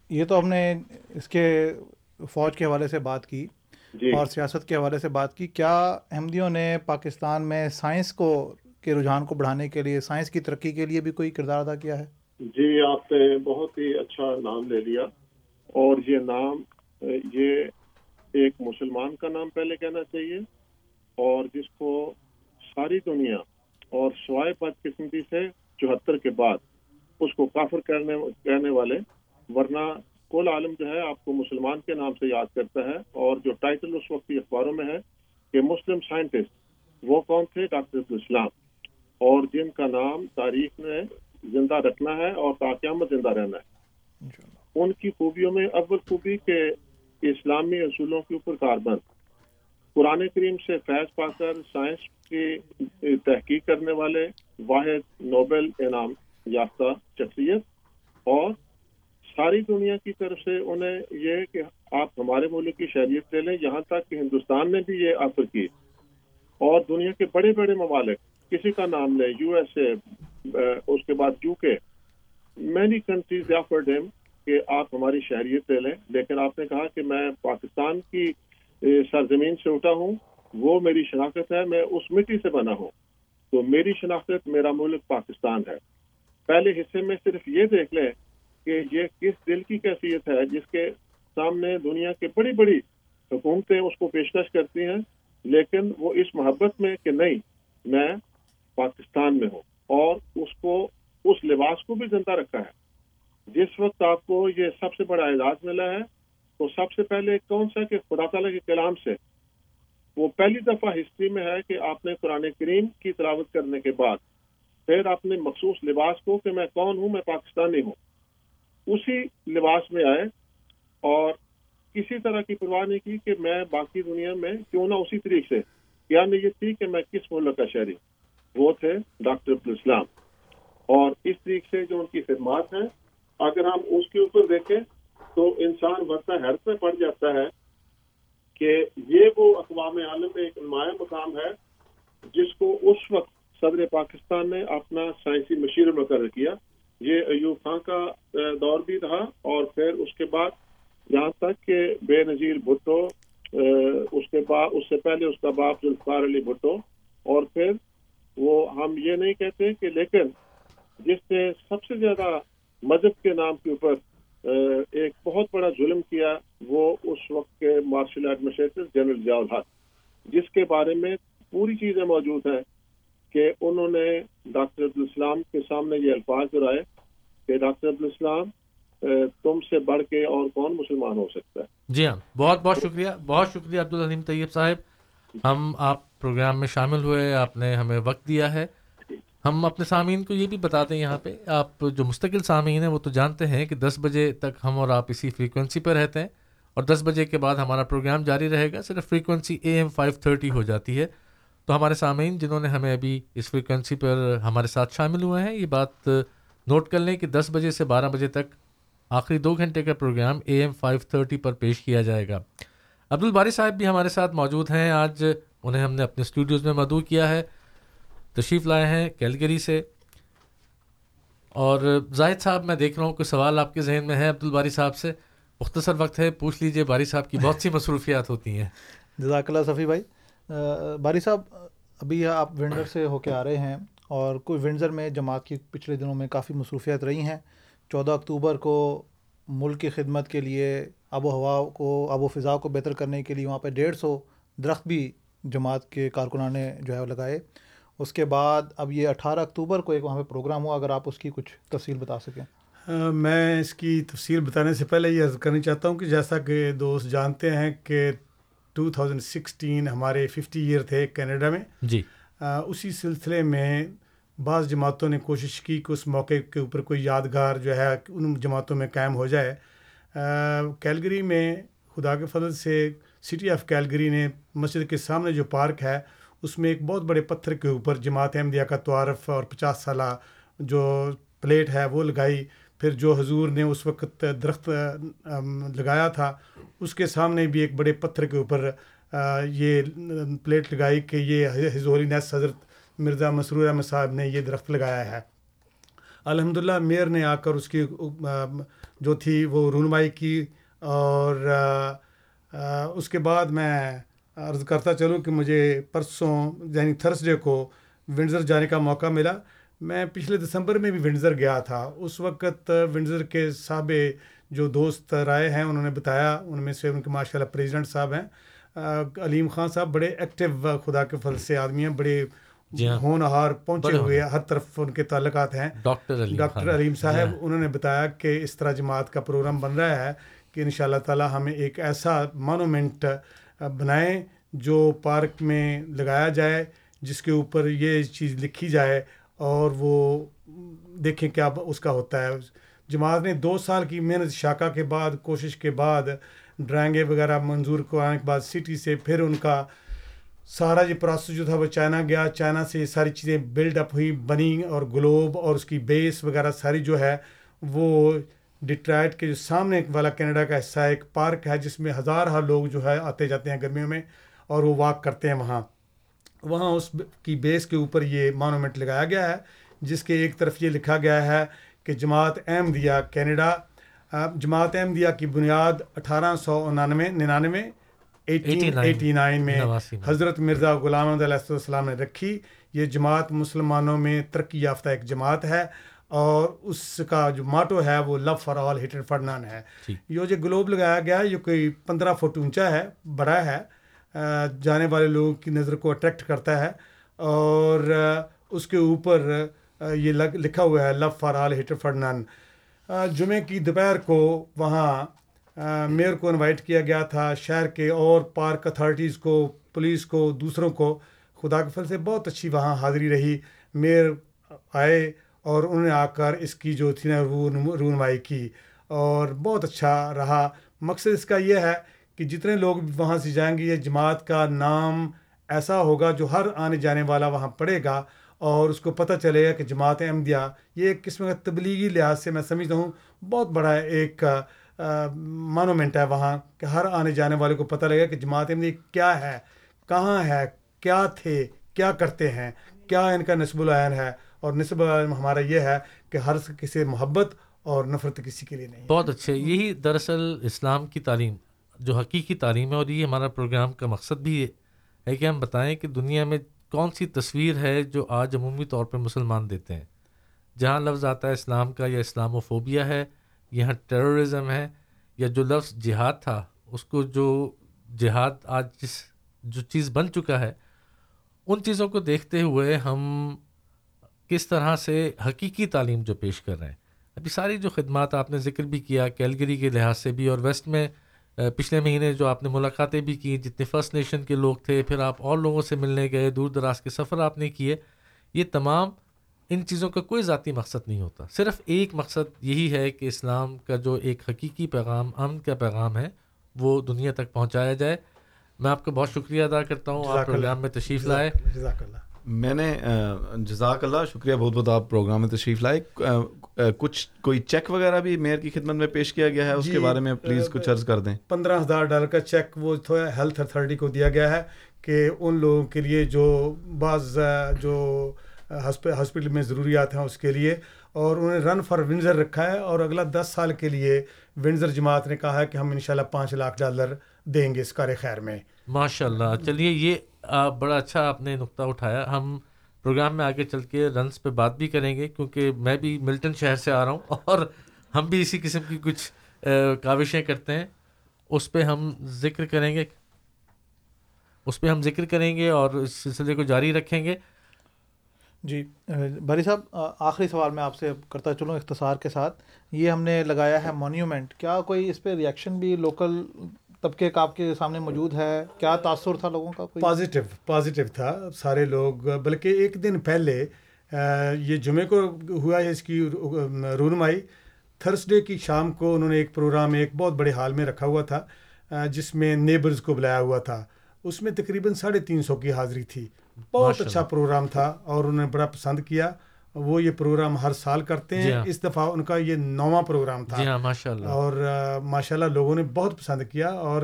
یہ تو ہم نے اس کے فوج کے حوالے سے بات کی جی۔ اور سیاست کے حوالے سے بات کی۔ کیا احمدیوں نے پاکستان میں سائنس کو کے رجحان کو بڑھانے کے لیے سائنس کی ترقی کے لیے بھی کوئی کردار ادا کیا ہے؟ جی آپ نے بہت ہی اچھا نام لے لیا۔ اور یہ نام یہ ایک مسلمان کا نام پہلے کہنا چاہیے۔ اور جس کو ساری دنیا اور سوائے بد قسمتی سے چوہتر کے بعد اس کو کافر کرنے کہنے والے ورنہ کل عالم جو ہے آپ کو مسلمان کے نام سے یاد کرتا ہے اور جو ٹائٹل اس وقت کی اخباروں میں ہے کہ مسلم سائنٹسٹ وہ کون تھے؟ ڈاکٹر عبدالاسلام اور جن کا نام تاریخ نے زندہ رکھنا ہے اور تاقیامت زندہ رہنا ہے۔ ان کی خوبیوں میں اول خوبی کے اسلامی اصولوں کے اوپر کاربند قرآن کریم سے فیض پا کر سائنس کی تحقیق کرنے والے واحد نوبل انعام یافتہ شخصیت اور ساری دنیا کی طرف سے انہیں یہ کہ آپ ہمارے ملک کی شہریت لے لیں، یہاں تک کہ ہندوستان نے بھی یہ آفر کی اور دنیا کے بڑے بڑے ممالک کسی کا نام لیں، یو ایس اے، اس کے بعد یو کے مینی کنٹریز آفرڈ ہم کہ آپ ہماری شہریت لے لیں، لیکن آپ نے کہا کہ میں پاکستان کی سرزمین سے اٹھا ہوں، وہ میری شناخت ہے، میں اس مٹی سے بنا ہوں۔ تو میری شناخت میرا ملک پاکستان ہے۔ پہلے حصے میں صرف یہ دیکھ لیں کہ یہ کس دل کی کیفیت ہے، جس کے سامنے دنیا کے بڑی بڑی حکومتیں اس کو پیشکش کرتی ہیں، لیکن وہ اس محبت میں کہ نہیں، میں پاکستان میں ہوں اور اس کو، اس لباس کو بھی زندہ رکھا ہے۔ جس وقت آپ کو یہ سب سے بڑا اعزاز ملا ہے تو سب سے پہلے کون سا کہ خدا تعالیٰ کے کلام سے؟ وہ پہلی دفعہ ہسٹری میں ہے کہ آپ نے قرآن کریم کی تلاوت کرنے کے بعد پھر اپنے مخصوص لباس کو کہ میں کون ہوں، میں پاکستانی ہوں۔ اسی لباس میں آئے اور کسی طرح کی پرواہ نہیں کی کہ میں باقی دنیا میں کیوں نہ اسی طریقے سے کیا نیت تھی کہ میں کس ملک کا شہری وہ تھے ڈاکٹر عبدالاسلام اور اس طریقے سے جو ان کی خدمات ہیں، اگر ہم اس کے اوپر دیکھیں تو انسان ورثہ حیرت میں پڑ جاتا ہے کہ یہ وہ اقوام عالم میں ایک نمایاں مقام ہے جس کو اس وقت صدر پاکستان نے اپنا سائنسی مشیر مقرر کیا۔ یہ ایوب خان کا دور بھی رہا اور پھر اس کے بعد یہاں تک کہ بے نظیر بھٹو اس کے بعد، اس سے پہلے اس کا باپ ذوالفقار علی بھٹو اور پھر وہ ہم یہ نہیں کہتے کہ لیکن جس نے سب سے زیادہ مذہب کے نام کے اوپر ایک بہت بڑا ظلم کیا وہ اس وقت کے مارشل ایڈمنسٹریٹر جنرل ضیاء الحق، جس کے بارے میں پوری چیزیں موجود ہیں کہ انہوں نے ڈاکٹر عبدالاسلام کے سامنے یہ الفاظ دہرائے کہ ڈاکٹر عبدالاسلام تم سے بڑھ کے اور کون مسلمان ہو سکتا ہے؟ جی ہاں بہت بہت شکریہ بہت شکریہ عبدالعلیم طیب صاحب۔ ہم آپ پروگرام میں شامل ہوئے، آپ نے ہمیں وقت دیا ہے۔ ہم اپنے سامعین کو یہ بھی بتا دیں یہاں پہ، آپ جو مستقل سامعین ہیں وہ تو جانتے ہیں کہ دس بجے تک ہم اور آپ اسی فریکوینسی پہ رہتے ہیں اور دس بجے کے بعد ہمارا پروگرام جاری رہے گا، صرف frequency A M five thirty ہو جاتی ہے۔ تو ہمارے سامعین جنہوں نے ہمیں ابھی اس فریکوینسی پر ہمارے ساتھ شامل ہوئے ہیں، یہ بات نوٹ کر لیں کہ دس بجے سے بارہ بجے تک آخری دو گھنٹے کا programme A M five thirty پر پیش کیا جائے گا۔ عبد الباری صاحب بھی ہمارے ساتھ موجود ہیں۔ آج انہیں ہم نے اپنے اسٹوڈیوز میں مدعو کیا ہے۔ تشریف لائے ہیں کیلگری سے۔ اور زاہد صاحب، میں دیکھ رہا ہوں کوئی سوال آپ کے ذہن میں ہے عبد الباری صاحب سے۔ مختصر وقت ہے، پوچھ لیجیے، باری صاحب کی بہت سی مصروفیات ہوتی ہیں۔ جزاک اللہ صفی بھائی باری صاحب، ابھی آپ ونڈر سے ہو کے آ رہے ہیں اور کوئی ونڈر میں جماعت کی پچھلے دنوں میں کافی مصروفیات رہی ہیں۔ چودہ اکتوبر کو ملک کی خدمت کے لیے، آب و ہوا کو، آب و فضا کو بہتر کرنے کے لیے وہاں پہ ڈیڑھ سو درخت بھی جماعت کے کارکنان نے جو ہے لگائے۔ اس کے بعد اب یہ اٹھارہ اکتوبر کو ایک وہاں پہ پروگرام ہوا اگر آپ اس کی کچھ تفصیل بتا سکیں۔ میں اس کی تفصیل بتانے سے پہلے یہ عرض کرنا چاہتا ہوں کہ جیسا کہ دوست جانتے ہیں کہ ٹو تھاؤزنڈ سکسٹین ہمارے ففٹی ایئر تھے کینیڈا میں۔ جی۔ اسی سلسلے میں بعض جماعتوں نے کوشش کی کہ اس موقع کے اوپر کوئی یادگار جو ہے ان جماعتوں میں قائم ہو جائے۔ کیلگری میں خدا کے فضل سے سٹی آف کیلگری نے مسجد کے سامنے جو پارک ہے اس میں ایک بہت بڑے پتھر کے اوپر جماعت احمدیہ کا تعارف اور پچاس سالہ جو پلیٹ ہے وہ لگائی۔ پھر جو حضور نے اس وقت درخت لگایا تھا، اس کے سامنے بھی ایک بڑے پتھر کے اوپر یہ پلیٹ لگائی کہ یہ حضوری نیس حضرت مرزا مسرور احمد صاحب نے یہ درخت لگایا ہے۔ الحمد للہ میئر نے آ کر اس کی جو تھی وہ رونمائی کی اور اس کے بعد میں عرض کرتا چلوں کہ مجھے پرسوں یعنی تھرسڈے کو ونڈزر جانے کا موقع ملا۔ میں پچھلے دسمبر میں بھی ونڈزر گیا تھا۔ اس وقت ونڈزر کے صاحب جو دوست رائے ہیں انہوں نے بتایا ان میں سے ان کے ماشاء اللہ پریزیڈنٹ صاحب ہیں۔ علیم خان صاحب بڑے ایکٹیو خدا کے فل سے آدمی ہیں بڑے جی ہاں۔ ہونہار پہنچے ہوئے ہر طرف ان کے تعلقات ہیں۔ ڈاکٹر ڈاکٹر علیم صاحب جی۔ انہوں نے بتایا کہ اس طرح جماعت کا پروگرام بن رہا ہے کہ ان شاء اللہ تعالیٰ ہمیں ایک ایسا مانومنٹ بنائیں جو پارک میں لگایا جائے، جس کے اوپر یہ چیز لکھی جائے اور وہ دیکھیں کیا اس کا ہوتا ہے۔ جماعت نے دو سال کی محنت شاکہ کے بعد، کوشش کے بعد ڈرائنگیں وغیرہ منظور کرانے کے بعد سٹی سے پھر ان کا سارا یہ پروسیس جو تھا وہ چائنا گیا۔ چائنا سے یہ ساری چیزیں بلڈ اپ ہوئی، بنی اور گلوب اور اس کی بیس وغیرہ ساری جو ہے وہ ڈٹرائٹ کے جو سامنے والا کینیڈا کا حصہ ایک پارک ہے جس میں ہزار ہر لوگ جو ہے آتے جاتے ہیں گرمیوں میں اور وہ واک کرتے ہیں وہاں۔ وہاں اس کی بیس کے اوپر یہ مانومنٹ لگایا گیا ہے جس کے ایک طرف یہ لکھا گیا ہے کہ جماعت احمدیہ کینیڈا جماعت احمدیہ کی بنیاد اٹھارہ سو انانوے ننانوے ایٹین ایٹی نائن میں۔ حضرت مرزا غلام علیہ السلام نے رکھی۔ یہ جماعت مسلمانوں میں ترقی یافتہ ایک جماعت ہے۔ اور اس کا جو ماٹو ہے وہ love for all hatred for none ہے یہ جو گلوب لگایا گیا ہے یہ کوئی پندرہ فٹ اونچا ہے بڑا ہے۔ جانے والے لوگوں کی نظر کو اٹریکٹ کرتا ہے۔ اور اس کے اوپر یہ لکھا ہوا ہے love for all hatred for none جمعے کی دوپہر کو وہاں میئر کو انوائٹ کیا گیا تھا۔ شہر کے اور پارک اتھارٹیز کو پولیس کو دوسروں کو خدا کے فل سے بہت اچھی وہاں حاضری رہی۔ میئر آئے اور انہوں نے آ کر اس کی جو تھی نا رونمائی کی اور بہت اچھا رہا۔ مقصد اس کا یہ ہے کہ جتنے لوگ وہاں سے جائیں گے، یہ جماعت کا نام ایسا ہوگا جو ہر آنے جانے والا وہاں پڑھے گا اور اس کو پتہ چلے گا کہ جماعت احمدیہ یہ ایک قسم کا تبلیغی لحاظ سے میں سمجھتا ہوں بہت بڑا ایک مانومنٹ ہے وہاں کہ ہر آنے جانے والے کو پتہ لگے کہ جماعت احمدیہ کیا ہے، کہاں ہے، کیا تھے، کیا کرتے ہیں، کیا ان کا نصب العین ہے۔ اور نصب العین ہمارا یہ ہے کہ ہر کسی محبت اور نفرت کسی کے لیے نہیں بہت اچھے یہی دراصل اسلام کی تعلیم، جو حقیقی تعلیم ہے، اور یہ ہمارا پروگرام کا مقصد بھی ہے کہ ہم بتائیں کہ دنیا میں کون سی تصویر ہے جو آج عمومی طور پر مسلمان دیتے ہیں۔ جہاں لفظ آتا ہے اسلام کا یا اسلام و فوبیا ہے، یہاں ٹیررزم ہے، یا جو لفظ جہاد تھا، اس کو جو جہاد آج جس جو چیز بن چکا ہے، ان چیزوں کو دیکھتے ہوئے ہم کس طرح سے حقیقی تعلیم جو پیش کر رہے ہیں۔ ابھی ساری جو خدمات آپ نے ذکر بھی کیا کیلگری کے لحاظ سے بھی اور ویسٹ میں پچھلے مہینے جو آپ نے ملاقاتیں بھی کی جتنے فرسٹ نیشن کے لوگ تھے پھر آپ اور لوگوں سے ملنے گئے دور دراز کے سفر آپ نے کیے یہ تمام ان چیزوں کا کوئی ذاتی مقصد نہیں ہوتا۔ صرف ایک مقصد یہی ہے کہ اسلام کا جو ایک حقیقی پیغام امن کا پیغام ہے وہ دنیا تک پہنچایا جائے۔ میں آپ کا بہت شکریہ ادا کرتا ہوں آپ پروگرام میں تشریف لائے۔ میں نے جزاک اللہ شکریہ بہت بہت آپ پروگرام میں تشریف لائے۔ کچھ کوئی چیک وغیرہ بھی میئر کی خدمت میں پیش کیا گیا ہے؟ اس کے جی، بارے میں پلیز کچھ عرض کر دیں۔ پندرہ ہزار ڈالر کا چیک وہ ہیلتھ اتھارٹی کو دیا گیا ہے کہ ان لوگوں کے لیے جو بعض جو ہاسپٹل میں ضروریات ہیں اس کے لیے اور انہوں نے رن فار ونزر رکھا ہے اور اگلا دس سال کے لیے ونزر جماعت نے کہا ہے کہ ہم انشاءاللہ پانچ لاکھ ڈالر دیں گے اس کار خیر میں۔ ماشاء اللہ چلیے یہ بڑا اچھا آپ نے نقطہ اٹھایا۔ ہم پروگرام میں آگے چل کے رنس پہ بات بھی کریں گے کیونکہ میں بھی ملٹن شہر سے آ رہا ہوں اور ہم بھی اسی قسم کی کچھ کاوشیں کرتے ہیں۔ اس پہ ہم ذکر کریں گے۔ اس پہ ہم ذکر کریں گے اور اس سلسلے کو جاری رکھیں گے۔ جی بھاری صاحب آخری سوال میں آپ سے کرتا چلوں اختصار کے ساتھ۔ یہ ہم نے لگایا ہے مونیومنٹ۔ کیا کوئی اس پہ ریئیکشن بھی لوکل طبقے کا آپ کے سامنے موجود ہے؟ کیا تاثر تھا لوگوں کا پازیٹیو پازیٹیو تھا سارے لوگ بلکہ ایک دن پہلے یہ جمعے کو ہوا ہے اس کی رونمائی۔ تھرسڈے کی شام کو انہوں نے ایک پروگرام ایک بہت بڑے حال میں رکھا ہوا تھا جس میں نیبرز کو بلایا ہوا تھا۔ اس میں تقریباً ساڑھے تین سو کی حاضری تھی۔ بہت اچھا پروگرام تھا اور انہوں نے بڑا پسند کیا۔ وہ یہ پروگرام ہر سال کرتے ہیں۔ اس دفعہ ان کا یہ نواں پروگرام تھا۔ اور ماشاء اللہ لوگوں نے بہت پسند کیا۔ اور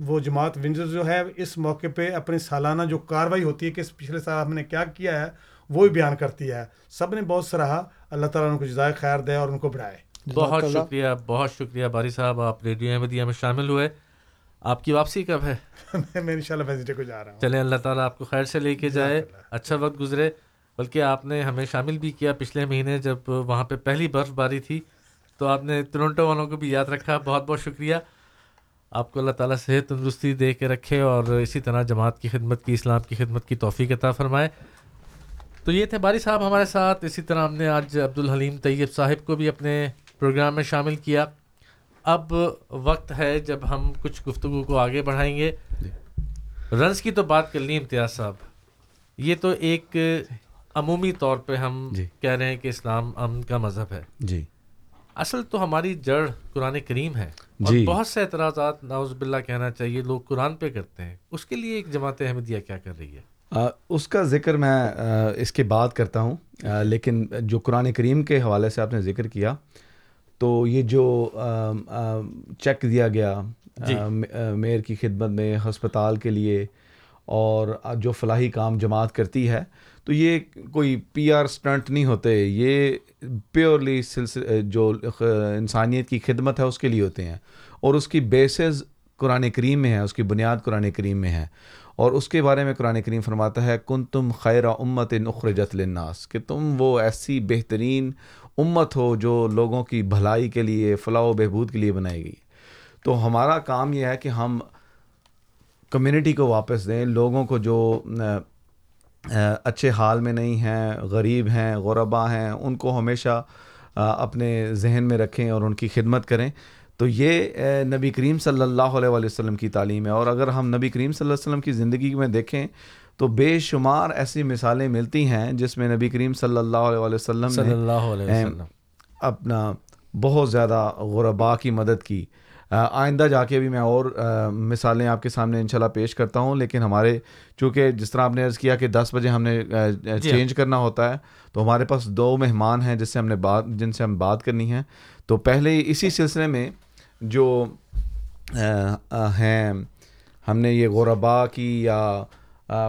وہ جماعت ونزر جو ہے اس موقع پہ اپنی سالانہ جو کاروائی ہوتی ہے کہ پچھلے سال ہم نے کیا کیا ہے وہ بھی بیان کرتی ہے۔ سب نے بہت سراہا۔ اللہ تعالیٰ ان کو جزائے خیر دے اور ان کو بڑھائے۔ بہت شکریہ بہت شکریہ باری صاحب۔ آپ ریڈیو احمدیہ میں شامل ہوئے۔ آپ کی واپسی کب ہے؟ میں انشاءاللہ ویزیٹے کو جا رہا ہوں۔ چلیں اللہ تعالیٰ آپ کو خیر سے لے کے جائے۔ اچھا وقت گزرے۔ بلکہ آپ نے ہمیں شامل بھی کیا پچھلے مہینے جب وہاں پہ پہلی برف باری تھی تو آپ نے ٹورنٹو والوں کو بھی یاد رکھا۔ بہت بہت شکریہ۔ آپ کو اللہ تعالیٰ صحت تندرستی دے کے رکھے اور اسی طرح جماعت کی خدمت کی اسلام کی خدمت کی توفیق عطا فرمائے۔ تو یہ تھے باری صاحب ہمارے ساتھ۔ اسی طرح ہم نے آج عبد الحلیم طیب صاحب کو بھی اپنے پروگرام میں شامل کیا۔ اب وقت ہے جب ہم کچھ گفتگو کو آگے بڑھائیں گے۔ جی۔ رنس کی تو بات کر لی امتیاز صاحب۔ یہ تو ایک عمومی طور پہ ہم جی۔ کہہ رہے ہیں کہ اسلام امن کا مذہب ہے۔ جی۔ اصل تو ہماری جڑ قرآن کریم ہے۔ اور جی۔ بہت سے اعتراضات ناوز باللہ کہنا چاہیے لوگ قرآن پہ کرتے ہیں۔ اس کے لیے ایک جماعت احمدیہ کیا کر رہی ہے؟ آ, اس کا ذکر میں آ, اس کے بعد کرتا ہوں۔ آ, لیکن جو قرآن کریم کے حوالے سے آپ نے ذکر کیا تو یہ جو چیک دیا گیا جی۔ میئر کی خدمت میں ہسپتال کے لیے اور جو فلاحی کام جماعت کرتی ہے تو یہ کوئی پی آر اسٹنٹ نہیں ہوتے، یہ پیورلی سلسلے جو انسانیت کی خدمت ہے اس کے لیے ہوتے ہیں۔ اور اس کی بیسز قرآن کریم میں ہے اس کی بنیاد قرآن کریم میں ہے اور اس کے بارے میں قرآن کریم فرماتا ہے کن تم خیر امت نخرجت للناس کہ تم وہ ایسی بہترین امت ہو جو لوگوں کی بھلائی کے لیے، فلاح و بہبود کے لیے بنائی گئی۔ تو ہمارا کام یہ ہے کہ ہم کمیونٹی کو واپس دیں، لوگوں کو جو اچھے حال میں نہیں ہیں غریب ہیں غربا ہیں ان کو ہمیشہ اپنے ذہن میں رکھیں اور ان کی خدمت کریں۔ تو یہ نبی کریم صلی اللہ علیہ وسلم کی تعلیم ہے۔ اور اگر ہم نبی کریم صلی اللہ علیہ وسلم کی زندگی میں دیکھیں تو بے شمار ایسی مثالیں ملتی ہیں جس میں نبی کریم صلی اللہ علیہ وسلم صلی اللہ علیہ وسلم۔ اپنا بہت زیادہ غربا کی مدد کی۔ آئندہ جا کے بھی میں اور مثالیں آپ کے سامنے انشاءاللہ پیش کرتا ہوں لیکن ہمارے چونکہ جس طرح آپ نے عرض کیا کہ دس بجے ہم نے چینج کرنا ہوتا ہے تو ہمارے پاس دو مہمان ہیں جس سے ہم نے بات جن سے ہم بات کرنی ہے۔ تو پہلے اسی سلسلے میں جو ہیں ہم نے یہ غربا کی یا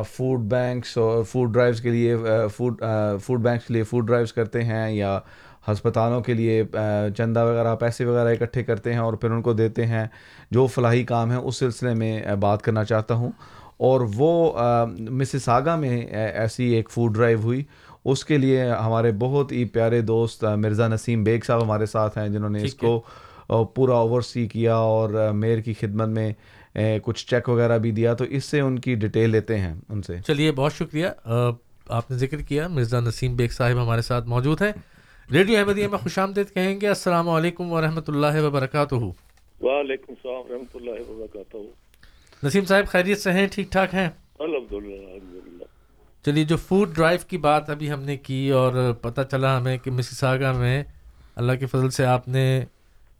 فوڈ بینکس اور فوڈ ڈرائیوز کے لیے فوڈ فوڈ بینکس کے لیے فوڈ ڈرائیوز کرتے ہیں یا ہسپتالوں کے لیے چندہ وغیرہ پیسے وغیرہ اکٹھے کرتے ہیں اور پھر ان کو دیتے ہیں۔ جو فلاحی کام ہے اس سلسلے میں بات کرنا چاہتا ہوں۔ اور وہ مسز آگا میں ایسی ایک فوڈ ڈرائیو ہوئی۔ اس کے لیے ہمارے بہت ہی پیارے دوست مرزا نسیم بیگ صاحب ہمارے ساتھ ہیں جنہوں نے اس کو پورا اوور سی کیا اور میئر کی خدمت میں کچھ چیک وغیرہ بھی دیا۔ تو اس سے ان کی ڈیٹیل لیتے ہیں ان سے۔ چلیے بہت شکریہ۔ آپ نے ذکر کیا۔ مرزا نسیم بیگ صاحب ہمارے ساتھ موجود ہیں۔ ریڈیو احمدیہ میں خوش آمدید کہیں گے۔ السلام علیکم ورحمۃ اللہ وبرکاتہ۔ وعلیکم السلام ورحمۃ اللہ وبرکاتہ۔ نسیم صاحب خیریت سے ہیں؟ ٹھیک ٹھاک ہیں؟ الحمد للہ چلیے جو فوڈ ڈرائیو کی بات ابھی ہم نے کی اور پتہ چلا ہمیں کہ مسیساگا میں اللہ کے فضل سے آپ نے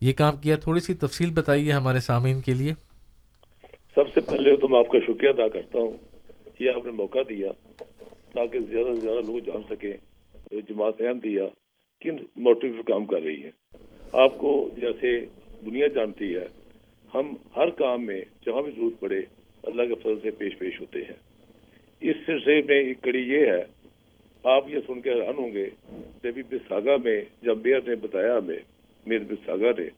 یہ کام کیا تھوڑی سی تفصیل بتائیے ہمارے سامعین کے لیے۔ سب سے پہلے تو میں آپ کا شکریہ ادا کرتا ہوں یہ آپ نے موقع دیا تاکہ زیادہ سے زیادہ لوگ جان سکیں جماعت اہم دیا کن موٹو پر کام کر رہی ہے آپ کو جیسے دنیا جانتی ہے، ہم ہر کام میں جہاں بھی ضرورت پڑے، اللہ کے فضل سے پیش پیش ہوتے ہیں۔ اس سلسلے میں ایک کڑی یہ ہے، آپ یہ سن کے حیران ہوں گے جبھی بساگا میں، جب میئر نے بتایا ہمیں میئر بساگا نے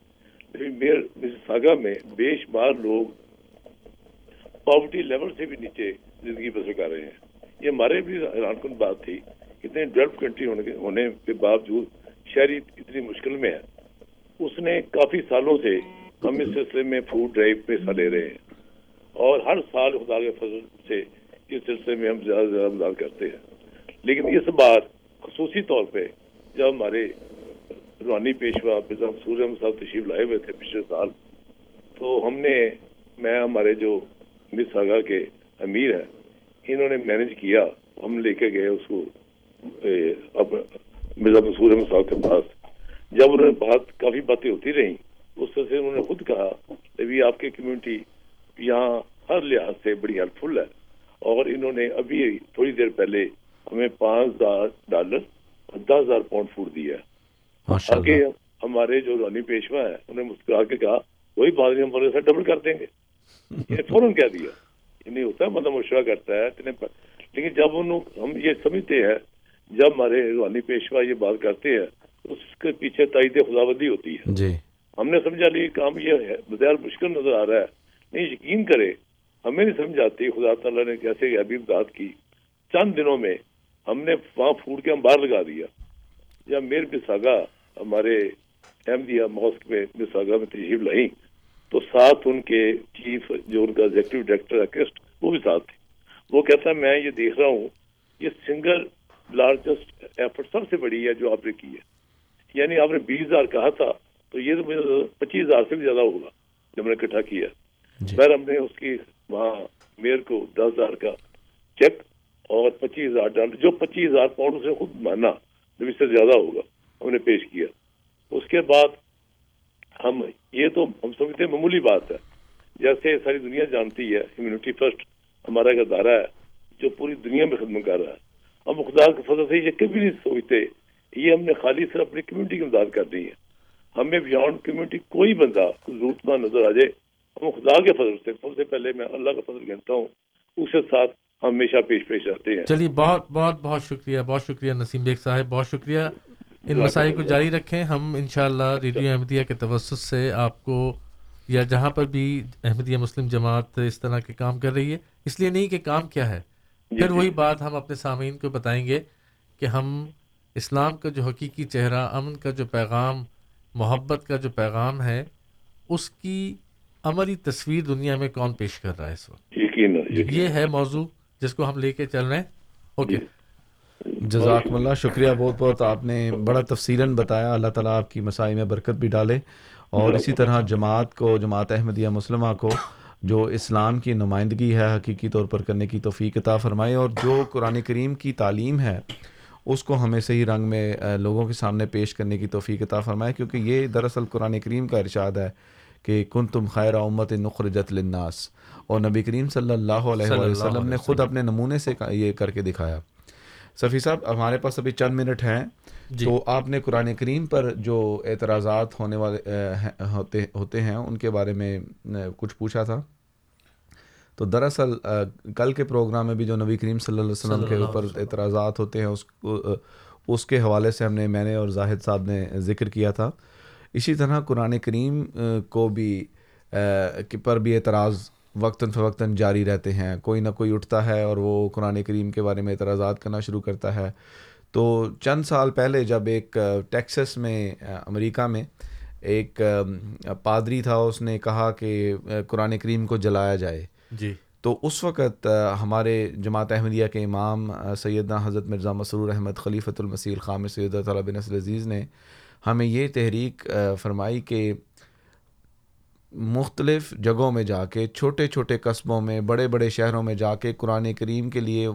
جبھی میئر بساگا میں بے شمار لوگ پاورٹی لیول سے بھی نیچے زندگی بسر کر رہے ہیں۔ یہ ہمارے بھی حیران کن بات تھی۔ اتنے ڈیولپ کنٹری ہونے کے باوجود شہری اتنی مشکل میں ہے۔ اس نے کافی سالوں سے ہم اس سلسلے میں فوڈ ڈرائیو پہ حصہ لے رہے ہیں۔ اور ہر سال خدا کے فضل سے اس سلسلے میں ہم زیادہ سے زیادہ مدد کرتے ہیں۔ لیکن اس بار خصوصی طور پہ جب ہمارے روحانی پیشوا بزم سورم صاحب تشریف لائے ہوئے تھے پچھلے سال، تو ہم نے میں ہمارے جو مس آگا کے امیر ہیں، انہوں نے مینج کیا، ہم لے کے گئے اس کو۔ مرزا منصور احمد صاحب کے پاس جب انہوں نے بات کافی باتیں ہوتی رہیں اس طرح سے انہوں نے خود کہا کہ بھی آپ کی کمیونٹی یہاں ہر لحاظ سے بڑی ہیلپ فل ہے۔ اور انہوں نے ابھی تھوڑی دیر پہلے ہمیں پانچ ہزار ڈالر اور دس ہزار پاؤنڈ فوڈ دیا ہے۔ آگے ہمارے جو رانی پیشوا ہے انہیں مسکرا کے کہا وہی بات نہیں ہم بڑے سے ڈبل کر دیں گے۔ یہ فوراً کہہ دیا۔ یہ نہیں ہوتا مطلب مشورہ کرتا ہے لیکن جب انہوں ہم یہ سمجھتے ہیں جب ہمارے روحانی پیشوا یہ بات کرتے ہیں اس کے پیچھے تائید خداوندی ہوتی ہے۔ جی۔ ہم نے سمجھا لی کام یہ ہے بظاہر مشکل نظر آ رہا ہے۔ نہیں یقین کرے ہمیں نہیں سمجھ آتی خدا تعالیٰ نے کیسے ابھی امداد کی۔ چند دنوں میں ہم نے وہاں فوڈ کے ہم باہر لگا دیا۔ جب میر بساگا ہمارے احمدیہ ماسک میں بساگا میں تشریف لائی تو ساتھ ان کے چیف جو ان کا ایگزیکٹو ڈائریکٹر ہے وہ بھی ساتھ تھے۔ وہ کہتا ہے میں یہ دیکھ رہا ہوں یہ سنگل لارجسٹ ایفرٹ سب سے بڑی ہے جو آپ نے کی ہے۔ یعنی آپ نے بیس ہزار کہا تھا تو یہ تو مجھے پچیس ہزار سے بھی زیادہ ہوگا جب میں نے اکٹھا کیا۔ پھر ہم نے اس کی وہاں میئر کو دس ہزار کا چیک اور پچیس ہزار ڈالر جو پچیس ہزار پاؤنڈ اس نے خود مانا جب اس سے زیادہ ہوگا ہم نے پیش کیا۔ اس کے بعد ہم یہ تو ہم سمجھتے ہیں معمولی بات ہے۔ جیسے ساری دنیا جانتی ہے امیونٹی فرسٹ ہمارا ایک ادارہ ہے جو پوری دنیا میں خدمت کر رہا ہے۔ ہم خدا کے فضل سے یہ کبھی نہیں سوچتے یہ ہم نے خالی صرف اپنی کمیونٹی کی مدد کر دی ہے ہمیں بیانڈ کمیونٹی کوئی بندہ ضرورت مند نظر آ جائے، ہم خدا کے فضل سے، سب سے پہلے میں اللہ کا فضل کہتا ہوں، اس کے ساتھ ہمیشہ پیش پیش آتے ہیں۔ چلیے، بہت بہت بہت شکریہ بہت شکریہ نسیم بیگ صاحب، بہت شکریہ۔ ان مسائل کو جاری رکھیں۔ ہم انشاءاللہ ریڈیو احمدیہ کے توسط سے آپ کو یا جہاں پر بھی احمدیہ مسلم جماعت اس طرح کے کام کر رہی ہے۔ اس لیے نہیں کہ کام کیا ہے پھر وہی بات ہم اپنے سامعین کو بتائیں گے کہ ہم اسلام کا جو حقیقی چہرہ امن کا جو پیغام محبت کا جو پیغام ہے اس کی عملی تصویر دنیا میں کون پیش کر رہا ہے اس وقت؟ یقین یہ ہے موضوع جس کو ہم لے کے چل رہے ہیں۔ اوکے۔ جزاکم اللہ شکریہ بہت بہت۔ آپ نے بڑا تفصیلاً بتایا۔ اللہ تعالیٰ آپ کی مسائی میں برکت بھی ڈالے۔ اور اسی طرح جماعت کو جماعت احمدیہ مسلمہ کو جو اسلام کی نمائندگی ہے حقیقی طور پر کرنے کی توفیق عطا فرمائے اور جو قرآن کریم کی تعلیم ہے اس کو ہمیں صحیح رنگ میں لوگوں کے سامنے پیش کرنے کی توفیق عطا فرمائے کیونکہ یہ دراصل قرآن کریم کا ارشاد ہے کہ کن تم خیر امت نخرجت للناس۔ اور نبی کریم صلی اللہ علیہ وسلم نے خود اپنے نمونے سے یہ کر کے دکھایا۔ صفی صاحب ہمارے پاس ابھی چند منٹ ہیں. تو آپ نے قرآن کریم پر جو اعتراضات ہونے والے ہوتے ہوتے ہیں ان کے بارے میں کچھ پوچھا تھا۔ تو دراصل کل کے پروگرام میں بھی جو نبی کریم صلی اللہ علیہ وسلم کے اوپر اعتراضات ہوتے ہیں اس اس کے حوالے سے ہم نے میں نے اور زاہد صاحب نے ذکر کیا تھا۔ اسی طرح قرآن کریم کو بھی پر بھی اعتراض وقتاً فوقتاً جاری رہتے ہیں۔ کوئی نہ کوئی اٹھتا ہے اور وہ قرآن کریم کے بارے میں اعتراضات کرنا شروع کرتا ہے۔ تو چند سال پہلے جب ایک ٹیکسس میں امریکہ میں ایک پادری تھا اس نے کہا کہ قرآن کریم کو جلایا جائے۔ جی۔ تو اس وقت ہمارے جماعت احمدیہ کے امام سیدنا حضرت مرزا مسرور احمد خلیفۃ المسیح خام سید طلب نصر عزیز نے ہمیں یہ تحریک فرمائی کہ مختلف جگہوں میں جا کے چھوٹے چھوٹے قصبوں میں بڑے بڑے شہروں میں جا کے قرآن کریم کے لیے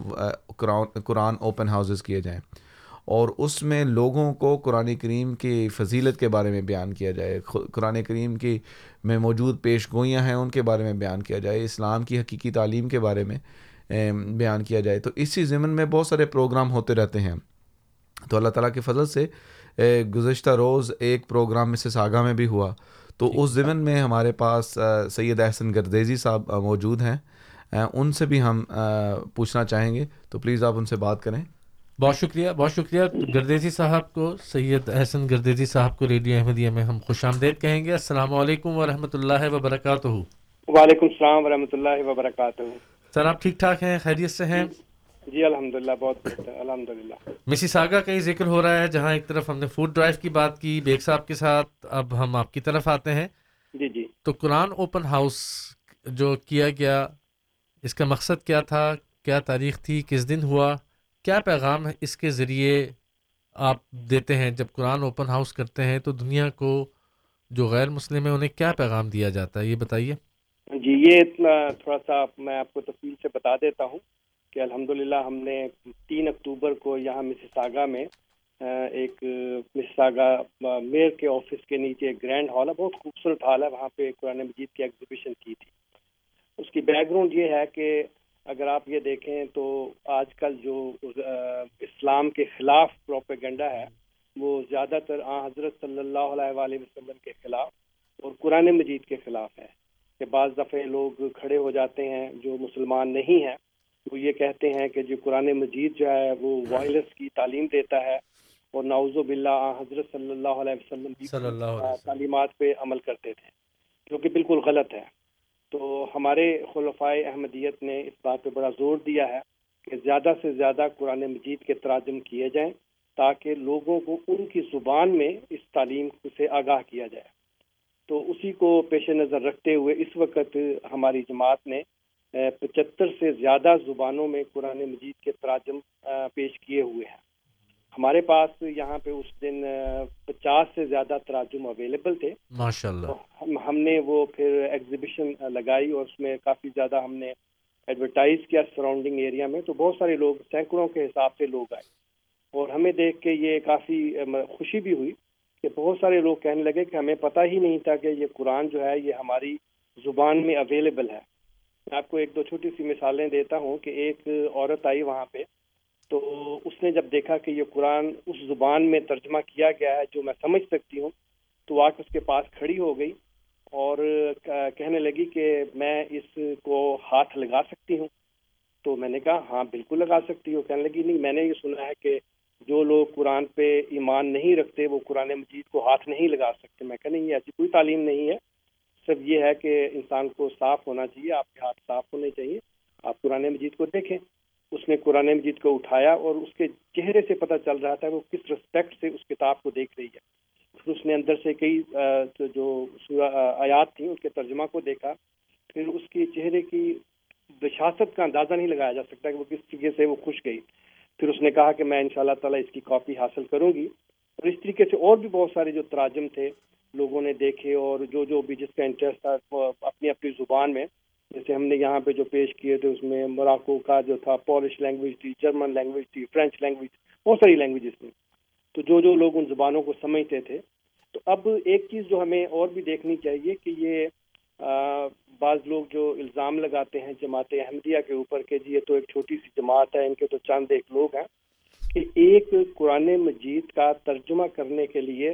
قرآن اوپن ہاؤسز کیے جائیں۔ اور اس میں لوگوں کو قرآن کریم کی فضیلت کے بارے میں بیان کیا جائے۔ قرآن کریم کی میں موجود پیش گوئیاں ہیں ان کے بارے میں بیان کیا جائے۔ اسلام کی حقیقی تعلیم کے بارے میں بیان کیا جائے۔ تو اسی ضمن میں بہت سارے پروگرام ہوتے رہتے ہیں۔ تو اللہ تعالیٰ کے فضل سے گزشتہ روز ایک پروگرام میں سے ساگا میں بھی ہوا۔ تو اس ضمن میں ہمارے پاس سید احسن گردیزی صاحب موجود ہیں۔ ان سے بھی ہم پوچھنا چاہیں گے۔ تو پلیز آپ ان سے بات کریں۔ بہت شکریہ بہت شکریہ گردیزی صاحب کو سید احسن گردیزی صاحب کو ریڈیو احمدیہ میں ہم خوش آمدید کہیں گے۔ السلام علیکم ورحمۃ اللہ وبرکاتہ۔ وعلیکم السلام ورحمۃ اللہ وبرکاتہ۔ سر آپ ٹھیک ٹھاک ہیں؟ خیریت سے ہیں؟ جی الحمد للہ بہت بہتر الحمد للہ مسی ساگا کا ہی ذکر ہو رہا ہے جہاں ایک طرف ہم نے فوڈ ڈرائیو کی بات کی بیگ صاحب کے ساتھ اب ہم آپ کی طرف آتے ہیں۔ جی جی۔ تو قرآن اوپن ہاؤس جو کیا گیا اس کا مقصد کیا تھا؟ کیا تاریخ تھی؟ کس دن ہوا؟ کیا پیغام اس کے ذریعے آپ دیتے ہیں؟ جب قرآن اوپن ہاؤس کرتے ہیں تو دنیا کو جو غیر مسلم ہے انہیں کیا پیغام دیا جاتا ہے؟ یہ بتائیے۔ جی یہ اتنا تھوڑا سا میں آپ کو تفصیل سے بتا دیتا ہوں کہ الحمدللہ ہم نے تین اکتوبر کو یہاں مسساگا میں ایک مسساگا میئر کے آفس کے نیچے ایک گرینڈ ہال ہے، بہت خوبصورت ہال ہے، وہاں پہ قرآن مجید کی ایگزیبیشن کی تھی۔ اس کی بیک گراؤنڈ یہ ہے کہ اگر آپ یہ دیکھیں تو آج کل جو اسلام کے خلاف پروپیگنڈا ہے وہ زیادہ تر آ حضرت صلی اللہ علیہ وآلہ وسلم کے خلاف اور قرآن مجید کے خلاف ہے کہ بعض دفعے لوگ کھڑے ہو جاتے ہیں جو مسلمان نہیں ہیں وہ یہ کہتے ہیں کہ جو قرآن مجید جو ہے وہ وائلس کی تعلیم دیتا ہے اور ناوز باللہ حضرت صلی اللہ علیہ وسلم وسلم۔ تعلیمات پہ عمل کرتے تھے جو کہ بالکل غلط ہے۔ تو ہمارے خلفائے احمدیت نے اس بات پہ بڑا زور دیا ہے کہ زیادہ سے زیادہ قرآن مجید کے تراجم کیے جائیں تاکہ لوگوں کو ان کی زبان میں اس تعلیم سے آگاہ کیا جائے۔ تو اسی کو پیش نظر رکھتے ہوئے اس وقت ہماری جماعت نے پچہتر سے زیادہ زبانوں میں قرآن مجید کے تراجم پیش کیے ہوئے ہیں۔ ہمارے پاس یہاں پہ اس دن پچاس سے زیادہ تراجم اویلیبل تھے۔ ماشاء اللہ ہم نے وہ پھر ایگزیبیشن لگائی اور اس میں کافی زیادہ ہم نے ایڈورٹائز کیا سراؤنڈنگ ایریا میں۔ تو بہت سارے لوگ سینکڑوں کے حساب سے لوگ آئے۔ اور ہمیں دیکھ کے یہ کافی خوشی بھی ہوئی کہ بہت سارے لوگ کہنے لگے کہ ہمیں پتہ ہی نہیں تھا کہ یہ قرآن جو ہے یہ ہماری زبان میں اویلیبل ہے۔ میں آپ کو ایک دو چھوٹی سی مثالیں دیتا ہوں کہ ایک عورت آئی وہاں پہ۔ تو اس نے جب دیکھا کہ یہ قرآن اس زبان میں ترجمہ کیا گیا ہے جو میں سمجھ سکتی ہوں، تو آ کے اس کے پاس کھڑی ہو گئی اور کہنے لگی کہ میں اس کو ہاتھ لگا سکتی ہوں۔ تو میں نے کہا ہاں بالکل لگا سکتی ہوں کہنے لگی، نہیں، میں نے یہ سنا ہے کہ جو لوگ قرآن پہ ایمان نہیں رکھتے، وہ قرآن مجید کو ہاتھ نہیں لگا سکتے۔ میں کہ نہیں ایسی کوئی تعلیم نہیں ہے۔ صرف یہ ہے کہ انسان کو صاف ہونا چاہیے، آپ کے ہاتھ صاف ہونے چاہیے، آپ قرآن مجید کو دیکھیں۔ اس نے قرآن مجید کو اٹھایا اور اس کے چہرے سے پتہ چل رہا تھا وہ کس رسپیکٹ سے اس کتاب کو دیکھ رہی ہے۔ پھر اس نے اندر سے کئی جو آیات تھیں اس کے ترجمہ کو دیکھا۔ پھر اس کی چہرے کی بشاست کا اندازہ نہیں لگایا جا سکتا کہ وہ کس طریقے سے وہ خوش گئی۔ پھر اس نے کہا کہ میں ان شاء اللہ تعالیٰ اس کی کاپی حاصل کروں گی۔ اور اس طریقے سے اور بھی بہت سارے جو تراجم تھے، لوگوں نے دیکھے اور جو جو بھی جس کا انٹرسٹ تھا اپنی اپنی زبان میں جیسے ہم نے یہاں پہ جو پیش کیے تھے، اس میں موراکو کا جو تھا پولش لینگویج تھی، جرمن لینگویج تھی، فرینچ لینگویج، بہت ساری لینگویجز تھیں۔ تو جو جو لوگ ان زبانوں کو سمجھتے تھے، تو اب ایک چیز جو ہمیں اور بھی دیکھنی چاہیے کہ یہ بعض لوگ جو الزام لگاتے ہیں جماعت احمدیہ کے اوپر کہ جی یہ تو ایک چھوٹی سی جماعت ہے، ان کے تو چند ایک لوگ ہیں، کہ ایک قرآن مجید کا ترجمہ کرنے کے لیے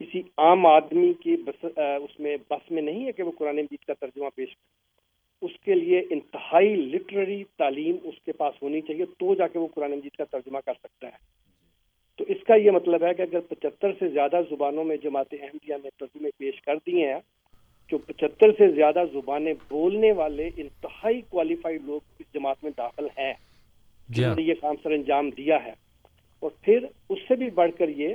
کسی عام آدمی کی بس اس میں بس میں نہیں ہے کہ وہ قرآن مجید کا ترجمہ پیش کرے۔ اس کے لیے انتہائی لٹریری تعلیم اس کے پاس ہونی چاہیے تو جا کے وہ قرآن مجید کا ترجمہ کر سکتا ہے۔ تو اس کا یہ مطلب ہے کہ اگر پچہتر سے زیادہ زبانوں میں جماعت احمدیہ میں ترجمے پیش کر دیے ہیں جو پچہتر سے زیادہ زبانیں بولنے والے انتہائی کوالیفائڈ لوگ اس جماعت میں داخل ہیں۔ جنہوں نے یہ کام سر انجام دیا ہے۔ اور پھر اس سے بھی بڑھ کر یہ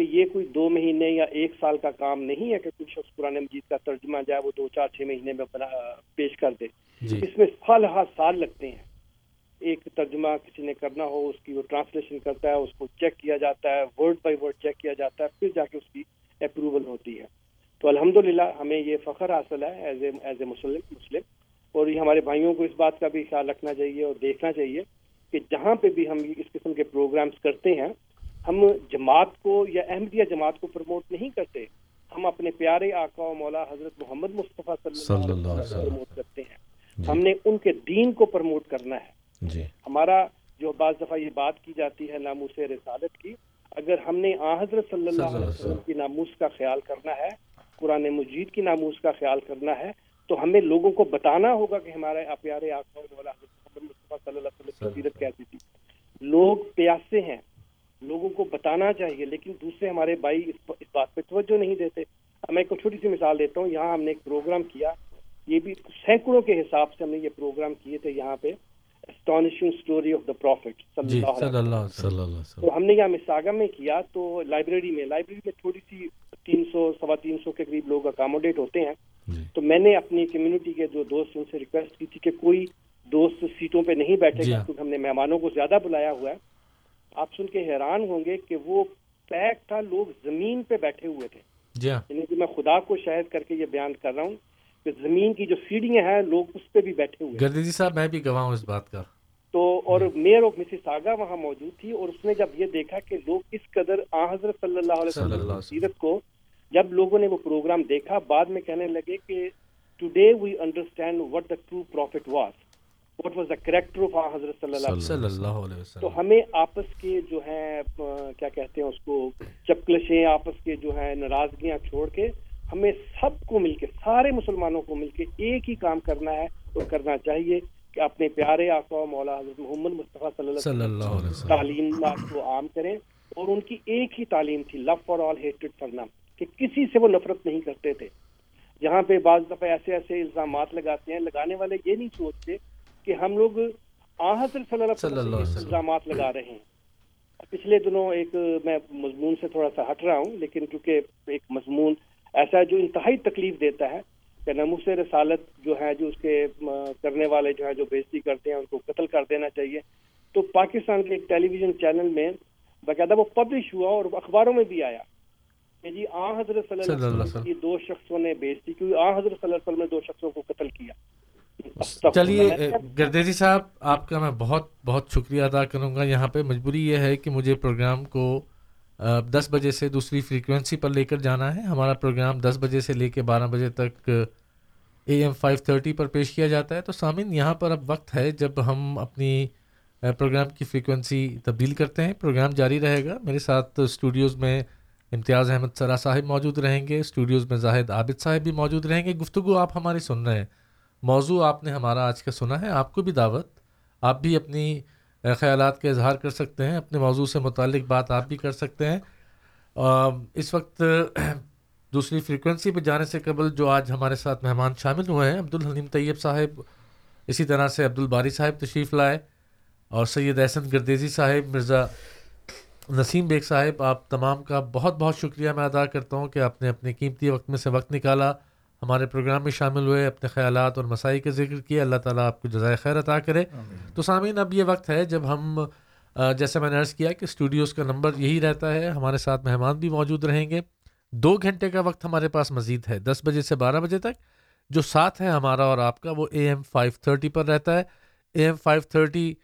کہ یہ کوئی دو مہینے یا ایک سال کا کام نہیں ہے کہ کوئی شخص قرآن مجید کا ترجمہ جائے وہ دو چار چھ مہینے میں بنا پیش کر دے۔ جی. اس میں سال ہر سال لگتے ہیں۔ ایک ترجمہ کسی نے کرنا ہو اس کی وہ ٹرانسلیشن کرتا ہے اس کو چیک کیا جاتا ہے ورڈ بائی ورڈ چیک کیا جاتا ہے پھر جا کے اس کی اپروول ہوتی ہے۔ تو الحمد ہمیں یہ فخر حاصل ہے ایز اے ایز اے مسلم مسلم۔ اور یہ ہمارے بھائیوں کو اس بات کا بھی خیال رکھنا چاہیے اور دیکھنا چاہیے کہ جہاں پہ بھی ہم اس قسم کے پروگرامز کرتے ہیں ہم جماعت کو یا احمدیہ جماعت کو پروموٹ نہیں کرتے ہم اپنے پیارے آقا و مولا حضرت محمد مصطفیٰ صلی اللہ علیہ وسلم پروموٹ کرتے ہیں۔ جی. ہم نے ان کے دین کو پروموٹ کرنا ہے۔ جی. ہمارا جو بعض دفعہ یہ بات کی جاتی ہے ناموس رسالت کی اگر ہم نے آ حضرت صلی اللہ علیہ وسلم کی ناموس کا خیال کرنا ہے قرآن مجید کی ناموس کا خیال کرنا ہے تو ہمیں لوگوں کو بتانا ہوگا کہ ہمارے پیارے آقا و مولا حضرت محمد مصطفیٰ صلی اللہ علیہ وسلم کی سیرت کیسی تھی۔ لوگ پیاسے ہیں۔ لوگوں کو بتانا چاہیے لیکن دوسرے ہمارے بھائی اس بات پہ توجہ نہیں دیتے۔ میں ایک چھوٹی سی مثال دیتا ہوں۔ یہاں ہم نے ایک پروگرام کیا۔ یہ بھی سینکڑوں کے حساب سے ہم نے یہ پروگرام کیے تھے یہاں پہ۔ Astonishing story of the prophet ji صلی اللہ تو ہم نے یہاں مساگم میں کیا۔ تو لائبریری میں لائبریری میں تھوڑی سی تین سو سوا تین سو کے قریب لوگ اکاموڈیٹ ہوتے ہیں۔ تو میں نے اپنی کمیونٹی کے جو دوست ان سے ریکویسٹ کی تھی کہ کوئی دوست سیٹوں پہ نہیں بیٹھے جی۔ گا۔ کیونکہ ہم نے مہمانوں کو زیادہ بلایا ہوا ہے۔ آپ سن کے حیران ہوں گے کہ وہ پیک تھا لوگ زمین پہ بیٹھے ہوئے تھے۔ جی ہاں۔ یعنی کہ میں خدا کو شاہد کر کے یہ بیان کر رہا ہوں کہ زمین کی جو سیڑھیاں ہیں لوگ اس پہ بھی بیٹھے ہوئے۔ ہیں گردیزی صاحب میں بھی گواہ ہوں اس بات کا۔ تو اور میئر آف مسز ساگا وہاں موجود تھی اور اس نے جب یہ دیکھا کہ لوگ اس قدر آ حضرت صلی اللہ علیہ وسلم سیرت کو جب لوگوں نے وہ پروگرام دیکھا بعد میں کہنے لگے کہ today we understand what the true prophet was. What was the character of حضرت صلی اللہ علیہ وسلم صلی اللہ علیہ وسلم تو ہمیں آپس کے جو ہیں آ، کیا کہتے ہیں اس کو چپکلشیں آپس کے جو ہیں ناراضگیاں چھوڑ کے ہمیں سب کو مل کے سارے مسلمانوں کو مل کے ایک ہی کام کرنا ہے اور کرنا چاہیے کہ اپنے پیارے آقا مولا حضرت محمد مصطفیٰ صلی اللہ علیہ وسلم وسلم. تعلیمات کو عام کریں اور ان کی ایک ہی تعلیم تھی لو فار آل ہیٹڈ فار نم کہ کسی سے وہ نفرت نہیں کرتے تھے۔ جہاں پہ بعض دفعہ ایسے ایسے الزامات لگاتے ہیں لگانے والے یہ نہیں سوچتے کہ ہم لوگ آ حضرت صلی اللہ علیہ وسلم۔ الزامات لگا رہے ہیں۔ پچھلے دنوں ایک میں مضمون سے تھوڑا سا ہٹ رہا ہوں لیکن کیونکہ ایک مضمون ایسا ہے جو انتہائی تکلیف دیتا ہے کہ ناموس رسالت جو ہے جو اس کے کرنے والے جو ہے جو بےزتی کرتے ہیں ان کو قتل کر دینا چاہیے۔ تو پاکستان کے ایک ٹیلی ویژن چینل میں باقاعدہ وہ پبلش ہوا اور اخباروں میں بھی آیا کہ جی آ حضرت صلی اللہ علیہ وسلم کی دو شخصوں نے بےزتی کی آ حضرت صلی اللہ علیہ وسلم نے دو شخصوں کو قتل کیا۔ چلیے گردیزی صاحب آپ کا میں بہت بہت شکریہ ادا کروں گا۔ یہاں پہ مجبوری یہ ہے کہ مجھے پروگرام کو دس بجے سے دوسری فریکوینسی پر لے کر جانا ہے۔ ہمارا پروگرام دس بجے سے لے کے بارہ بجے تک اے ایم فائیو تھرٹی پر پیش کیا جاتا ہے۔ تو سامعین یہاں پر اب وقت ہے جب ہم اپنی پروگرام کی فریکوینسی تبدیل کرتے ہیں۔ پروگرام جاری رہے گا۔ میرے ساتھ اسٹوڈیوز میں امتیاز احمد سرا صاحب موجود رہیں گے۔ اسٹوڈیوز میں زاہد عابد صاحب بھی موجود رہیں گے۔ گفتگو آپ ہماری سن رہے ہیں۔ موضوع آپ نے ہمارا آج کا سنا ہے۔ آپ کو بھی دعوت۔ آپ بھی اپنی خیالات کا اظہار کر سکتے ہیں، اپنے موضوع سے متعلق بات آپ بھی کر سکتے ہیں۔ اس وقت دوسری فریکوینسی پہ جانے سے قبل جو آج ہمارے ساتھ مہمان شامل ہوئے ہیں عبد الحلیم طیب صاحب، اسی طرح سے عبد الباری صاحب تشریف لائے اور سید احسن گردیزی صاحب، مرزا نسیم بیگ صاحب، آپ تمام کا بہت بہت شکریہ میں ادا کرتا ہوں کہ آپ نے اپنے قیمتی وقت میں سے وقت نکالا۔ ہمارے پروگرام میں شامل ہوئے اپنے خیالات اور مسائل کا ذکر کیا اللہ تعالیٰ آپ کو جزائے خیر عطا کرے۔ تو سامعین اب یہ وقت ہے جب ہم جیسے میں نے عرض کیا کہ اسٹوڈیوز کا نمبر یہی رہتا ہے۔ ہمارے ساتھ مہمان بھی موجود رہیں گے۔ دو گھنٹے کا وقت ہمارے پاس مزید ہے۔ دس بجے سے بارہ بجے تک جو ساتھ ہے ہمارا اور آپ کا وہ اے ایم فائیو تھرٹی پر رہتا ہے۔ اے ایم فائیو تھرٹی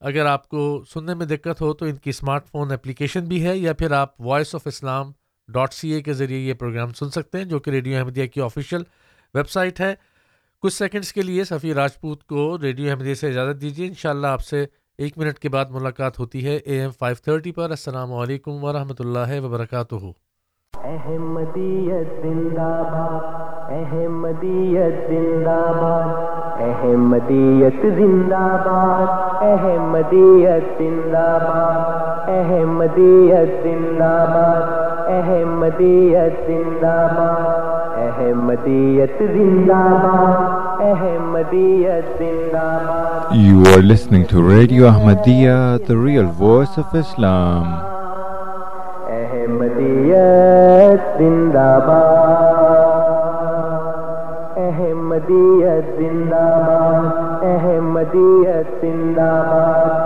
اگر آپ کو سننے میں دقت ہو تو ان کی اسمارٹ فون اپلیکیشن بھی ہے یا پھر آپ voice of Islam dot C A کے ذریعے یہ پروگرام سن سکتے ہیں، جو کہ ریڈیو احمدیہ کی آفیشیل ویب سائٹ ہے۔ کچھ سیکنڈز کے لیے سفیر راجپوت کو ریڈیو احمدیہ سے اجازت دیجیے انشاءاللہ آپ سے ایک منٹ کے بعد ملاقات ہوتی ہے اے ایم فائیو تھرٹی پر۔ السلام علیکم ورحمۃ اللہ وبرکاتہ۔ احمدیت زندہ باد احمدیت زندہ باد احمدیت زندہ باد احمدیت زندہ باد احمدیت زندہ باد احمدیت زندہ باد احمدیت زندہ باد احمدیت زندہ باد You are listening to Radio Ahmadiyya, the real voice of Islam. احمدیت زندہ باد احمدیت زندہ باد احمدیت زندہ باد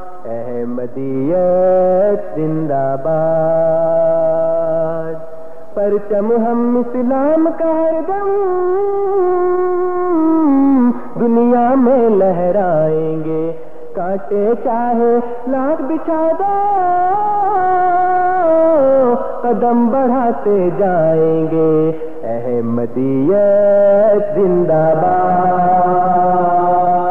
احمدیت زندہ باد۔ پرچم ہم اسلام کا ہر دم۔ دنیا میں لہرائیں گے۔ کاٹے چاہے لاکھ بچھادا۔ قدم بڑھاتے جائیں گے۔ احمدیت زندہ باد۔